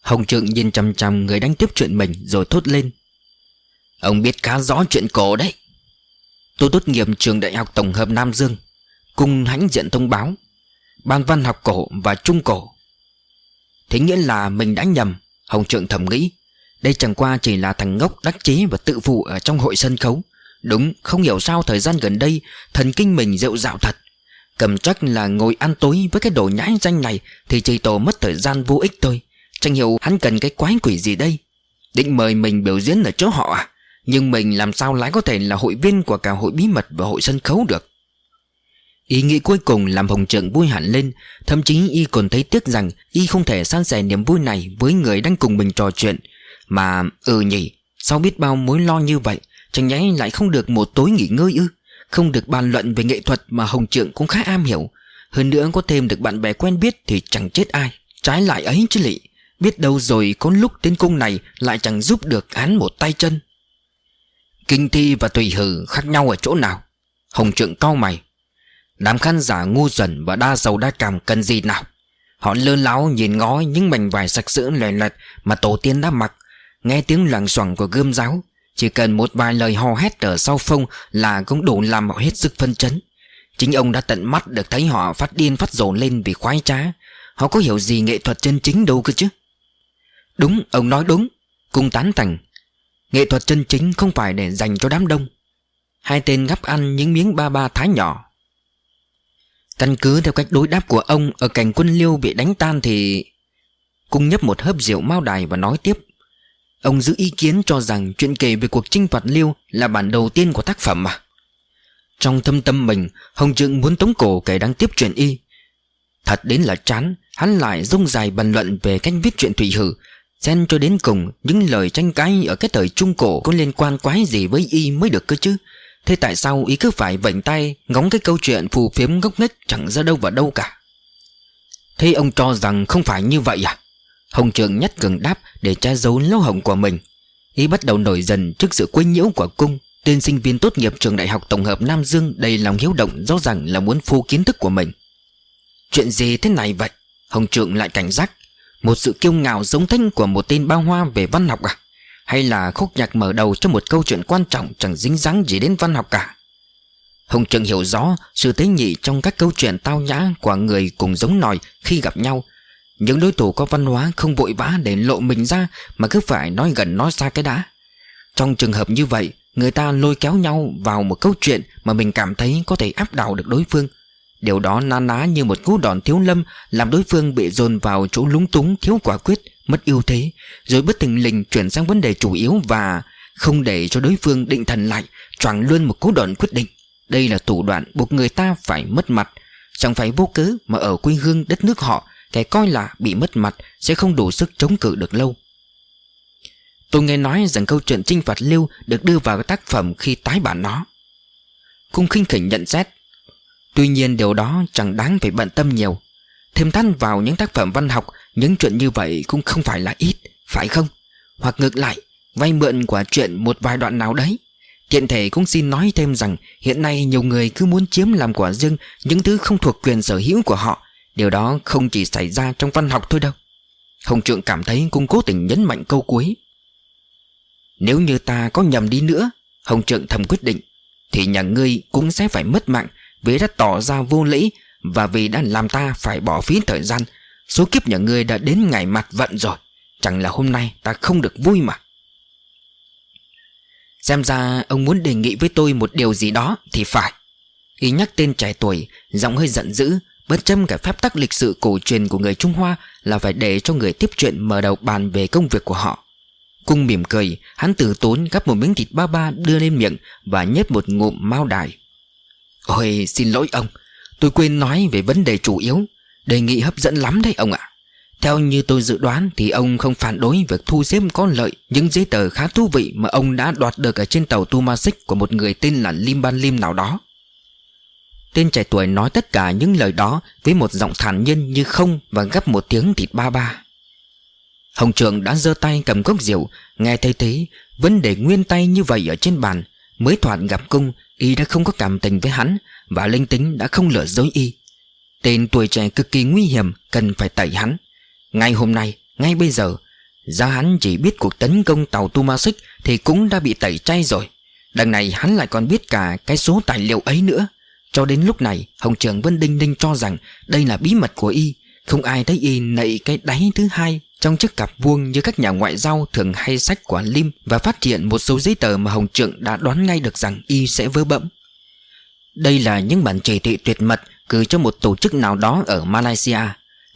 Hồng Trượng nhìn chăm chăm người đang tiếp chuyện mình Rồi thốt lên. Ông biết khá rõ chuyện cổ đấy. Tôi tốt nghiệp trường đại học tổng hợp Nam Dương, Cùng hãnh diện thông báo. Ban văn học cổ và trung cổ. Thế nghĩa là mình đã nhầm, Hồng Trượng thầm nghĩ. Đây chẳng qua chỉ là thằng ngốc đắc chí và tự phụ ở trong hội sân khấu. Đúng, không hiểu sao thời gian gần đây, Thần kinh mình rượu dạo thật. Cầm chắc là ngồi ăn tối với cái đồ nhãi danh này Thì chỉ tổ mất thời gian vô ích thôi. Chẳng hiểu hắn cần cái quái quỷ gì đây. Định mời mình biểu diễn ở chỗ họ à? Nhưng mình làm sao lại có thể là hội viên của cả hội bí mật và hội sân khấu được? Ý nghĩ cuối cùng làm Hồng Trượng vui hẳn lên, Thậm chí y còn thấy tiếc rằng Y không thể san sẻ niềm vui này với người đang cùng mình trò chuyện. Mà ừ nhỉ, Sao biết bao mối lo như vậy? Chẳng nhẽ lại không được một tối nghỉ ngơi ư? Không được bàn luận về nghệ thuật mà Hồng Trượng cũng khá am hiểu. Hơn nữa có thêm được bạn bè quen biết thì chẳng chết ai. Trái lại ấy chứ lị, Biết đâu rồi có lúc đến cung này lại chẳng giúp được án một tay chân. Kinh thi và tùy hử khác nhau ở chỗ nào? Hồng Trượng cau mày. Đám khán giả ngu xuẩn và đa giàu đa cảm cần gì nào? Họ lơ láo nhìn ngó những mảnh vải sặc sỡ lòe loẹt mà tổ tiên đã mặc. Nghe tiếng loảng xoảng của gươm giáo Chỉ cần một vài lời hò hét ở sau phông là cũng đủ làm họ hết sức phân chấn. Chính ông đã tận mắt được thấy họ phát điên phát rồ lên vì khoái trá. Họ có hiểu gì nghệ thuật chân chính đâu cơ chứ? Đúng, ông nói đúng. Cung tán thành. Nghệ thuật chân chính không phải để dành cho đám đông. Hai tên gắp ăn những miếng ba ba thái nhỏ. Căn cứ theo cách đối đáp của ông, Ở cảnh quân liêu bị đánh tan thì Cung nhấp một hớp rượu mao đài và nói tiếp. Ông giữ ý kiến cho rằng chuyện kể về cuộc chinh phạt liêu là bản đầu tiên của tác phẩm mà. Trong thâm tâm mình, Hồng Trượng muốn tống cổ kẻ đang tiếp chuyện y. Thật đến là chán, Hắn lại rông dài bàn luận về cách viết chuyện Thủy Hử, Xen cho đến cùng Những lời tranh cãi ở cái thời trung cổ Có liên quan quái gì với y mới được cơ chứ? Thế tại sao ý cứ phải vảnh tay Ngóng cái câu chuyện phù phiếm ngốc nghếch Chẳng ra đâu vào đâu cả? Thế ông cho rằng không phải như vậy à? Hồng Trường nhắc cường đáp Để che giấu lỗ hồng của mình. Ý bắt đầu nổi dần trước sự quấy nhiễu của cung Tên sinh viên tốt nghiệp trường đại học tổng hợp Nam Dương Đầy lòng hiếu động, rõ ràng là muốn phô kiến thức của mình. Chuyện gì thế này vậy? Hồng trưởng lại cảnh giác. Một sự kiêu ngạo giống thanh của một tên bao hoa về văn học à? Hay là khúc nhạc mở đầu cho một câu chuyện quan trọng Chẳng dính dáng gì đến văn học cả? Hồng trường hiểu rõ sự tế nhị trong các câu chuyện tao nhã của người cùng giống nòi khi gặp nhau. Những đối thủ có văn hóa không vội vã để lộ mình ra Mà cứ phải nói gần nói xa cái đã. Trong trường hợp như vậy, Người ta lôi kéo nhau vào một câu chuyện Mà mình cảm thấy có thể áp đảo được đối phương. Điều đó na ná như một cú đòn thiếu lâm, Làm đối phương bị dồn vào chỗ lúng túng, thiếu quả quyết. Mất ưu thế, Rồi bất thình lình chuyển sang vấn đề chủ yếu Và không để cho đối phương định thần lại Choảng luôn một cú đòn quyết định. Đây là thủ đoạn buộc người ta phải mất mặt. Chẳng phải vô cớ mà ở quê hương đất nước họ, Kẻ coi là bị mất mặt Sẽ không đủ sức chống cự được lâu. Tôi nghe nói rằng câu chuyện chinh phạt lưu Được đưa vào tác phẩm khi tái bản nó. Cung khinh khỉnh nhận xét, Tuy nhiên điều đó chẳng đáng phải bận tâm nhiều. Thêm thanh vào những tác phẩm văn học những chuyện như vậy cũng không phải là ít, Phải không? Hoặc ngược lại, Vay mượn quả chuyện một vài đoạn nào đấy. Tiện thể cũng xin nói thêm rằng, Hiện nay nhiều người cứ muốn chiếm làm quả riêng Những thứ không thuộc quyền sở hữu của họ. Điều đó không chỉ xảy ra trong văn học thôi đâu. Hồng Trượng cảm thấy cũng cố tình nhấn mạnh câu cuối. Nếu như ta có nhầm đi nữa, Hồng Trượng thầm quyết định, Thì nhà ngươi cũng sẽ phải mất mạng Vì đã tỏ ra vô lễ Và vì đã làm ta phải bỏ phí thời gian Số kiếp nhà ngươi đã đến ngày mặt vận rồi. Chẳng là hôm nay ta không được vui mà. Xem ra ông muốn đề nghị với tôi một điều gì đó Thì phải. Y nhắc tên trẻ tuổi, Giọng hơi giận dữ, Bất châm cả phép tắc lịch sự cổ truyền của người Trung Hoa Là phải để cho người tiếp chuyện mở đầu bàn về công việc của họ. Cung mỉm cười, Hắn từ tốn gắp một miếng thịt ba ba đưa lên miệng Và nhét một ngụm mao đài. Ôi, xin lỗi ông. Tôi quên nói về vấn đề chủ yếu. Đề nghị hấp dẫn lắm đấy ông ạ. Theo như tôi dự đoán Thì ông không phản đối việc thu xếp có lợi Những giấy tờ khá thú vị Mà ông đã đoạt được ở trên tàu Tumasik Của một người tên là Lim Ban Lim nào đó. Tên trẻ tuổi nói tất cả những lời đó Với một giọng thản nhiên như không Và gấp một tiếng thịt ba ba. Hồng Trường đã giơ tay cầm cốc rượu, Nghe thấy thế, Vấn đề nguyên tay như vậy ở trên bàn, Mới thoạt gặp cung, Y đã không có cảm tình với hắn Và linh tính đã không lừa dối Y. Tên tuổi trẻ cực kỳ nguy hiểm Cần phải tẩy hắn. Ngay hôm nay, ngay bây giờ Giá hắn chỉ biết cuộc tấn công tàu Tumasik Thì cũng đã bị tẩy chay rồi. Đằng này hắn lại còn biết cả cái số tài liệu ấy nữa. Cho đến lúc này Hồng Trường Vân Đinh Đinh cho rằng Đây là bí mật của y. Không ai thấy y nậy cái đáy thứ hai Trong chiếc cặp vuông như các nhà ngoại giao thường hay sách của Lim Và phát hiện một số giấy tờ mà Hồng trưởng đã đoán ngay được rằng y sẽ vỡ bẫm. Đây là những bản chỉ thị tuyệt mật cử cho một tổ chức nào đó ở Malaysia.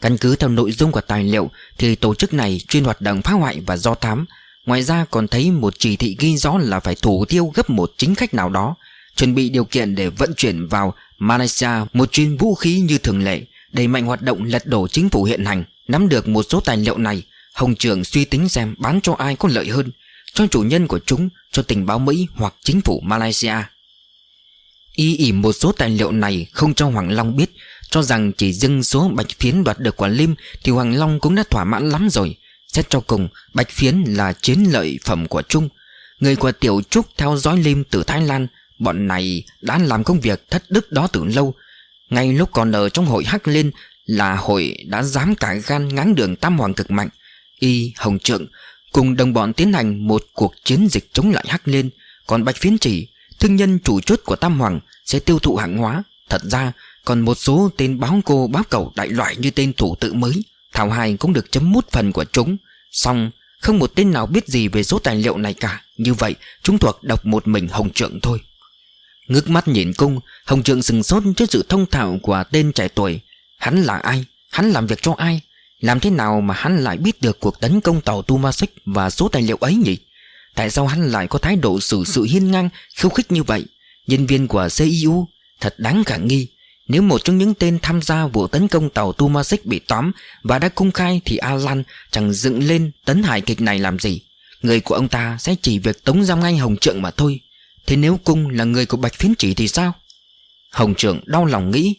Căn cứ theo nội dung của tài liệu, thì tổ chức này chuyên hoạt động phá hoại và do thám. Ngoài ra còn thấy một chỉ thị ghi rõ là phải thủ tiêu gấp một chính khách nào đó, Chuẩn bị điều kiện để vận chuyển vào Malaysia một chuyên vũ khí như thường lệ, Đẩy mạnh hoạt động lật đổ chính phủ hiện hành. Nắm được một số tài liệu này, Hồng trưởng suy tính xem bán cho ai có lợi hơn, Cho chủ nhân của chúng, Cho tình báo Mỹ hoặc chính phủ Malaysia. Y ỉ một số tài liệu này không cho Hoàng Long biết Cho rằng chỉ dưng số bạch phiến đoạt được quả lim Thì Hoàng Long cũng đã thỏa mãn lắm rồi. Xét cho cùng Bạch phiến là chiến lợi phẩm của Trung. Người của Tiểu Trúc theo dõi lim từ Thái Lan Bọn này đã làm công việc thất đức đó từ lâu. Ngay lúc còn ở trong hội Hắc Liên Là hội đã dám cả gan ngáng đường Tam Hoàng cực mạnh. Y, Hồng Trượng Cùng đồng bọn tiến hành một cuộc chiến dịch chống lại Hắc Liên Còn Bạch Phiến chỉ Thương nhân chủ chốt của Tam Hoàng Sẽ tiêu thụ hàng hóa Thật ra, còn một số tên báo cô, báo cầu đại loại như tên thủ tự mới, Thảo Hai cũng được chấm mút phần của chúng Xong, không một tên nào biết gì về số tài liệu này cả Như vậy, chúng thuộc đọc một mình Hồng Trượng thôi Ngước mắt nhìn cung, Hồng Trượng sừng sốt trước sự thông thạo của tên trẻ tuổi Hắn là ai? Hắn làm việc cho ai? Làm thế nào mà hắn lại biết được cuộc tấn công tàu Tumasik và số tài liệu ấy nhỉ? Tại sao hắn lại có thái độ xử sự hiên ngang, khiêu khích như vậy? Nhân viên của CIU thật đáng khả nghi. Nếu một trong những tên tham gia vụ tấn công tàu Tumasik bị tóm và đã công khai thì Alan chẳng dựng lên tấn hại kịch này làm gì. Người của ông ta sẽ chỉ việc tống giam ngay Hồng Trượng mà thôi. Thế nếu cung là người của Bạch Phiến Chỉ thì sao? Hồng Trượng đau lòng nghĩ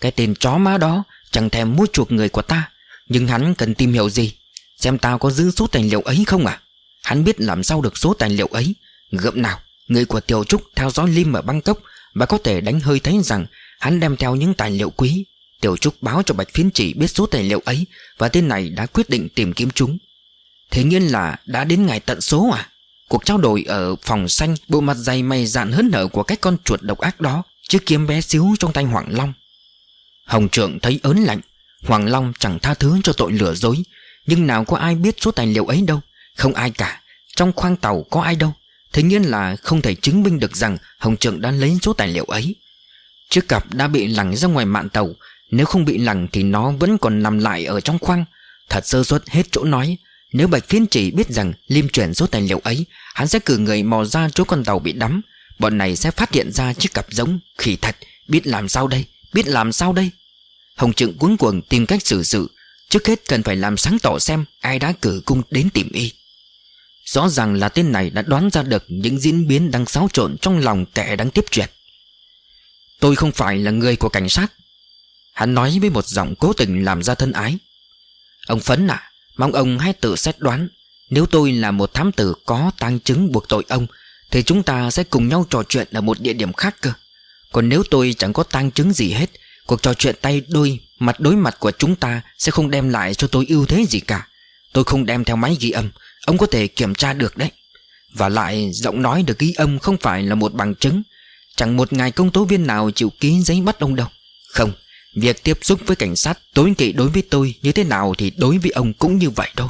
Cái tên chó má đó chẳng thèm mua chuộc người của ta Nhưng hắn cần tìm hiểu gì Xem tao có giữ số tài liệu ấy không à Hắn biết làm sao được số tài liệu ấy. Gợm nào, Người của Tiểu Trúc theo dõi Lim ở Bangkok Và có thể đánh hơi thấy rằng Hắn đem theo những tài liệu quý. Tiểu Trúc báo cho Bạch Phiến Chỉ biết số tài liệu ấy Và tên này đã quyết định tìm kiếm chúng. Thế nhiên là đã đến ngày tận số à? Cuộc trao đổi ở phòng xanh, Bộ mặt dày mày dạn hớn nở của cái con chuột độc ác đó, Chiếc kiếm bé xíu trong tay Hoàng Long. Hồng Trượng thấy ớn lạnh, Hoàng Long chẳng tha thứ cho tội lừa dối, Nhưng nào có ai biết số tài liệu ấy đâu. Không ai cả. Trong khoang tàu có ai đâu. Thế nhiên là không thể chứng minh được rằng Hồng Trượng đã lấy số tài liệu ấy. Chiếc cặp đã bị lẳng ra ngoài mạn tàu. Nếu không bị lẳng thì nó vẫn còn nằm lại ở trong khoang. Thật sơ suất hết chỗ nói. Nếu Bạch Phiên chỉ biết rằng Liêm chuyển số tài liệu ấy, Hắn sẽ cử người mò ra chỗ con tàu bị đắm. Bọn này sẽ phát hiện ra chiếc cặp giống, Khỉ thật. Biết làm sao đây? Biết làm sao đây? Hồng Trượng cuống cuồng tìm cách xử sự. Trước hết cần phải làm sáng tỏ xem Ai đã cử cung đến tìm y. Rõ ràng là tên này đã đoán ra được Những diễn biến đang xáo trộn Trong lòng kẻ đang tiếp chuyện. Tôi không phải là người của cảnh sát. Hắn nói với một giọng cố tình làm ra thân ái. Ông Phấn à Mong ông hãy tự xét đoán. Nếu tôi là một thám tử có tang chứng buộc tội ông, Thì chúng ta sẽ cùng nhau trò chuyện ở một địa điểm khác cơ. Còn nếu tôi chẳng có tang chứng gì hết, Cuộc trò chuyện tay đôi, Mặt đối mặt của chúng ta Sẽ không đem lại cho tôi ưu thế gì cả. Tôi không đem theo máy ghi âm Ông có thể kiểm tra được đấy. Và lại, giọng nói được ghi âm không phải là một bằng chứng. Chẳng một ngài công tố viên nào chịu ký giấy bắt ông đâu. Không, Việc tiếp xúc với cảnh sát tối kỵ đối với tôi như thế nào thì đối với ông cũng như vậy thôi.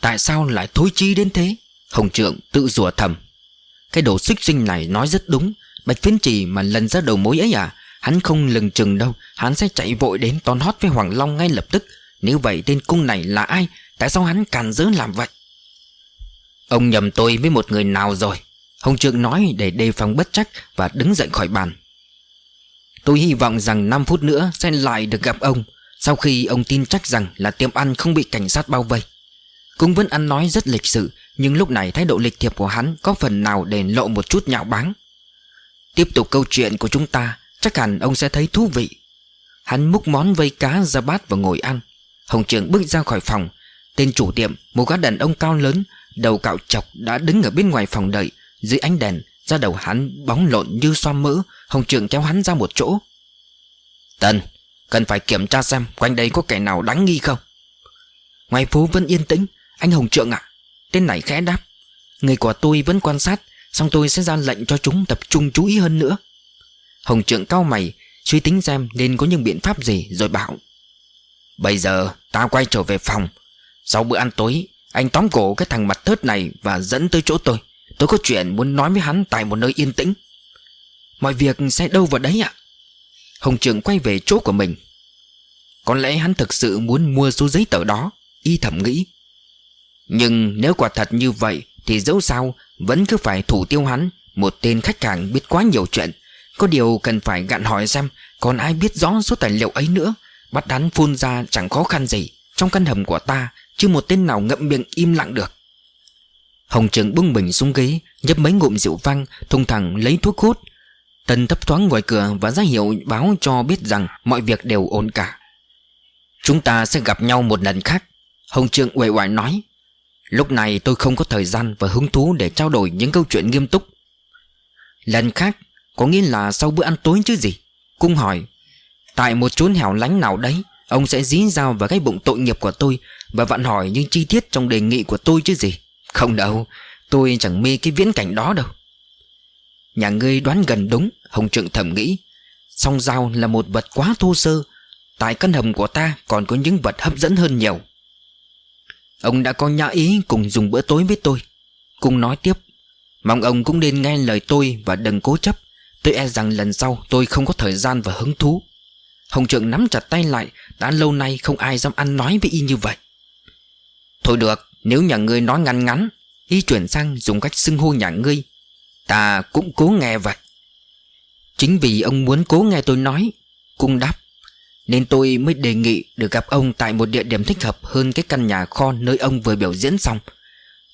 Tại sao lại thối chi đến thế? Hồng Trượng tự rủa thầm. Cái đồ xích sinh này nói rất đúng. Bạch phiến trì mà lần ra đầu mối ấy à Hắn không lừng chừng đâu. Hắn sẽ chạy vội đến tón hót với Hoàng Long ngay lập tức. Nếu vậy tên cung này là ai? Tại sao hắn càn dỡ làm vậy? Ông nhầm tôi với một người nào rồi? Hồng Trượng nói để đề phòng bất trắc Và đứng dậy khỏi bàn. Tôi hy vọng rằng 5 phút nữa Sẽ lại được gặp ông, Sau khi ông tin chắc rằng là tiệm ăn không bị cảnh sát bao vây. Cũng vẫn ăn nói rất lịch sự, Nhưng lúc này thái độ lịch thiệp của hắn Có phần nào để lộ một chút nhạo báng. Tiếp tục câu chuyện của chúng ta, Chắc hẳn ông sẽ thấy thú vị. Hắn múc món vây cá ra bát và ngồi ăn. Hồng Trường bước ra khỏi phòng. Tên chủ tiệm, Một gã đàn ông cao lớn Đầu cạo chọc đã đứng ở bên ngoài phòng đợi. Dưới ánh đèn ra đầu hắn bóng lộn như xoa mỡ. Hồng Trường kéo hắn ra một chỗ. Tần Cần phải kiểm tra xem quanh đây có kẻ nào đáng nghi không? Ngoài phố vẫn yên tĩnh. Anh Hồng Trượng ạ, Tên này khẽ đáp. Người của tôi vẫn quan sát, Xong tôi sẽ ra lệnh cho chúng tập trung chú ý hơn nữa. Hồng Trượng cao mày, Suy tính xem nên có những biện pháp gì rồi bảo, Bây giờ ta quay trở về phòng. Sau bữa ăn tối anh tóm cổ cái thằng mặt thớt này Và dẫn tới chỗ tôi. Tôi có chuyện muốn nói với hắn tại một nơi yên tĩnh. Mọi việc sẽ đâu vào đấy ạ. Hồng Trường quay về chỗ của mình. Có lẽ hắn thực sự muốn mua số giấy tờ đó, Y thẩm nghĩ. Nhưng nếu quả thật như vậy, Thì dẫu sao, Vẫn cứ phải thủ tiêu hắn. Một tên khách hàng biết quá nhiều chuyện. Có điều cần phải gặn hỏi xem Còn ai biết rõ số tài liệu ấy nữa. Bắt hắn phun ra chẳng khó khăn gì. Trong căn hầm của ta Chứ một tên nào ngậm miệng im lặng được. Hồng Trường bưng bình xuống ghế, Nhấp mấy ngụm rượu vang Thùng thẳng lấy thuốc hút. Tân thấp thoáng ngoài cửa và ra hiệu báo cho biết rằng mọi việc đều ổn cả. Chúng ta sẽ gặp nhau một lần khác, Hồng trưởng uể oải nói. Lúc này tôi không có thời gian và hứng thú để trao đổi những câu chuyện nghiêm túc. Lần khác, có nghĩa là sau bữa ăn tối chứ gì? Cung hỏi, Tại một chốn hẻo lánh nào đấy, Ông sẽ dí dao vào cái bụng tội nghiệp của tôi và vặn hỏi những chi tiết trong đề nghị của tôi chứ gì? Không đâu, Tôi chẳng mê cái viễn cảnh đó đâu. Nhà ngươi đoán gần đúng, Hồng Trượng thầm nghĩ. Song dao là một vật quá thô sơ Tại căn hầm của ta còn có những vật hấp dẫn hơn nhiều. Ông đã có nhã ý cùng dùng bữa tối với tôi. Cùng nói tiếp, Mong ông cũng nên nghe lời tôi và đừng cố chấp. Tôi e rằng lần sau tôi không có thời gian và hứng thú. Hồng Trượng nắm chặt tay lại, Đã lâu nay không ai dám ăn nói với y như vậy. Thôi được, Nếu nhà ngươi nói ngắn ngắn, Y chuyển sang dùng cách xưng hô nhà ngươi, Ta cũng cố nghe vậy. Chính vì ông muốn cố nghe tôi nói, Cung đáp, Nên tôi mới đề nghị được gặp ông Tại một địa điểm thích hợp hơn cái căn nhà kho Nơi ông vừa biểu diễn xong.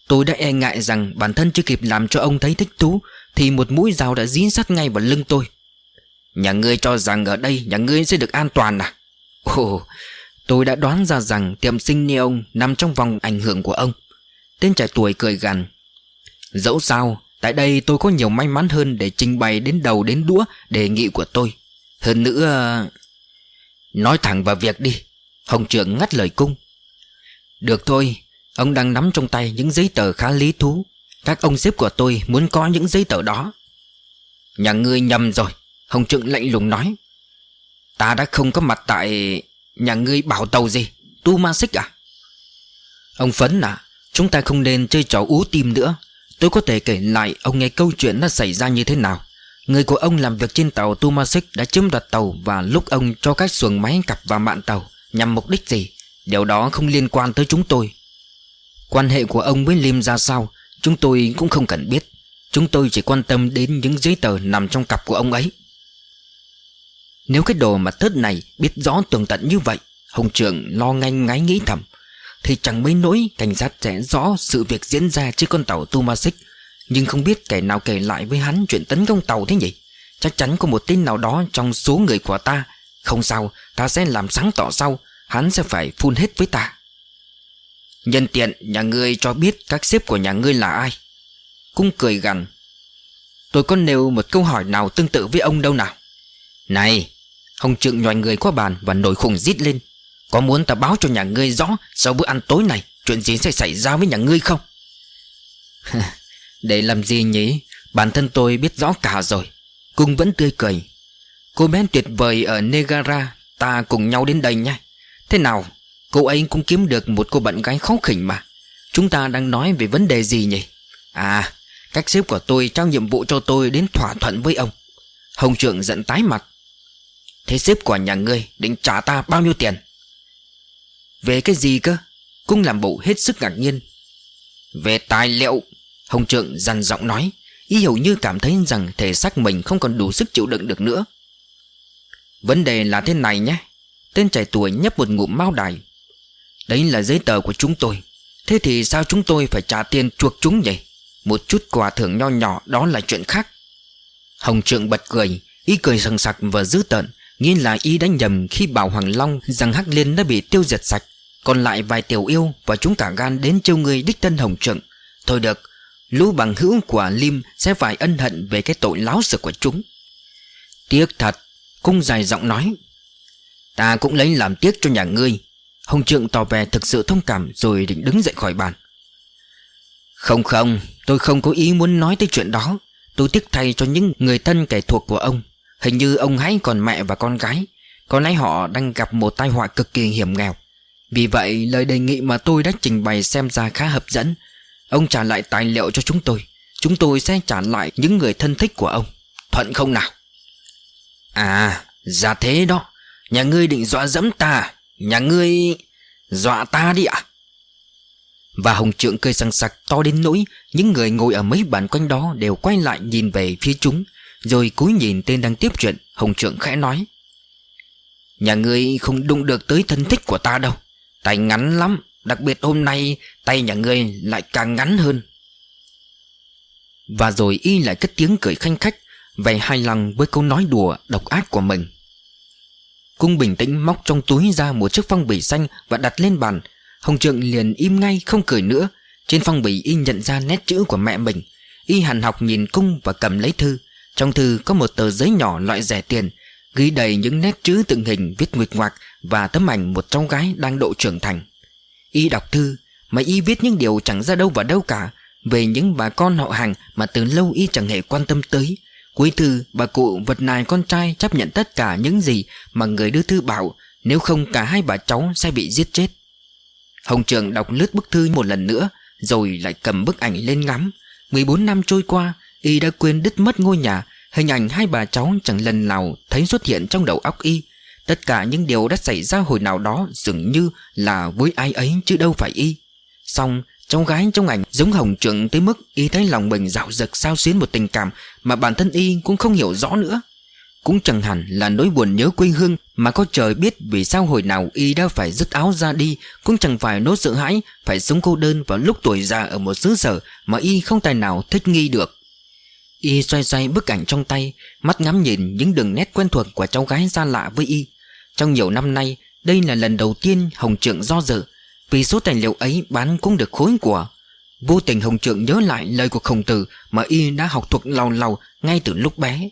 Tôi đã e ngại rằng bản thân chưa kịp làm cho ông thấy thích thú, Thì một mũi dao đã dí sát ngay vào lưng tôi. Nhà ngươi cho rằng ở đây nhà ngươi sẽ được an toàn à? Ồ Tôi đã đoán ra rằng tiệm sinh ni ông Nằm trong vòng ảnh hưởng của ông. Tên trẻ tuổi cười gằn. Dẫu sao, Tại đây tôi có nhiều may mắn hơn để trình bày đến đầu đến đũa đề nghị của tôi. Hơn nữa, Nói thẳng vào việc đi, Hồng trưởng ngắt lời cung. Được thôi, Ông đang nắm trong tay những giấy tờ khá lý thú. Các ông xếp của tôi muốn có những giấy tờ đó. Nhà ngươi nhầm rồi, Hồng trưởng lạnh lùng nói. Ta đã không có mặt tại Nhà ngươi bảo tàu gì? Tu ma xích à? Ông Phấn à Chúng ta không nên chơi trò ú tim nữa. Tôi có thể kể lại ông nghe câu chuyện nó xảy ra như thế nào. Người của ông làm việc trên tàu Tumasik đã chiếm đoạt tàu Và lúc ông cho các xuồng máy cặp vào mạn tàu Nhằm mục đích gì? Điều đó không liên quan tới chúng tôi. Quan hệ của ông với Lim ra sao? Chúng tôi cũng không cần biết. Chúng tôi chỉ quan tâm đến những giấy tờ nằm trong cặp của ông ấy. Nếu cái đồ mà thớt này biết rõ tường tận như vậy Hồng trưởng lo nganh ngáy nghĩ thầm thì chẳng mấy nỗi cảnh sát sẽ rõ sự việc diễn ra trên con tàu Tumasik. Nhưng không biết kẻ nào kể lại với hắn chuyện tấn công tàu thế nhỉ? Chắc chắn có một tin nào đó trong số người của ta. Không sao, ta sẽ làm sáng tỏ sau. Hắn sẽ phải phun hết với ta. Nhân tiện nhà ngươi cho biết các sếp của nhà ngươi là ai? Cung cười gằn. Tôi có nêu một câu hỏi nào tương tự với ông đâu nào? Này Hồng trượng nhòi người qua bàn và nổi khùng rít lên. Có muốn ta báo cho nhà ngươi rõ Sau bữa ăn tối này Chuyện gì sẽ xảy ra với nhà ngươi không? Để làm gì nhỉ? Bản thân tôi biết rõ cả rồi. Cung vẫn tươi cười. Cô bé tuyệt vời ở Negara, Ta cùng nhau đến đây nha Thế nào, Cô ấy cũng kiếm được một cô bạn gái khó khỉnh mà. Chúng ta đang nói về vấn đề gì nhỉ? À Các sếp của tôi trao nhiệm vụ cho tôi đến thỏa thuận với ông. Hồng trưởng giận tái mặt. Thế sếp của nhà ngươi định trả ta bao nhiêu tiền? Về cái gì cơ? Cung làm bộ hết sức ngạc nhiên. Về tài liệu, Hồng trượng dằn giọng nói Ý hầu như cảm thấy rằng thể xác mình không còn đủ sức chịu đựng được nữa. Vấn đề là thế này nhé, Tên trẻ tuổi nhấp một ngụm mao đài. Đấy là giấy tờ của chúng tôi, Thế thì sao chúng tôi phải trả tiền chuộc chúng nhỉ? Một chút quà thưởng nho nhỏ, đó là chuyện khác. Hồng trượng bật cười Ý cười sằng sặc và dữ tợn Nghĩ là y đã nhầm khi bảo Hoàng Long Rằng Hắc Liên đã bị tiêu diệt sạch. Còn lại vài tiểu yêu Và chúng cả gan đến trêu người đích thân hồng trượng. Thôi được, Lũ bằng hữu của Lim Sẽ phải ân hận về cái tội láo sự của chúng. Tiếc thật, Cung dài giọng nói. Ta cũng lấy làm tiếc cho nhà ngươi. Hồng trượng tỏ vẻ thực sự thông cảm Rồi định đứng dậy khỏi bàn. Không không, Tôi không có ý muốn nói tới chuyện đó. Tôi tiếc thay cho những người thân kẻ thuộc của ông. Hình như ông hãy còn mẹ và con gái. Có lẽ họ đang gặp một tai họa cực kỳ hiểm nghèo. Vì vậy, lời đề nghị mà tôi đã trình bày xem ra khá hấp dẫn. Ông trả lại tài liệu cho chúng tôi. Chúng tôi sẽ trả lại những người thân thích của ông. Thuận không nào? À ra thế đó. Nhà ngươi định dọa dẫm ta à? Nhà ngươi dọa ta đi ạ. Và hồng trượng cười sằng sặc to đến nỗi Những người ngồi ở mấy bàn quanh đó Đều quay lại nhìn về phía chúng. Rồi cúi nhìn tên đang tiếp chuyện, Hồng trưởng khẽ nói. Nhà ngươi không đụng được tới thân thích của ta đâu. Tay ngắn lắm, Đặc biệt hôm nay tay nhà ngươi lại càng ngắn hơn. Và rồi y lại cất tiếng cười khanh khách, Vẻ hài lòng với câu nói đùa độc ác của mình. Cung bình tĩnh móc trong túi ra một chiếc phong bì xanh Và đặt lên bàn. Hồng Trượng liền im ngay, không cười nữa. Trên phong bì y nhận ra nét chữ của mẹ mình. Y hàn học nhìn cung và cầm lấy thư. Trong thư có một tờ giấy nhỏ loại rẻ tiền, Ghi đầy những nét chữ tượng hình viết nguyệt ngoạc Và tấm ảnh một cháu gái đang độ trưởng thành. Y đọc thư, Mà Y viết những điều chẳng ra đâu vào đâu cả, Về những bà con họ hàng Mà từ lâu Y chẳng hề quan tâm tới. Cuối thư, bà cụ vật nài con trai chấp nhận tất cả những gì Mà người đưa thư bảo, Nếu không cả hai bà cháu sẽ bị giết chết. Hồng Trường đọc lướt bức thư một lần nữa, Rồi lại cầm bức ảnh lên ngắm. 14 năm trôi qua Y đã quên đứt mất ngôi nhà. Hình ảnh hai bà cháu chẳng lần nào thấy xuất hiện trong đầu óc Y. Tất cả những điều đã xảy ra hồi nào đó Dường như là với ai ấy chứ đâu phải Y. Xong, Cháu gái trong ảnh giống hồng trượng tới mức Y thấy lòng mình dạo dực sao xuyến một tình cảm Mà bản thân Y cũng không hiểu rõ nữa. Cũng chẳng hẳn là nỗi buồn nhớ quê hương Mà có trời biết vì sao hồi nào Y đã phải dứt áo ra đi, Cũng chẳng phải nỗi sợ hãi Phải sống cô đơn vào lúc tuổi già ở một xứ sở Mà Y không tài nào thích nghi được. Y xoay xoay bức ảnh trong tay, Mắt ngắm nhìn những đường nét quen thuộc của cháu gái xa lạ với Y. Trong nhiều năm nay, Đây là lần đầu tiên Hồng Trượng do dự, Vì số tài liệu ấy bán cũng được khối của. Vô tình Hồng Trượng nhớ lại lời của khổng tử Mà Y đã học thuộc lầu lầu ngay từ lúc bé.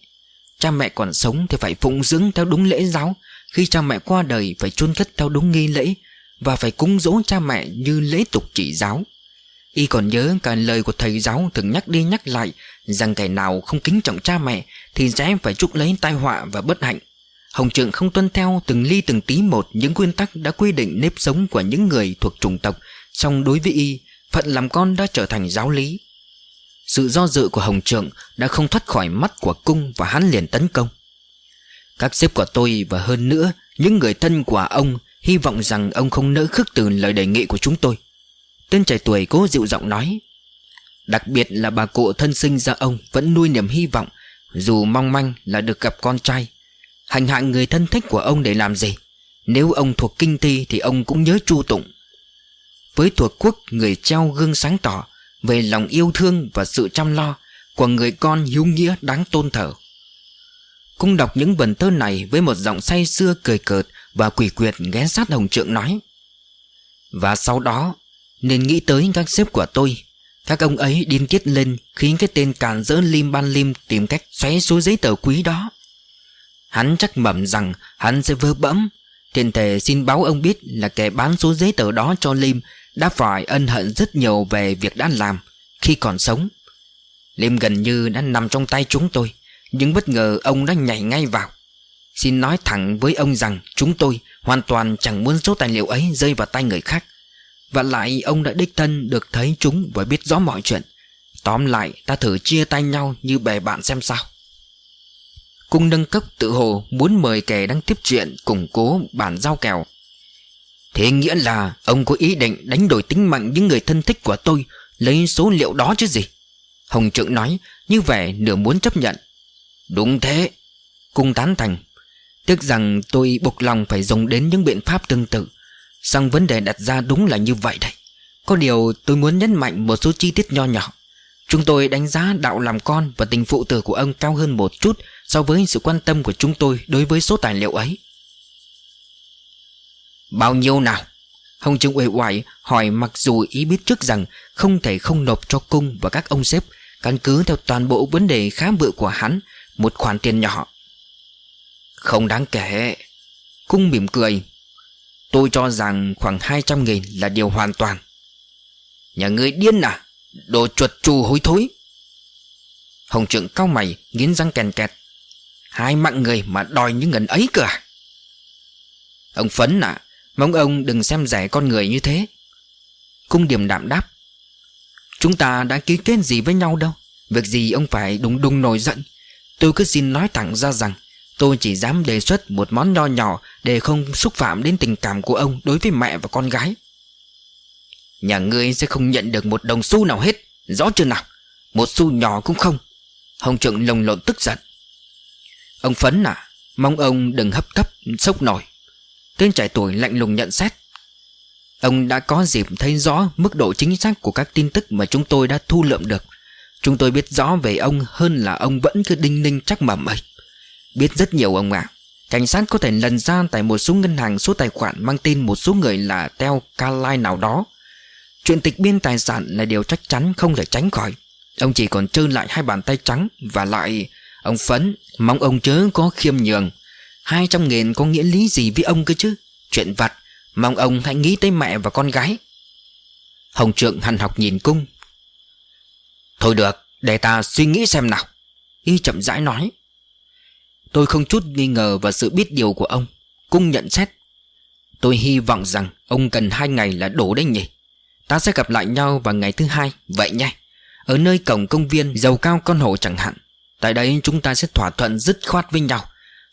Cha mẹ còn sống thì phải phụng dưỡng theo đúng lễ giáo. Khi cha mẹ qua đời, phải chôn cất theo đúng nghi lễ Và phải cúng dỗ cha mẹ như lễ tục chỉ giáo. Y còn nhớ cả lời của thầy giáo thường nhắc đi nhắc lại Rằng kẻ nào không kính trọng cha mẹ Thì sẽ phải chuốc lấy tai họa và bất hạnh. Hồng Trượng không tuân theo từng ly từng tí một Những nguyên tắc đã quy định nếp sống của những người thuộc chủng tộc. Song đối với Y, Phận làm con đã trở thành giáo lý. Sự do dự của Hồng Trượng Đã không thoát khỏi mắt của cung Và hắn liền tấn công. Các sếp của tôi và hơn nữa Những người thân của ông Hy vọng rằng ông không nỡ khước từ lời đề nghị của chúng tôi. Tên trẻ tuổi cố dịu giọng nói Đặc biệt là bà cụ thân sinh ra ông Vẫn nuôi niềm hy vọng, Dù mong manh là được gặp con trai. Hành hạ người thân thích của ông để làm gì? Nếu ông thuộc kinh thi Thì ông cũng nhớ chu tụng. Với thuộc quốc, người treo gương sáng tỏ Về lòng yêu thương và sự chăm lo Của người con hiếu nghĩa đáng tôn thờ. Cung đọc những vần thơ này Với một giọng say xưa cười cợt Và quỷ quyệt ghé sát hồng trượng nói, Và sau đó, Nên nghĩ tới các xếp của tôi các ông ấy điên tiết lên, Khiến cái tên càn rỡ lim ban lim Tìm cách xoáy số giấy tờ quý đó. Hắn chắc mẩm rằng hắn sẽ vơ bẫm. Tiền thể xin báo ông biết là kẻ bán số giấy tờ đó cho Lim Đã phải ân hận rất nhiều về việc đã làm Khi còn sống. Lim gần như đã nằm trong tay chúng tôi, Nhưng bất ngờ ông đã nhảy ngay vào. Xin nói thẳng với ông rằng Chúng tôi hoàn toàn chẳng muốn số tài liệu ấy rơi vào tay người khác. Và lại ông đã đích thân được thấy chúng và biết rõ mọi chuyện. Tóm lại, ta thử chia tay nhau như bè bạn xem sao. Cung nâng cấp tự hồ muốn mời kẻ đang tiếp chuyện củng cố bản giao kèo. Thế nghĩa là ông có ý định đánh đổi tính mạng những người thân thích của tôi, Lấy số liệu đó chứ gì? Hồng trưởng nói, như vẻ nửa muốn chấp nhận. Đúng thế. Cung tán thành. Tiếc rằng tôi buộc lòng phải dùng đến những biện pháp tương tự. Xong vấn đề đặt ra đúng là như vậy đấy Có điều tôi muốn nhấn mạnh một số chi tiết nho nhỏ Chúng tôi đánh giá đạo làm con và tình phụ tử của ông cao hơn một chút so với sự quan tâm của chúng tôi đối với số tài liệu ấy. Bao nhiêu nào? Hồng Trương uể oải hỏi mặc dù ý biết trước rằng không thể không nộp cho cung và các ông sếp căn cứ theo toàn bộ vấn đề khá bự của hắn, một khoản tiền nhỏ. Không đáng kể. Cung mỉm cười. Tôi cho rằng khoảng 200 nghìn là điều hoàn toàn. Nhà ngươi điên à? Đồ chuột trù hối thối. Hồng trượng cao mày, Nghiến răng kèn kẹt. Hai mạng người mà đòi những ngần ấy cơ à? Ông Phấn à Mong ông đừng xem rẻ con người như thế. Cung điểm đạm đáp. Chúng ta đã ký kết gì với nhau đâu? Việc gì ông phải đùng đùng nổi giận? Tôi cứ xin nói thẳng ra rằng Tôi chỉ dám đề xuất một món nho nhỏ Để không xúc phạm đến tình cảm của ông Đối với mẹ và con gái. Nhà ngươi sẽ không nhận được một đồng xu nào hết, Rõ chưa nào? Một xu nhỏ cũng không. Hồng trượng lồng lộn tức giận. Ông Phấn à Mong ông đừng hấp tấp, sốc nổi. Tên trẻ tuổi lạnh lùng nhận xét. Ông đã có dịp thấy rõ mức độ chính xác của các tin tức mà chúng tôi đã thu lượm được. Chúng tôi biết rõ về ông hơn là ông vẫn cứ đinh ninh chắc mầm ấy. Biết rất nhiều ông ạ. Cảnh sát có thể lần ra tại một số ngân hàng số tài khoản mang tên một số người là Teo Kalai nào đó. Chuyện tịch biên tài sản là điều chắc chắn không thể tránh khỏi. Ông chỉ còn trơn lại hai bàn tay trắng Và lại, Ông Phấn, Mong ông chớ có khiêm nhường. Hai trăm nghìn có nghĩa lý gì với ông cơ chứ? Chuyện vặt, Mong ông hãy nghĩ tới mẹ và con gái. Hồng Trượng hằn học nhìn cung. Thôi được, Để ta suy nghĩ xem nào. Y chậm rãi nói. Tôi không chút nghi ngờ vào sự biết điều của ông. Cung nhận xét, Tôi hy vọng rằng ông cần hai ngày là đủ đấy nhỉ? Ta sẽ gặp lại nhau vào ngày thứ hai, Vậy nha Ở nơi cổng công viên, giàu cao con hổ chẳng hạn. Tại đây chúng ta sẽ thỏa thuận dứt khoát với nhau.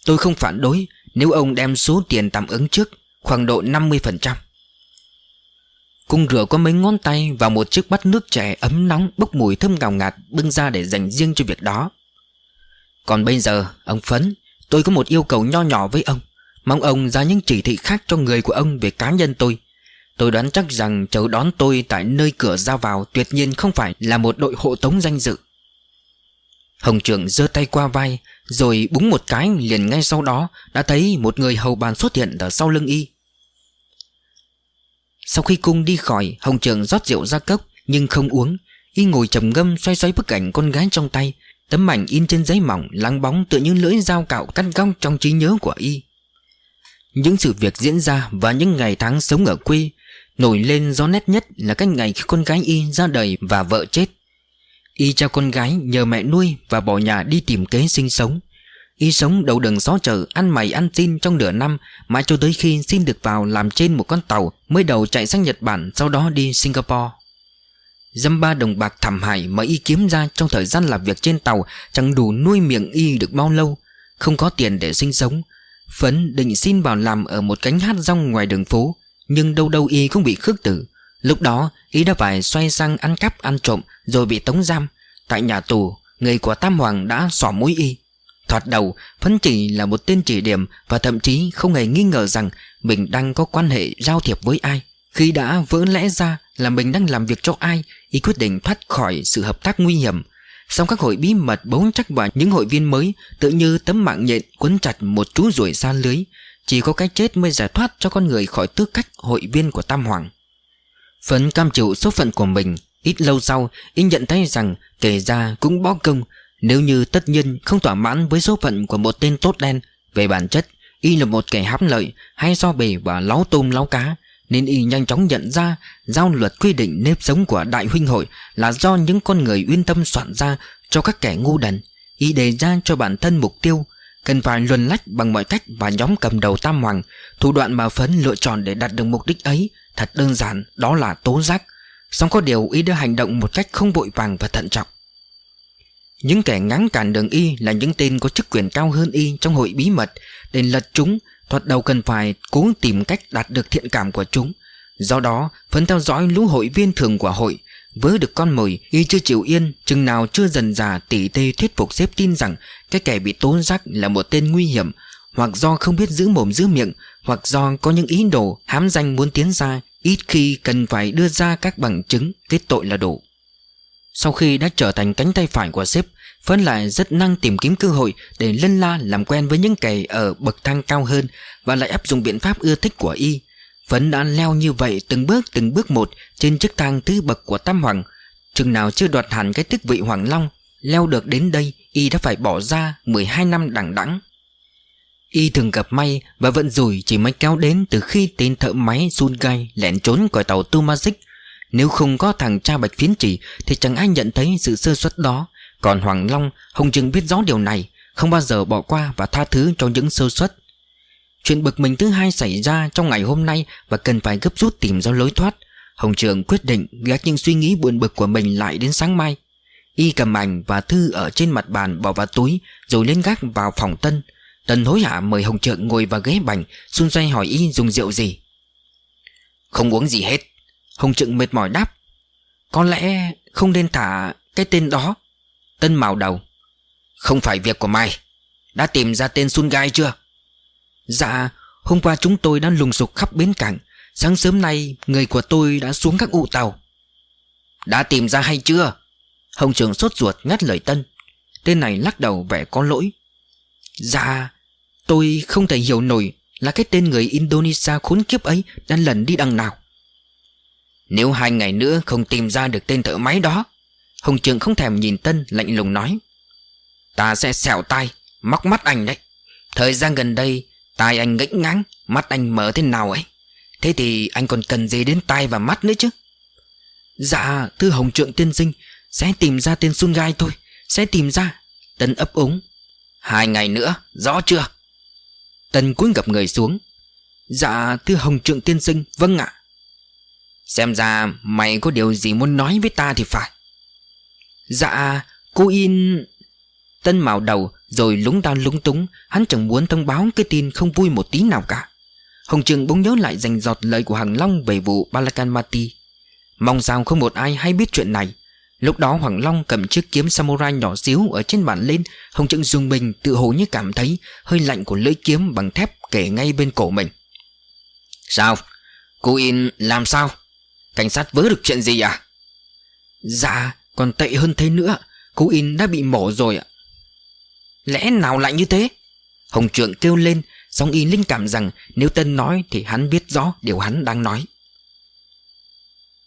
Tôi không phản đối Nếu ông đem số tiền tạm ứng trước, Khoảng độ 50% Cung rửa có mấy ngón tay và một chiếc bát nước trẻ ấm nóng bốc mùi thơm ngào ngạt bưng ra để dành riêng cho việc đó. Còn bây giờ, ông Phấn, tôi có một yêu cầu nho nhỏ với ông. Mong ông ra những chỉ thị khác cho người của ông về cá nhân tôi. Tôi đoán chắc rằng chờ đón tôi tại nơi cửa ra vào tuyệt nhiên không phải là một đội hộ tống danh dự. Hồng trưởng giơ tay qua vai Rồi búng một cái liền ngay sau đó Đã thấy một người hầu bàn xuất hiện ở sau lưng y Sau khi cung đi khỏi Hồng trưởng rót rượu ra cốc Nhưng không uống Y ngồi trầm ngâm xoay xoay bức ảnh con gái trong tay Tấm ảnh in trên giấy mỏng Lắng bóng tựa như lưỡi dao cạo cắt góc trong trí nhớ của y. Những sự việc diễn ra Và những ngày tháng sống ở quê, Nổi lên rõ nét nhất là cách ngày khi con gái y ra đời và vợ chết. Y cho con gái nhờ mẹ nuôi và bỏ nhà đi tìm kế sinh sống. Y sống đầu đường xó chợ, ăn mày ăn xin trong nửa năm, Mãi cho tới khi xin được vào làm trên một con tàu Mới đầu chạy sang Nhật Bản, sau đó đi Singapore. Dăm ba đồng bạc thảm hại mà Y kiếm ra trong thời gian làm việc trên tàu, Chẳng đủ nuôi miệng Y được bao lâu. Không có tiền để sinh sống. Phấn định xin vào làm ở một cánh hát rong ngoài đường phố, Nhưng đâu đâu Y cũng bị khước tử. Lúc đó, Y đã phải xoay sang ăn cắp, ăn trộm, Rồi bị tống giam. Tại nhà tù, Người của Tam Hoàng đã xỏ mũi Y. Thoạt đầu, Phấn chỉ là một tên chỉ điểm Và thậm chí không hề nghi ngờ rằng Mình đang có quan hệ giao thiệp với ai. Khi đã vỡ lẽ ra là mình đang làm việc cho ai, Y quyết định thoát khỏi sự hợp tác nguy hiểm. Xong các hội bí mật bấu chắc vào những hội viên mới, Tự như tấm mạng nhện quấn chặt một chú ruồi xa lưới, Chỉ có cái chết mới giải thoát cho con người khỏi tư cách hội viên của Tam Hoàng. Phấn cam chịu số phận của mình, Ít lâu sau, Y nhận thấy rằng kể ra cũng bó công, Nếu như tất nhiên không thỏa mãn với số phận của một tên tốt đen, Về bản chất, Y là một kẻ hám lợi, Hay so bề và láo tôm láo cá. Nên Y nhanh chóng nhận ra Giao luật quy định nếp sống của đại huynh hội Là do những con người uyên tâm soạn ra Cho các kẻ ngu đần. Y đề ra cho bản thân mục tiêu, Cần phải luân lách bằng mọi cách Và nhóm cầm đầu tam hoàng, Thủ đoạn mà Phấn lựa chọn để đạt được mục đích ấy Thật đơn giản, đó là tố giác. Xong có điều y đã hành động một cách không vội vàng và thận trọng. Những kẻ ngáng cản đường y là những tên có chức quyền cao hơn y trong hội bí mật Để lật chúng Thoạt đầu cần phải cố tìm cách đạt được thiện cảm của chúng. Do đó Phấn theo dõi lũ hội viên thường của hội. Với được con mồi, Y chưa chịu yên, Chừng nào chưa dần già, tỉ tê thuyết phục xếp tin rằng Cái kẻ bị tố giác là một tên nguy hiểm, Hoặc do không biết giữ mồm giữ miệng, Hoặc do có những ý đồ hám danh muốn tiến ra Ít khi cần phải đưa ra các bằng chứng, kết tội là đủ. Sau khi đã trở thành cánh tay phải của sếp Phấn lại rất năng tìm kiếm cơ hội Để lân la làm quen với những kẻ ở bậc thang cao hơn Và lại áp dụng biện pháp ưa thích của y Phấn đã leo như vậy từng bước từng bước một Trên chiếc thang thứ bậc của Tam Hoàng Chừng nào chưa đoạt hẳn cái tước vị Hoàng Long, Leo được đến đây, Y đã phải bỏ ra 12 năm đằng đẵng Y thường gặp may và vận rủi chỉ mới kéo đến từ khi tên thợ máy Sungai lẻn trốn khỏi tàu Tumazic. Nếu không có thằng cha bạch phiến chỉ thì chẳng ai nhận thấy sự sơ suất đó. Còn Hoàng Long, Hồng Trừng biết rõ điều này, không bao giờ bỏ qua và tha thứ cho những sơ suất. Chuyện bực mình thứ hai xảy ra trong ngày hôm nay Và cần phải gấp rút tìm ra lối thoát. Hồng Trường quyết định gác những suy nghĩ buồn bực của mình lại đến sáng mai. Y cầm ảnh và thư ở trên mặt bàn bỏ vào túi Rồi lên gác vào phòng Tân. Tân hối hả mời Hồng Trượng ngồi vào ghế bành xung xoay hỏi Y dùng rượu gì. Không uống gì hết. Hồng Trượng mệt mỏi đáp. Có lẽ không nên thả cái tên đó. Tân màu đầu. Không phải việc của mày. Đã tìm ra tên Sun Gai chưa? Dạ Hôm qua chúng tôi đã lùng sục khắp bến cảng. Sáng sớm nay, Người của tôi đã xuống các ụ tàu. Đã tìm ra hay chưa? Hồng Trường sốt ruột ngắt lời Tân. Tên này lắc đầu vẻ có lỗi. Dạ Tôi không thể hiểu nổi Là cái tên người Indonesia khốn kiếp ấy Đang lần đi đằng nào. Nếu hai ngày nữa không tìm ra được tên thợ máy đó Hồng Trường không thèm nhìn Tân, lạnh lùng nói. Ta sẽ xẻo tay Móc mắt anh đấy. Thời gian gần đây, Tai anh ngãnh ngáng, Mắt anh mở thế nào ấy? Thế thì anh còn cần gì đến tai và mắt nữa chứ? Dạ thưa Hồng Trượng tiên sinh, Sẽ tìm ra tên Sun Gai thôi, Sẽ tìm ra. Tân ấp úng. Hai ngày nữa, rõ chưa? Tân cúi gặp người xuống. Dạ thưa Hồng Trượng tiên sinh Vâng ạ. Xem ra mày có điều gì muốn nói với ta thì phải. Dạ cô in Tân màu đầu rồi lúng ta lúng túng Hắn chẳng muốn thông báo cái tin không vui một tí nào cả Hồng Trường bỗng nhớ lại dành giọt lời của Hằng Long về vụ Balakan Mati Mong sao không một ai hay biết chuyện này Lúc đó Hoàng Long cầm chiếc kiếm samurai nhỏ xíu ở trên bàn lên Hồng Trượng dùng mình tự hồ như cảm thấy hơi lạnh của lưỡi kiếm bằng thép kể ngay bên cổ mình Sao? Cô In làm sao? Cảnh sát vớ được chuyện gì à? Dạ, còn tệ hơn thế nữa, Cô In đã bị mổ rồi ạ. Lẽ nào lại như thế? Hồng Trượng kêu lên, Song y linh cảm rằng nếu Tân nói Thì hắn biết rõ điều hắn đang nói.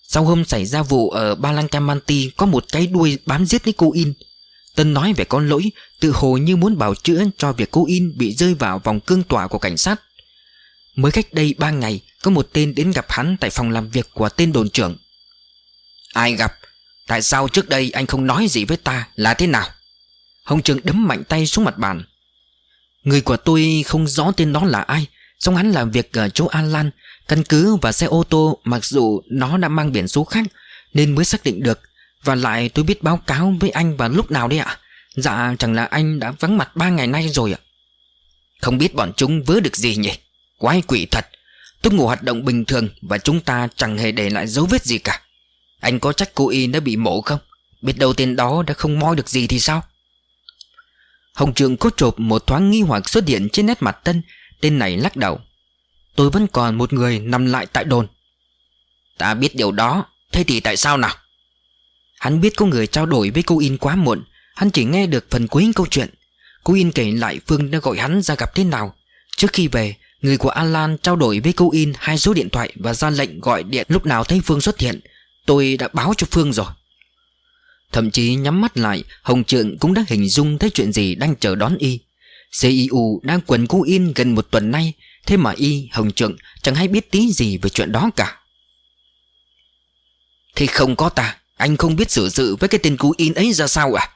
Sau hôm xảy ra vụ ở Balancamanti Có một cái đuôi bám giết lấy cô In. Tân nói về con lỗi, Tự hồ như muốn bảo chữa cho việc cô In Bị rơi vào vòng cương tỏa của cảnh sát. Mới cách đây ba ngày, Có một tên đến gặp hắn Tại phòng làm việc của tên đồn trưởng. Ai gặp? Tại sao trước đây anh không nói gì với ta? Là thế nào? Hồng Trường đấm mạnh tay xuống mặt bàn. Người của tôi không rõ tên đó là ai. Xong hắn làm việc ở chỗ An Lan Căn cứ và xe ô tô, Mặc dù nó đã mang biển số khác, Nên mới xác định được. Và lại tôi biết báo cáo với anh vào lúc nào đấy ạ? Dạ chẳng là anh đã vắng mặt ba ngày nay rồi ạ? Không biết bọn chúng vớ được gì nhỉ? Quái quỷ thật. Tôi ngủ hoạt động bình thường Và chúng ta chẳng hề để lại dấu vết gì cả. Anh có trách cô y đã bị mổ không? Biết đâu tên đó đã không moi được gì thì sao? Hồng Trường cốt chộp một thoáng nghi hoặc xuất hiện trên nét mặt Tân. Tên này lắc đầu. Tôi vẫn còn một người nằm lại tại đồn. Ta biết điều đó. Thế thì tại sao nào? Hắn biết có người trao đổi với cô In quá muộn. Hắn chỉ nghe được phần cuối câu chuyện. Cô In kể lại Phương đã gọi hắn ra gặp thế nào. Trước khi về, Người của Alan trao đổi với cô In hai số điện thoại Và ra lệnh gọi điện. Lúc nào thấy Phương xuất hiện Tôi đã báo cho Phương rồi. Thậm chí nhắm mắt lại Hồng Trượng cũng đã hình dung thấy chuyện gì đang chờ đón y. CIU đang quần cú in gần một tuần nay Thế mà y, Hồng Trượng chẳng hay biết tí gì về chuyện đó cả. Thì không có ta Anh không biết xử sự với cái tên cú in ấy ra sao à?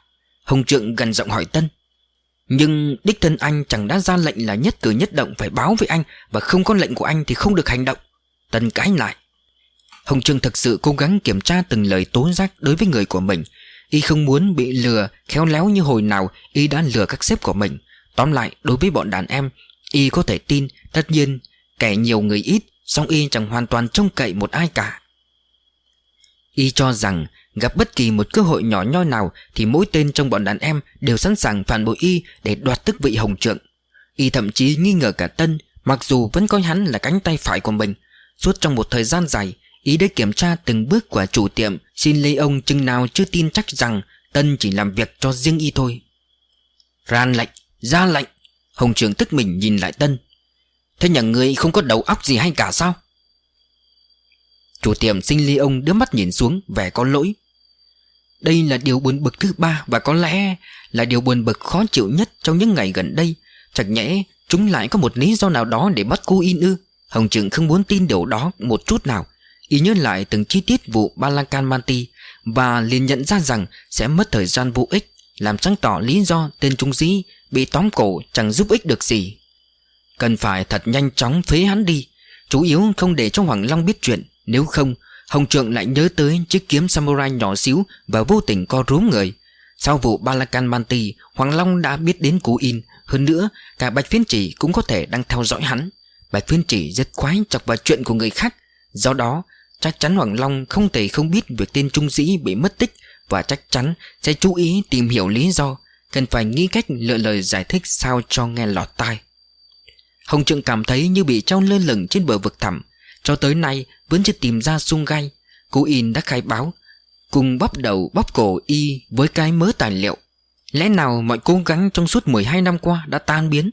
Hồng Trượng gần giọng hỏi Tân. Nhưng đích thân anh chẳng đã ra lệnh là nhất cử nhất động phải báo với anh Và không có lệnh của anh thì không được hành động. Tân cãi lại. Hồng Trương thực sự cố gắng kiểm tra từng lời tố giác đối với người của mình. Y không muốn bị lừa, khéo léo như hồi nào Y đã lừa các sếp của mình. Tóm lại, đối với bọn đàn em, Y có thể tin, Tất nhiên, kẻ nhiều người ít, song Y chẳng hoàn toàn trông cậy một ai cả. Y cho rằng, gặp bất kỳ một cơ hội nhỏ nhoi nào Thì mỗi tên trong bọn đàn em đều sẵn sàng phản bội Y để đoạt tức vị hồng trượng. Y thậm chí nghi ngờ cả Tân, Mặc dù vẫn coi hắn là cánh tay phải của mình. Suốt trong một thời gian dài Ý để kiểm tra từng bước của chủ tiệm Xin lấy ông chừng nào chưa tin chắc rằng Tân chỉ làm việc cho riêng y thôi. Ran lạnh, ra lạnh. Hồng trưởng tức mình nhìn lại Tân. Thế nhà người không có đầu óc gì hay cả sao? Chủ tiệm sinh ly ông đưa mắt nhìn xuống vẻ có lỗi. Đây là điều buồn bực thứ ba Và có lẽ là điều buồn bực khó chịu nhất trong những ngày gần đây. Chẳng nhẽ chúng lại có một lý do nào đó để bắt cô in ư Hồng trưởng không muốn tin điều đó một chút nào. Y nhớ lại từng chi tiết vụ Balakan Manti Và liền nhận ra rằng sẽ mất thời gian vô ích, Làm sáng tỏ lý do tên trung sĩ bị tóm cổ chẳng giúp ích được gì. Cần phải thật nhanh chóng phế hắn đi, Chủ yếu không để cho Hoàng Long biết chuyện, Nếu không, Hồng Trượng lại nhớ tới chiếc kiếm samurai nhỏ xíu Và vô tình co rúm người. Sau vụ Balakan Manti Hoàng Long đã biết đến Cú In, Hơn nữa, Cả Bạch Phiến Chỉ cũng có thể đang theo dõi hắn. Bạch Phiến Chỉ rất khoái chọc vào chuyện của người khác, Do đó Chắc chắn Hoàng Long không thể không biết Việc tên Trung Sĩ bị mất tích Và chắc chắn sẽ chú ý tìm hiểu lý do, Cần phải nghĩ cách lựa lời giải thích Sao cho nghe lọt tai. Hồng Trượng cảm thấy như bị trao lơ lửng trên bờ vực thẳm, Cho tới nay vẫn chưa tìm ra sung gai. Cô in đã khai báo, Cùng bóp đầu bóp cổ y với cái mớ tài liệu. Lẽ nào mọi cố gắng trong suốt 12 năm qua đã tan biến?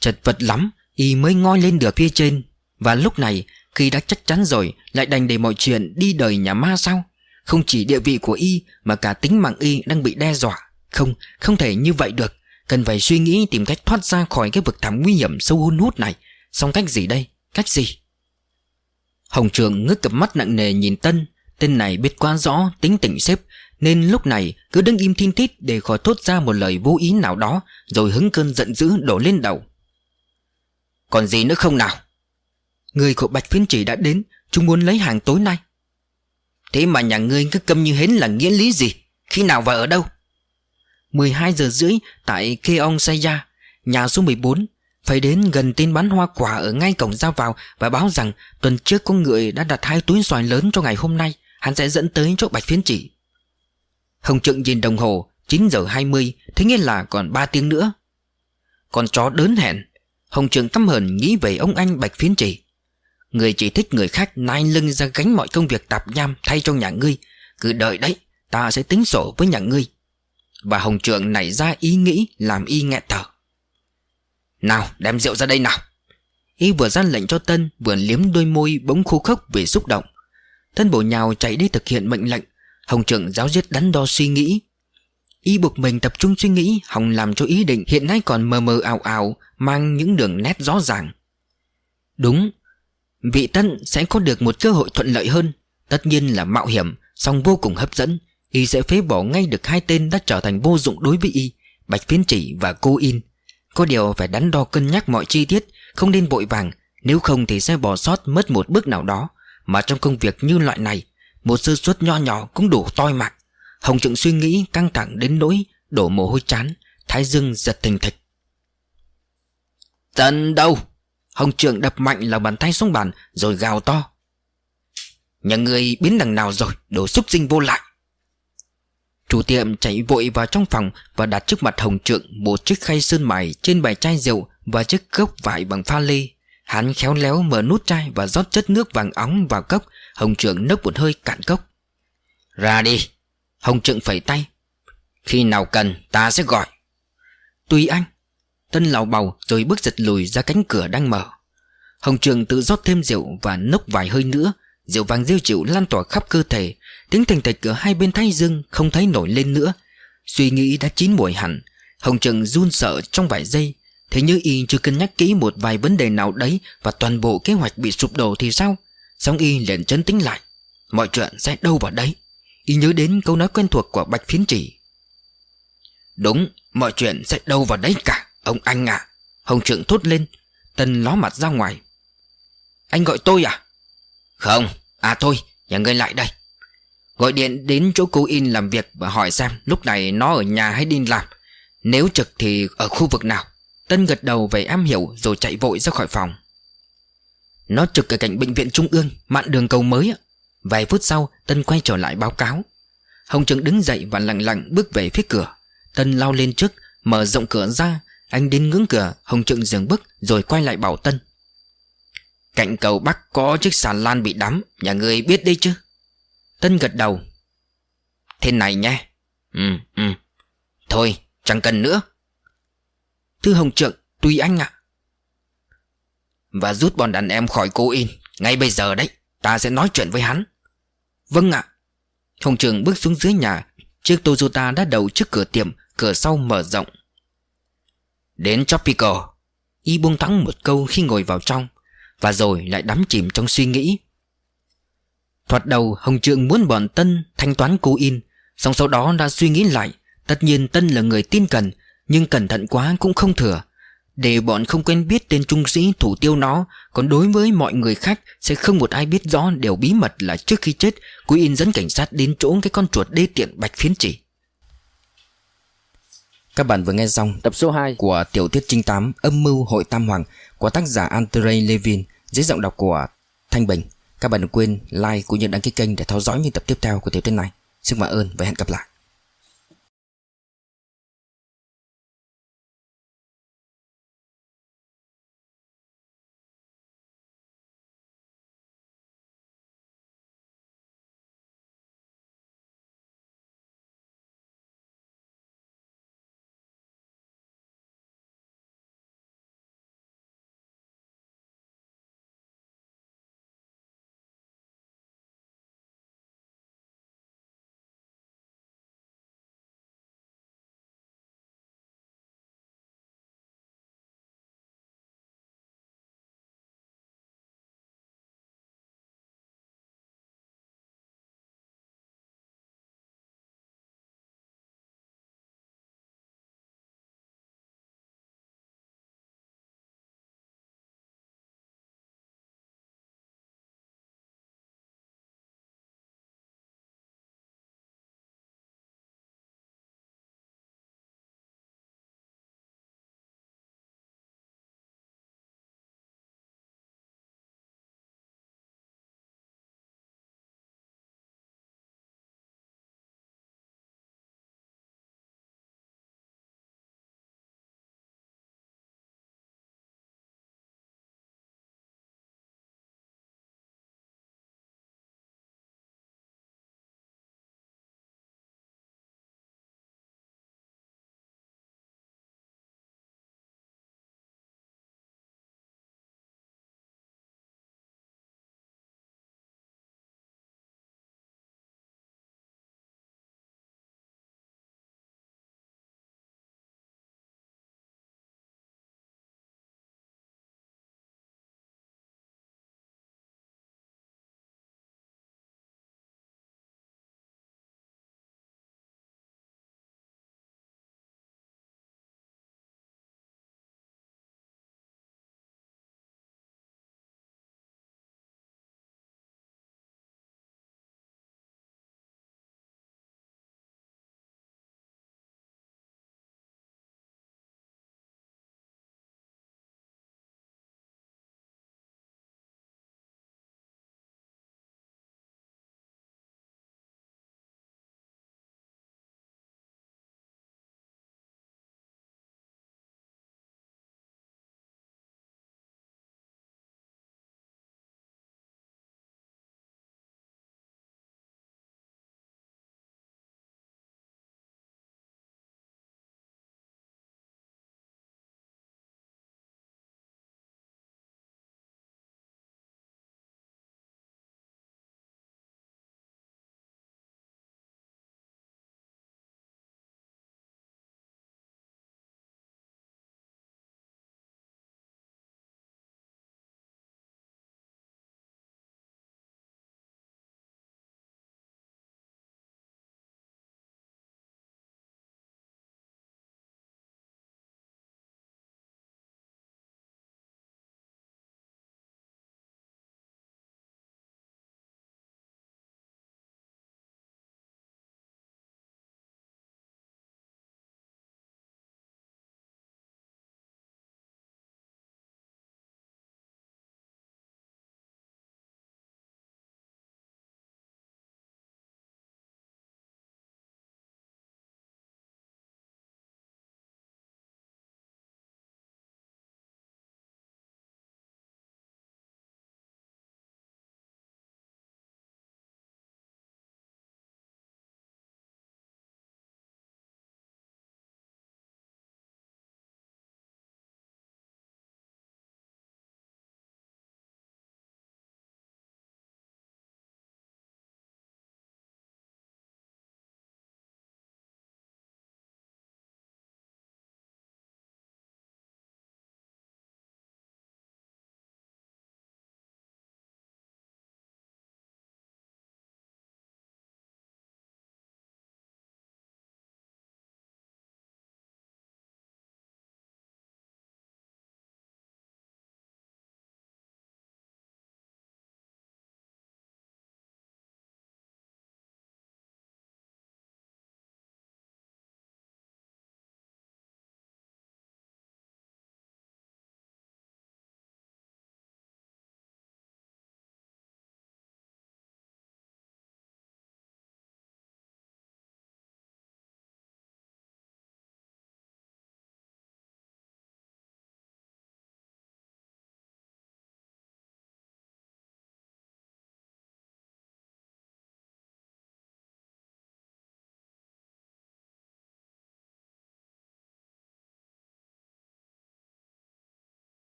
Chật vật lắm, Y mới ngoi lên được phía trên. Và lúc này khi đã chắc chắn rồi Lại đành để mọi chuyện đi đời nhà ma sao? Không chỉ địa vị của Y Mà cả tính mạng Y đang bị đe dọa. Không, không thể như vậy được. Cần phải suy nghĩ tìm cách thoát ra khỏi cái vực thẳm nguy hiểm sâu hun hút này. Xong cách gì đây? Cách gì? Hồng Trường ngước cặp mắt nặng nề nhìn Tân. Tên này biết quá rõ tính tỉnh xếp Nên lúc này cứ đứng im thiên thít Để khỏi thốt ra một lời vô ý nào đó Rồi hứng cơn giận dữ đổ lên đầu. Còn gì nữa không nào? Người của Bạch phiến Chỉ đã đến Chúng muốn lấy hàng tối nay. Thế mà nhà ngươi cứ câm như hến là nghĩa lý gì? Khi nào và ở đâu? 12 giờ rưỡi tại Keong Saya, nhà số 14 Phải đến gần tên bán hoa quả ở ngay cổng ra vào Và báo rằng tuần trước có người đã đặt hai túi xoài lớn cho ngày hôm nay Hắn sẽ dẫn tới chỗ bạch phiến chỉ Hồng Trượng nhìn đồng hồ 9 giờ 20 Thế nghĩa là còn 3 tiếng nữa. Con chó đớn hẹn Hồng Trượng căm hờn nghĩ về ông anh bạch phiến chỉ Người chỉ thích người khác nai lưng ra gánh mọi công việc tạp nham thay cho nhà ngươi. Cứ đợi đấy, Ta sẽ tính sổ với nhà ngươi. Và Hồng Trượng nảy ra ý nghĩ Làm y nghẹt thở. Nào, đem rượu ra đây nào. Y vừa ra lệnh cho Tân, Vừa liếm đôi môi bỗng khô khốc vì xúc động. Tân bổ nhào chạy đi thực hiện mệnh lệnh. Hồng Trượng giáo diết đắn đo suy nghĩ. Y buộc mình tập trung suy nghĩ Hồng làm cho ý định hiện nay còn mờ mờ ảo ảo, Mang những đường nét rõ ràng. Đúng Vị Tân sẽ có được một cơ hội thuận lợi hơn. Tất nhiên là mạo hiểm, song vô cùng hấp dẫn. Y sẽ phế bỏ ngay được hai tên đã trở thành vô dụng đối với Y, Bạch Phiến Chỉ và Cô In. Có điều phải đắn đo cân nhắc mọi chi tiết, Không nên vội vàng, Nếu không thì sẽ bỏ sót mất một bước nào đó. Mà trong công việc như loại này, Một sơ suất nho nhỏ cũng đủ toi mạng. Hồng Trượng suy nghĩ căng thẳng đến nỗi Đổ mồ hôi chán, Thái dương giật thình thịch. Tần đâu? Hồng Trường đập mạnh là bàn tay xuống bàn, Rồi gào to. Nhà người biến đằng nào rồi, Đồ xúc sinh vô lại. Chủ tiệm chạy vội vào trong phòng Và đặt trước mặt Hồng Trượng Một chiếc khay sơn mài trên bài chai rượu Và chiếc cốc vải bằng pha lê. Hắn khéo léo mở nút chai Và rót chất nước vàng óng vào cốc. Hồng Trượng nốc một hơi cạn cốc. Ra đi. Hồng Trượng phẩy tay. Khi nào cần ta sẽ gọi. Tùy anh. Tân lào bầu rồi bước giật lùi ra cánh cửa đang mở. Hồng Trường tự rót thêm rượu và nốc vài hơi nữa. Rượu vàng rêu chịu lan tỏa khắp cơ thể. Tiếng thành thạch ở hai bên thái dương Không thấy nổi lên nữa. Suy nghĩ đã chín muồi hẳn. Hồng trường run sợ trong vài giây. Thế như y chưa cân nhắc kỹ một vài vấn đề nào đấy Và toàn bộ kế hoạch bị sụp đổ thì sao? Xong y liền chấn tính lại. Mọi chuyện sẽ đâu vào đấy? Y nhớ đến câu nói quen thuộc của Bạch Phiến Chỉ. Đúng, Mọi chuyện sẽ đâu vào đấy cả. Ông anh à Hồng Trượng thốt lên, Tân ló mặt ra ngoài. Anh gọi tôi à? Không À thôi, Nhà ngươi lại đây. Gọi điện đến chỗ cô In làm việc Và hỏi xem lúc này nó ở nhà hay đi làm. Nếu trực thì ở khu vực nào? Tân gật đầu về am hiểu Rồi chạy vội ra khỏi phòng. Nó trực ở cạnh bệnh viện trung ương, Mạn đường cầu mới Vài phút sau, Tân quay trở lại báo cáo. Hồng Trừng đứng dậy và lặng lặng bước về phía cửa. Tân lao lên trước, Mở rộng cửa ra anh đến ngưỡng cửa, Hồng Trượng dừng bước, Rồi quay lại bảo Tân. Cạnh cầu Bắc có chiếc sàn lan bị đắm, Nhà người biết đấy chứ? Tân gật đầu. Thế này nhé. Ừ ừ. Thôi, chẳng cần nữa. Thư Hồng Trượng, tùy anh ạ. Và rút bọn đàn em khỏi cô in, Ngay bây giờ đấy, Ta sẽ nói chuyện với hắn. Vâng ạ. Hồng Trường bước xuống dưới nhà, Chiếc Toyota đã đậu trước cửa tiệm, Cửa sau mở rộng. Đến Tropical. Y buông thắng một câu khi ngồi vào trong, Và rồi lại đắm chìm trong suy nghĩ. Thoạt đầu, Hồng Trượng muốn bọn Tân thanh toán cô in Xong sau đó đã suy nghĩ lại. Tất nhiên Tân là người tin cần Nhưng cẩn thận quá cũng không thừa. Để bọn không quen biết tên trung sĩ thủ tiêu nó, Còn đối với mọi người khác Sẽ không một ai biết rõ đều bí mật là trước khi chết, Cô in dẫn cảnh sát đến chỗ cái con chuột đê tiện bạch phiến chỉ. Các bạn vừa nghe xong tập số 2 của tiểu thuyết trinh tám âm mưu hội tam hoàng Của tác giả Andrei Levin Dưới giọng đọc của Thanh Bình. Các bạn đừng quên like cũng như đăng ký kênh để theo dõi những tập tiếp theo của tiểu thuyết này. Xin cảm ơn và hẹn gặp lại